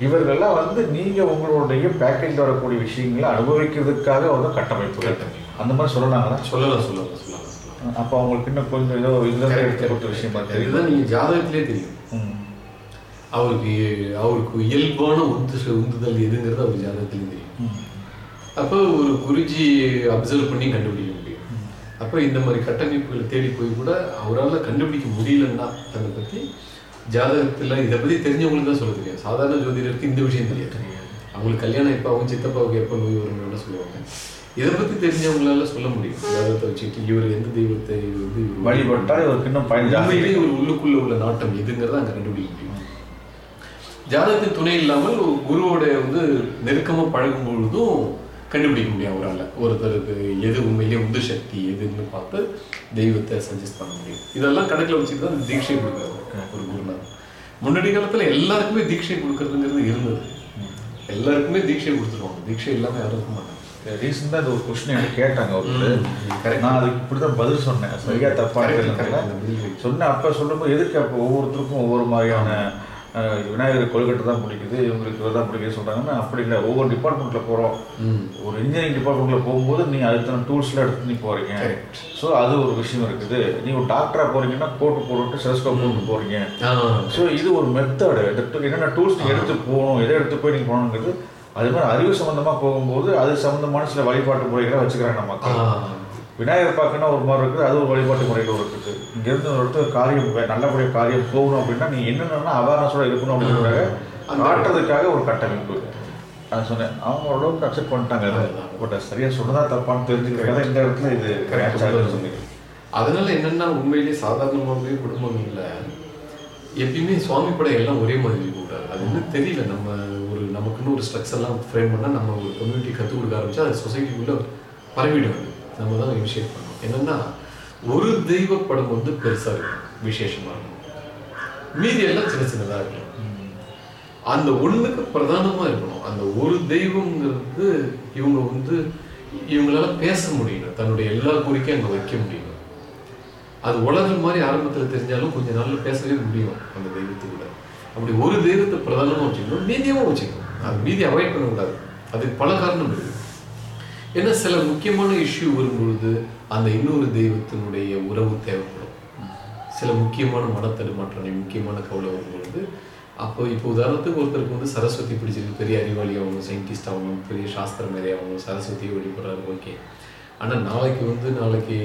இவர்களெல்லாம் வந்து நீங்க உங்களுடைய பேக்கேஜ் வரக்கூடிய விஷயங்களை அனுபவிக்கிறதுக்காக வந்து கட்டமைப்பு. கட்டமைப்பு. அந்த மாதிரி சொல்லலாங்களா? சொல்லலாம் சொல்லலாம். அப்போ அவங்களுக்கு இன்னும் கொஞ்சம் ஏதோ இதுல இருந்து எடுத்து கொடுத்த விஷயமா இதுதான் நீங்க ஜாதகத்திலே தெரியும். அவருக்கு அவருக்கு இயல்பான உந்து உந்துதல் எதுங்கிறது அவர் ஜாதகத்திலே தெரியும். அப்போ ஒரு குருஜி அப்சர்வ் பண்ணி கண்டுபிடிக்க முடியும். அப்போ இந்த மாதிரி கட்டமைப்புகளை தேடி போய் கூட அவரால் கண்டுபிடிக்க முடியலன்னா அதை பற்றி ஜாதகத்தில் இதை பற்றி தெரிஞ்சவங்களுக்கு தான் சொல்ல தெரியும் சாதாரண ஜோதிடருக்கு இந்த விஷயம் தெரியாது. அவங்களுக்கு கல்யாணம் எப்போ அவங்க சித்தப்பாவுக்கு எப்போ நோய் வரும்னு சொல்லுவாங்க. இதை பற்றி தெரிஞ்சவங்களால சொல்ல முடியும்? ஜாதகத்தை வச்சுக்கிட்டு இவர் எந்த தெய்வத்தை வந்து இவர் வழிபட்டால் இவருக்கு இன்னும் பயன் ஜாஸ்தி உண்மையிலேயே ஒரு உள்ளுக்குள்ள உள்ள நாட்டம் எதுங்கிறத அங்க கண்டுபிடிக்க முடியும். ஜாதகத்தின் துணை இல்லாமல் குருவோட வந்து நெருக்கமா பழகும் பொழுதும் கண்டுபிடிக்க முடியும் அவரால். ஒருத்தருக்கு எது உண்மையிலேயே உந்து சக்தி எதுன்னு பார்த்து தெய்வத்தை சஜஸ்ட் பண்ண முடியும். இதெல்லாம் கணக்கில் வச்சுட்டு தான் தீட்சை கொடுக்குறாரு ஒரு குருநாதர். முன்னாடி காலத்துல எல்லாருக்குமே தீட்சை கொடுக்கறதுங்கிறது இருந்தது. எல்லாருக்குமே தீட்சை கொடுத்துருவாங்க. தீட்சை இல்லாம யாரும் இருக்க மாட்டாங்க. ரீசெண்டாக இந்த ஒரு கொஸ்டின் எனக்கு கேட்டாங்க ஒருத்தர். நான் அதுக்கு இப்படி தான் பதில் சொன்னேன். சரியா தப்பா Correct, தெரியல correct. அந்த பதில் correct. சொன்னேன். அப்போ சொல்லும்போது எதுக்கு அப்போ ஒவ்வொருத்தருக்கும் ஒவ்வொரு மாதிரியான விநாயகர் கொள்கட்டை தான் பிடிக்குது இவங்களுக்கு இவர் தான் பிடிக்குது சொல்கிறாங்கன்னா அப்படி இல்லை. ஒவ்வொரு டிபார்ட்மெண்ட்டில் போகிறோம். ஒரு இன்ஜினியரிங் டிபார்ட்மெண்ட்ல போகும்போது நீ அதுக்கான டூல்ஸ்லாம் எடுத்து நீ போறீங்க. Correct. ஸோ அது ஒரு விஷயம் இருக்குது. நீ ஒரு டாக்டரா போறீங்கன்னா கோட்டு போட்டு செலஸ்கோப் போட்டு போறீங்க. ஆ, ஸோ இது ஒரு மெத்தடு என்னென்ன டூல்ஸ் எடுத்து போகணும் எதை எடுத்து போய் நீங்க போகணுங்கிறது அது மாதிரி அறிவு சம்பந்தமா போகும்போது அது சம்பந்தமான சில வழிபாட்டு முறைகளை வச்சுக்கிறாங்க நம்ம மக்கள் விநாயகர் பார்க்கணும் ஒரு மாதிரி இருக்குது அது ஒரு வழிபாட்டு முறைகள் இருக்குது. இங்கேருந்து ஒரு இடத்துல காரியம் நல்லபடியாக காரியம் போகணும் அப்படின்னா நீ என்னென்னா அவேர்னஸோட இருக்கணும் அந்த- காட்டுறதுக்காக ஒரு கட்டமைப்பு. நான் சொன்னேன். அவங்க ஓரளவுக்கு அக்செப்ட் பண்ணிட்டாங்க அதை. பட் சரியா சொன்னதா தப்பான்னு தெரிஞ்சுக்கிறத இந்த இடத்துல இது சொன்னீங்க அதனால என்னன்னா உண்மையிலேயே சாதாரணமாகவே குடும்பங்கள்ல எப்பயுமே சுவாமி படம் எல்லாம் ஒரே மாதிரி இருக்கக்கூடாது அது இன்னும் தெரியல. நம்ம ஒரு நமக்குன்னு ஒரு ஸ்ட்ரக்சர் ஃப்ரேம் பண்ணால் நம்ம ஒரு கம்யூனிட்டி கற்றுக் கொடுக்க ஆரம்பிச்சா அது சொசைட்டிக்குள்ளே பரவிடும். அது நம்ம தான் இனிஷியேட் பண்ணணும். என்னென்னா ஒரு தெய்வ படம் வந்து பெருசாக இருக்கும் விசேஷமாக இருக்கும். மீதி எல்லாம் சின்ன சின்னதாக இருக்கும். அந்த ஒண்ணுக்கு பிரதானமாக இருக்கணும். அந்த ஒரு தெய்வங்கிறது இவங்க வந்து இவங்களால பேச முடியணும் தன்னுடைய எல்லா கோரிக்கையும் அங்கே வைக்க முடியும் அது உலகம் மாதிரி ஆரம்பத்தில் தெரிஞ்சாலும் கொஞ்ச நாளில் பேசவே முடியும் அந்த தெய்வத்துக்குள்ள அப்படி ஒரு தெய்வத்தை பிரதானமாக வச்சுக்கணும் மீதியாவும் வச்சுக்கணும். அது மீதி அவாய்ட் பண்ணக்கூடாது அதுக்கு பல காரணம் இருக்கு. ஏன்னா சில முக்கியமான இஷ்யூ வரும்பொழுது அந்த இன்னொரு தெய்வத்தினுடைய உறவு தேவைப்படும். சில முக்கியமான மனத்தடுமாற்றம் முக்கியமான கவலை வரும்பொழுது அப்போ இப்போ உதாரணத்துக்கு ஒருத்தருக்கு வந்து சரஸ்வதி பிடிச்சிருக்கு. பெரிய அறிவாளி ஆகணும் சயின்டிஸ்ட் ஆகணும் பெரிய சாஸ்திர மேதை ஆகணும் சரஸ்வதியை வழிபடுறாரு ஓகே. ஆனால் நாளைக்கு வந்து நாளைக்கு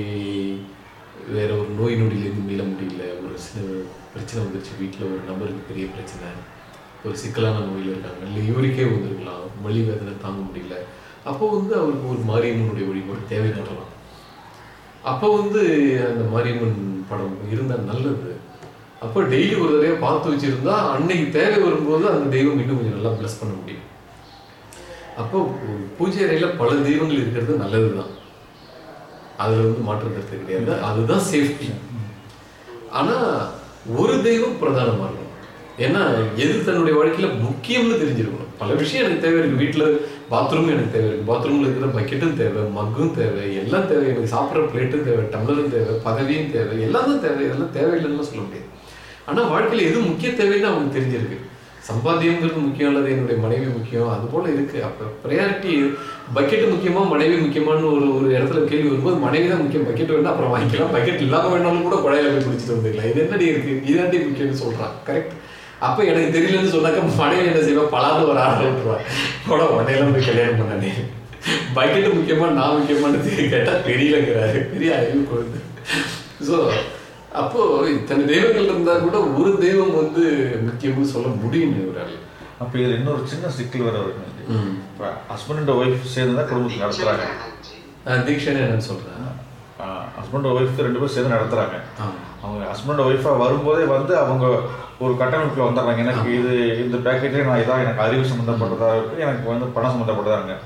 வேற ஒரு நோய் நொடியிலேருந்து மீள முடியல ஒரு சின்ன பிரச்சனை வந்துருச்சு வீட்டில் ஒரு நபருக்கு பெரிய பிரச்சனை. ஒரு சிக்கலான நோயில் இருக்காங்க. இல்லை இவருக்கே வந்திருக்கலாம். வலி வேதனை தாங்க முடியல. அப்போ வந்து அவருக்கு ஒரு மாரியம்மனுடைய வழிபாடு தேவைப்படலாம். அப்போ வந்து அந்த மாரியம்மன் படம் இருந்தால் நல்லது. அப்போ டெய்லி ஒரு தடவை பார்த்து வச்சுருந்தா அன்னைக்கு தேவை வரும்போது அந்த தெய்வம் இன்னும் கொஞ்சம் நல்லா ப்ளஸ் பண்ண முடியும். அப்போ பூஜை அறையில் பல தெய்வங்கள் இருக்கிறது நல்லது தான் அதில் வந்து மாற்று கருத்து கிடையாது. அதுதான் சேஃப்டி ஆனால் ஒரு தெய்வம் பிரதானமாக இருக்கும் ஏன்னா எது தன்னுடைய வாழ்க்கையில முக்கியம்னு தெரிஞ்சிருக்கணும். பல விஷயம் எனக்கு தேவை இருக்கு. வீட்டுல பாத்ரூம் எனக்கு தேவை இருக்கு. பாத்ரூம்ல இருக்கிற பக்கெட்டும் தேவை மக்கும் தேவை எல்லாம் தேவை. எனக்கு சாப்பிட்ற பிளேட்டும் தேவை டம்ளரும் தேவை பதவியும் தேவை. எல்லாம் தான் தேவை. இதெல்லாம் தேவையில்லைன்னு சொல்ல முடியாது. ஆனா வாழ்க்கையில எது முக்கிய தேவைன்னு அவங்களுக்கு தெரிஞ்சிருக்கு. சம்பாத்தியம்ங்கிறது முக்கியம் அல்லது என்னுடைய மனைவி முக்கியம் அது போல இருக்கு. அப்ப ப்ரையாரிட்டி பக்கெட் முக்கியமா மனைவி முக்கியமான்னு ஒரு ஒரு இடத்துல கேள்வி வரும்போது மனைவி தான் முக்கியம். பக்கெட் வேணா அப்புறம் வாங்கிக்கலாம். பக்கெட் இல்லாம வேணாலும் கூட குழையில போய் குடிச்சிட்டு வந்துக்கலாம் இது என்னடி இருக்கு? இதாண்டி முக்கியம்னு சொல்றான். கரெக்ட் அப்ப எனக்கு தெரியலன்னு சொன்னாக்க மனைவி என்ன செய்வா? பலாத ஒரு ஆர்டர் விட்டுருவா போட உடனே போய் கல்யாணம் பண்ணனே பக்கெட் முக்கியமா நான் முக்கியமானது கேட்டா தெரியலங்கிறாரு. பெரிய அறிவு குழந்தை. ஸோ அப்போ இத்தனை தெய்வங்கள் இருந்தா கூட ஒரு தெய்வம் வந்து முக்கியம்னு சொல்ல முடியும் இவரால் அப்போ இதில் இன்னொரு சின்ன சிக்கல் வேற இருக்கு இப்போ ஹஸ்பண்ட் அண்ட் ஒய்ஃப் சேர்ந்து தான் குடும்பத்தை நடத்துறாங்க. தீக்ஷன் என்னன்னு சொல்றேன். ஹஸ்பண்ட் ஒய்ஃப் ரெண்டு பேரும் சேர்ந்து நடத்துறாங்க. ஆமா. அவங்க ஹஸ்பண்ட் ஒய்ஃபா வரும்போதே வந்து அவங்க ஒரு கட்டமைப்புல வந்துடுறாங்க. எனக்கு இது இந்த பேக்கேஜே நான் இதான் எனக்கு அறிவு சம்மந்தப்பட்டதா இருக்கு எனக்கு வந்து பணம் சம்மந்தப்பட்டதா இருக்கு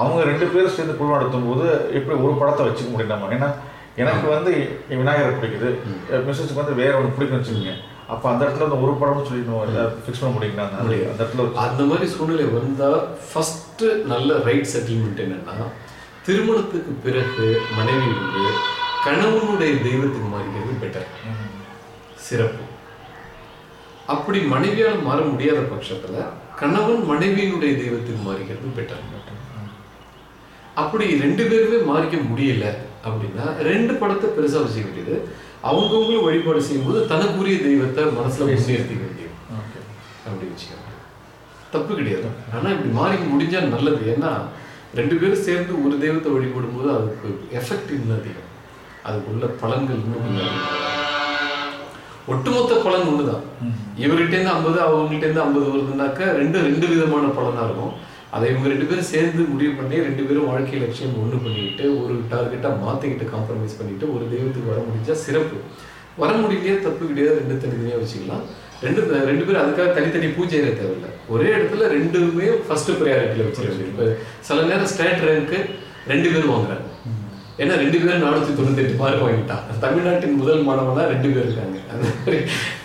அவங்க ரெண்டு பேரும் சேர்ந்து குழு நடத்தும் போது எப்படி ஒரு படத்தை வச்சுக்க முடியும்? நம்ம ஏன்னா எனக்கு வந்து விநாயகர் பிடிக்குது. மிஸ்ஸஸுக்கு வந்து வேற ஒன்று பிடிக்கும் வச்சுக்கோங்க. அப்போ அந்த இடத்துல வந்து ஒரு படம்னு சொல்லி ஃபிக்ஸ் பண்ண முடியுங்களா? அந்த அந்த இடத்துல அந்த மாதிரி சூழ்நிலை வந்தா ஃபர்ஸ்ட் நல்ல ரைட் செட்டில்மெண்ட் என்னன்னா திருமணத்துக்கு பிறகு மனைவி வந்து கணவனுடைய தெய்வத்துக்கு மாறிக்கிறது பெட்டர் சிறப்பு. அப்படி மனைவியால் மாற முடியாத பட்சத்துல கணவன் மனைவியினுடைய தெய்வத்துக்கு மாறிக்கிறது பெட்டர் அப்படி ரெண்டு பேருமே மாறிக்க முடியல அப்படின்னா ரெண்டு படத்தை பெருசா வச்சுக்க வேண்டியது. அவங்கவுங்களும் வழிபாடு செய்யும்போது தனக்குரிய தெய்வத்தை மனசுல முன்னேற்றிக்க வேண்டியது அப்படி வச்சுக்கோங்க. தப்பு கிடையாது. ஆனா இப்படி மாறி முடிஞ்சா நல்லது. ஏன்னா ரெண்டு பேரும் சேர்ந்து ஒரு தெய்வத்தை வழிபடும் போது அதுக்கு எஃபெக்ட் இன்னும் அதிகம் அதுக்குள்ள பலன்கள் இன்னும். ஒட்டுமொத்த பலன் ஒண்ணுதான். இவர்கிட்ட இருந்து ஐம்பது அவங்ககிட்ட இருந்து ஐம்பது வருதுனாக்கா ரெண்டு ரெண்டு விதமான பலனா இருக்கும். அதை இவங்க ரெண்டு பேரும் சேர்ந்து முடிவு பண்ணி ரெண்டு பேரும் வாழ்க்கை லட்சியம் ஒண்ணு பண்ணிக்கிட்டு ஒரு டார்கெட்டா மாத்திக்கிட்டு காம்ப்ரமைஸ் பண்ணிட்டு ஒரு தெய்வத்துக்கு வர முடிஞ்சா சிறப்பு. வர முடியலையே தப்பு கிடையாது ரெண்டு தனித்தனியா வச்சுக்கலாம். ரெண்டு ரெண்டு பேரும் அதுக்காக தனித்தனி பூஜை செய்ய தேவையில்லை. ஒரே இடத்துல ரெண்டுமே ஃபர்ஸ்ட் ப்ரையாரிட்டியில் வேண்டியது. இப்போ சில நேரம் ஸ்டேட் ரேங்க்கு ரெண்டு பேரும் வாங்குறாங்க. ஏன்னா ரெண்டு பேரும் நானூற்றி தொண்ணூத்தெட்டு மார்க் வாங்கிட்டான் தமிழ்நாட்டின் முதல் மாணவனா ரெண்டு பேர் இருக்காங்க. அந்த மாதிரி.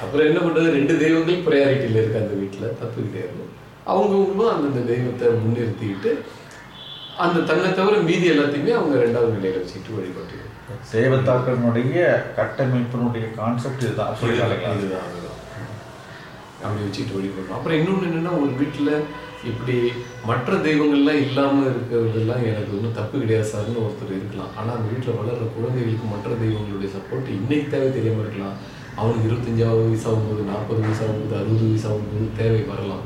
அப்புறம் என்ன பண்றது? ரெண்டு தெய்வங்கள் ப்ரையாரிட்டியில் இருக்கு அந்த வீட்டில் தப்பு கிடையாது அவங்கவுங்களும் அந்தந்த தெய்வத்தை முன்னிறுத்திக்கிட்டு அந்த தன்னை தவிர மீதி எல்லாத்தையுமே அவங்க ரெண்டாவது நிலையில வச்சுக்கிட்டு வழிபட்டு தேவதாக்களினுடைய கட்டமைப்பினுடைய கான்செப்ட் இதுதான் இதுதான். அப்படி வச்சுட்டு வழிபடணும் அப்புறம் இன்னொன்று என்னன்னா ஒரு வீட்டில் இப்படி மற்ற தெய்வங்கள்லாம் இல்லாமல் இருக்கிறதெல்லாம் எனக்கு ஒன்றும் தப்பு கிடையாது சார்னு ஒருத்தர் இருக்கலாம். ஆனால் அந்த வீட்டில் வளர்ற குழந்தைகளுக்கு மற்ற தெய்வங்களுடைய சப்போர்ட் இன்னைக்கு தேவை தெரியாமல் இருக்கலாம். அவனுக்கு இருபத்தஞ்சாவது வயசாகும்போது நாற்பது வயசாகும்போது அறுபது வயசாகும்போது தேவை வரலாம்.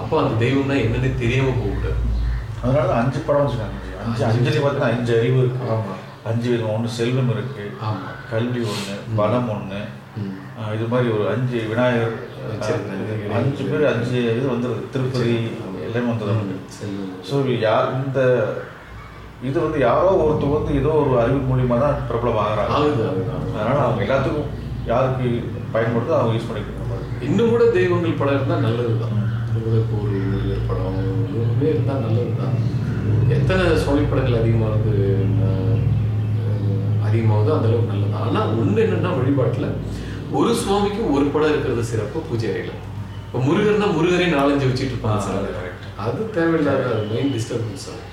அப்போ அந்த தெய்வம்னா என்னன்னே தெரியாமல் போகக்கூடாது. அதனால தான் அஞ்சு படம் வச்சுருக்காங்க. அஞ்சு அஞ்சலி பார்த்தீங்கன்னா அஞ்சு அறிவு இருக்கு. ஆமா. அஞ்சு விதம். ஒன்று செல்வம் இருக்கு. ஆமாம் கல்வி ஒன்று பலம் ஒன்று இது மாதிரி ஒரு அஞ்சு விநாயகர். அஞ்சு பேர் அஞ்சு இது வந்துருது. திருப்பதி எல்லாமே செல்வம். ஸோ யார் இந்த இது வந்து யாரோ ஒருத்தர் வந்து ஏதோ ஒரு அறிவு மூலியமா தான் பிரபலம் ஆகுறாங்க. அதனால அவங்க எல்லாத்துக்கும் யாருக்கு பயன்படுதோ அவங்க யூஸ் பண்ணிக்கிற மாதிரி இன்னும் கூட தெய்வங்கள் படம் இருந்தால் நல்லது தான் இப்போ ஒரு படம் இன்னுமே இருந்தால் நல்லது தான் எத்தனை சுவாமி படங்கள் அதிகமாகுது அஹ், அதிகமாகுதோ அந்த அளவுக்கு நல்லது ஆனால் ஒன்று என்னன்னா வழிபாட்டில் ஒரு சுவாமிக்கு ஒரு படம் இருக்கிறது சிறப்பு பூஜை அறையில். இப்போ முருகர்னா முருகரே நாலஞ்சு வச்சுட்டு இருப்பாங்க சார் correct. அது தேவையில்லாத அது மெயின் டிஸ்டர்பன்ஸ் ஆகும்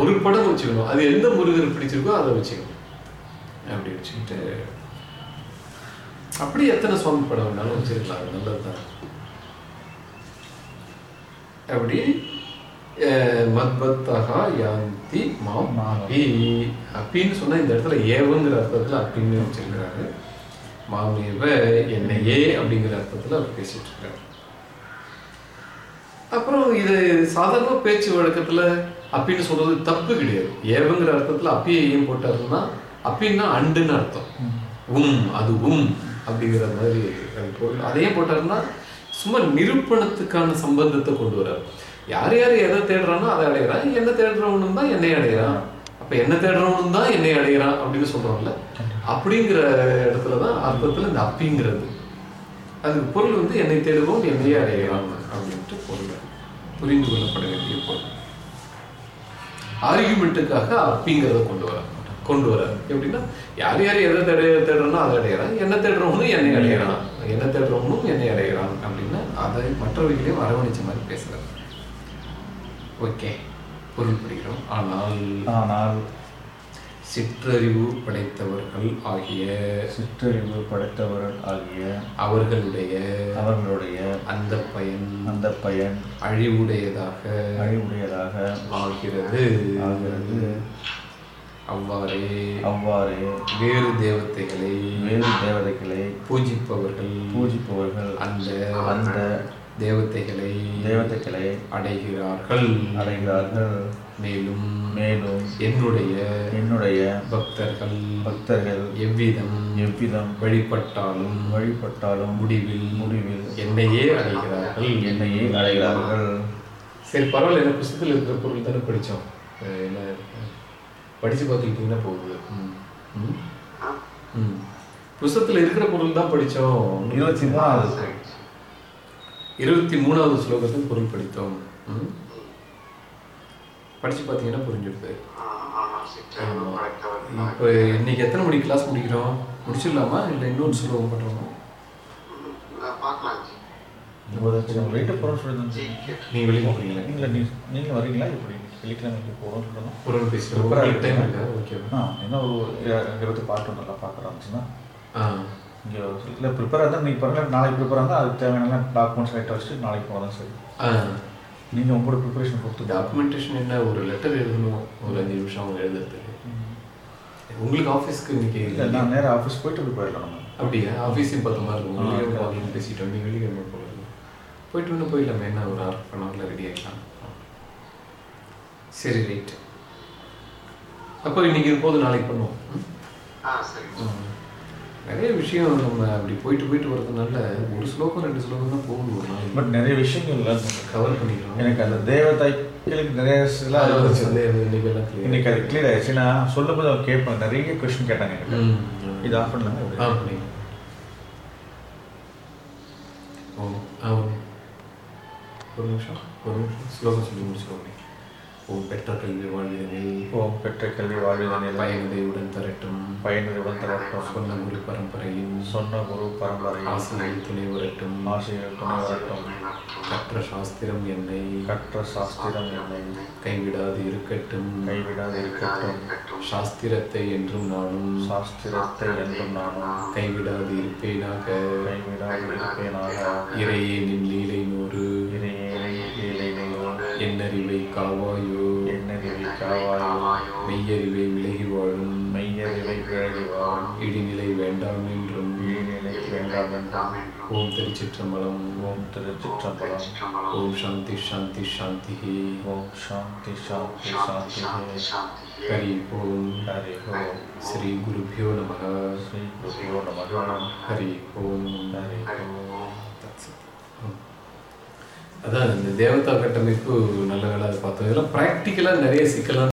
ஒரு படம் வச்சுக்கணும். அது எந்த முருகர் பிடிச்சிருக்கோ அதை வச்சுக்கணும். அப்படி வச்சுக்கிட்டு. அப்படி எத்தனை சுவாமி படம் வேணாலும் வச்சிருக்கலாம். அது நல்லது தான் அப்படி மத்பத்தகா யாந்தி மாம் மாம். அப்பி அப்பின்னு சொன்னா இந்த இடத்துல ஏவங்கிற அர்த்தத்துல அப்பின்னு வச்சிருக்கிறாரு. மாமேவ என்னையே அப்படிங்கிற அர்த்தத்தில் அவர் பேசிட்டு இருக்காரு. அப்புறம் இது சாதாரண பேச்சு வழக்கத்தில் அப்பின்னு சொல்றது தப்பு கிடையாது. ஏவங்கிற அர்த்தத்தில் அப்பியை ஏன் போட்டாருன்னா அப்பின்னா அண்டுன்னு அர்த்தம். உம் அது உம் அப்படிங்கிற மாதிரி அது பொருள் அதையே போட்டாருன்னா சும்மா நிரூபணத்துக்கான சம்பந்தத்தை கொண்டு வர்றாரு. யார் யார் எதை தேடுறானோ அதை அடையிறான். என்ன தேடுறவனும் தான் என்னை அடையிறான். இப்போ என்ன தேடுறவனும் தான் என்னை அடைகிறான் அப்படின்னு சொல்கிறோம்ல அப்படிங்கிற இடத்துல தான் அர்த்தத்தில் இந்த அப்பிங்கிறது. அதுக்கு பொருள் வந்து என்னை தேடுவோம் என்னையே அடைகிறான் அப்படின்ட்டு பொருள். புரிந்து கொள்ளப்பட வேண்டிய பொருள். ஆர்கியூமெண்ட்டுக்காக அப்பிங்கிறத கொண்டு வர கொண்டு வர. எப்படின்னா யார் யார் எதை தேட தேடுறனோ அதை அடையிறான். என்ன தேடுறவனும் என்னை அடையிறான். என்ன தேடுறவனும் என்னை அடையிறான் அப்படின்னு அதை மற்றவர்களையும் அரவணைச்ச மாதிரி பேசுகிறார் ஓகே பொருள் புரிகிறோம் ஆனால் ஆனால் சிற்றறிவு படைத்தவர்கள் ஆகிய சிற்றறிவு படைத்தவர்கள் ஆகிய அவர்களுடைய அவர்களுடைய அந்த பயன் அந்த பயன் அழிவுடையதாக அழிவுடையதாக ஆகிறது. ஆகிறது. அவ்வாறே அவ்வாறே வேறு தேவதைகளை வேறு தேவதைகளை பூஜிப்பவர்கள் பூஜிப்பவர்கள் அந்த அந்த தேவதைகளை தேவதைகளை அடைகிறார்கள். அடைகிறார்கள். மேலும் மேலும் என்னுடைய என்னுடைய பக்தர்கள் பக்தர்கள் எவ்விதம் எவ்விதம் வழிபட்டாலும் வழிபட்டாலும் முடிவில் முடிவில் என்னையே அடைகிறார்கள். என்னையே அடைகிறார்கள். சரி பரவாயில்ல. என்ன புத்தகத்தில் இருக்கிற பொருள் தானே படித்தோம். என்ன படித்து பார்த்துக்கிட்டிங்கன்னா போகுது. ம். ம். ம். புஸ்தகத்தில் இருக்கிற பொருள் தான் படித்தோம். இருபத்தி மூணாவது இருபத்தி மூணாவது ஸ்லோகத்தில் பொருள் படித்தோம். படிச்சு பார்த்தீங்கன்னா படைத்தவர்கள் இப்போ இன்னைக்கு எத்தனை மணிக்கு கிளாஸ் முடிக்கிறோம்? முடிச்சிடலாமா? இல்லை இன்னொரு ஸ்லோகம் பண்ணுறோமா நீங்கள் வெளியே போகிறீங்களா இல்லை நீங்கள் வரீங்களா? இப்படி வெள்ளிக்கிழமைக்கு போகிறோம் பொருள் பேசுகிறோம் ஓகே. என்ன ஒரு இருபத்தி பாட்டு நல்லா பார்க்குறாச்சுன்னா ஆ. இங்கே இல்லை ப்ரிப்பேர் இருந்தால் நீங்கள் பாருங்கள் நாளைக்கு ப்ரிப்பேர் இருந்தால் அதுக்கு தேவையான டாக்குமெண்ட்ஸ் ரைட் வச்சுட்டு நாளைக்கு போனால் தான் சரி நீங்கள் உங்களோட ப்ரிப்பரேஷன் பொறுத்து டாக்குமெண்டேஷன் என்ன? ஒரு லெட்டர் எழுதணும். ஒரு அஞ்சு நிமிஷம் அவங்க எழுதுறதுக்கு. உங்களுக்கு ஆஃபீஸ்க்கு இன்னைக்கு இல்லை நான் நேராக ஆஃபீஸ் போயிட்டு போய் போயிடலாம் நம்ம அப்படியா? ஆஃபீஸையும் பார்த்த மாதிரி இருக்கும் okay. வாங்கி பேசிட்டோம் நீ வெள்ளிக்கிழமை போகலாம் போயிட்டு ஒன்று போயிடலாமே. என்ன ஒரு ஆஃப் ஹவரில் ரெடி ஆகிக்கலாம் சரி ரைட் அப்போ இன்னைக்கு இது போதும். நாளைக்கு பண்ணுவோம். ம்? ஆ சரி. நிறைய விஷயம் நம்ம அப்படி போயிட்டு போயிட்டு வரதுனால ஒரு ஸ்லோகம் ரெண்டு ஸ்லோகம் தான் போகணும் ஒரு நாளைக்கு பட் நிறைய விஷயங்கள் கவர் பண்ணிக்கலாம் எனக்கு அந்த தேவதாய்களுக்கு நிறைய இன்னைக்கு அது கிளியர் ஆயிடுச்சு. நான் சொல்லும்போது அவங்க கேட்பேன் நிறைய கொஸ்டின் கேட்டாங்க என்கிட்ட. ம். இது ஆஃப் பண்ணலாங்க ஆ பண்ணி ஓ ஆ ஓ. ஒரு நிமிஷம் ஒரு நிமிஷம். ஸ்லோகம் சொல்லி முடிச்சுக்கோங்க. ஓம் பெற்ற கல்வி வாழ்விதனில் ஓம் பெற்ற கல்வி வாழ்விதனில் பயனதை உடன் தரட்டும். பயனுடன் தரட்டும். சொன்ன குரு பரம்பரையின் சொன்ன குரு பரம்பரை ஆசிரியர் துணை வரட்டும். ஆசிரியர் துணை வரட்டும். கற்ற சாஸ்திரம் என்னை கற்ற சாஸ்திரம் என்னை கைவிடாது இருக்கட்டும். கைவிடாது இருக்கட்டும். சாஸ்திரத்தை என்றும் நானும் சாஸ்திரத்தை என்றும் நானும் கைவிடாது இருப்பேனாக. கைவிடாது இருப்பேனாக. இறையே நின் லீலை நூறு என்னறிவை காவாயோ என்னறிவை காவாயோ மெய்யறிவை விலகி வாழும் மெய்யறிவை விலகி வாழும் இடிநிலை வேண்டாம் என்றும் இழிநிலை வேண்டாம் என்றாம். ஓம் திருச்சிற்றம்பலம். ஓம் திருச்சிற்றம்பலம். ஓம் சாந்தி சாந்தி சாந்தி ஓம் சாந்தி சாந்தி சாந்தி ஹரி ஓம் ஹரி ஓம். ஸ்ரீ குருபியோ நம ஸ்ரீ குருவோ நமக ஹரி ஓம் ஹரி ஓம். That's it. ம். அதான் இந்த தேவதா கட்டமைப்பு நல்ல வேலை பார்த்தோம். இதெல்லாம் ப்ராக்டிக்கலாக நிறைய சிக்கலான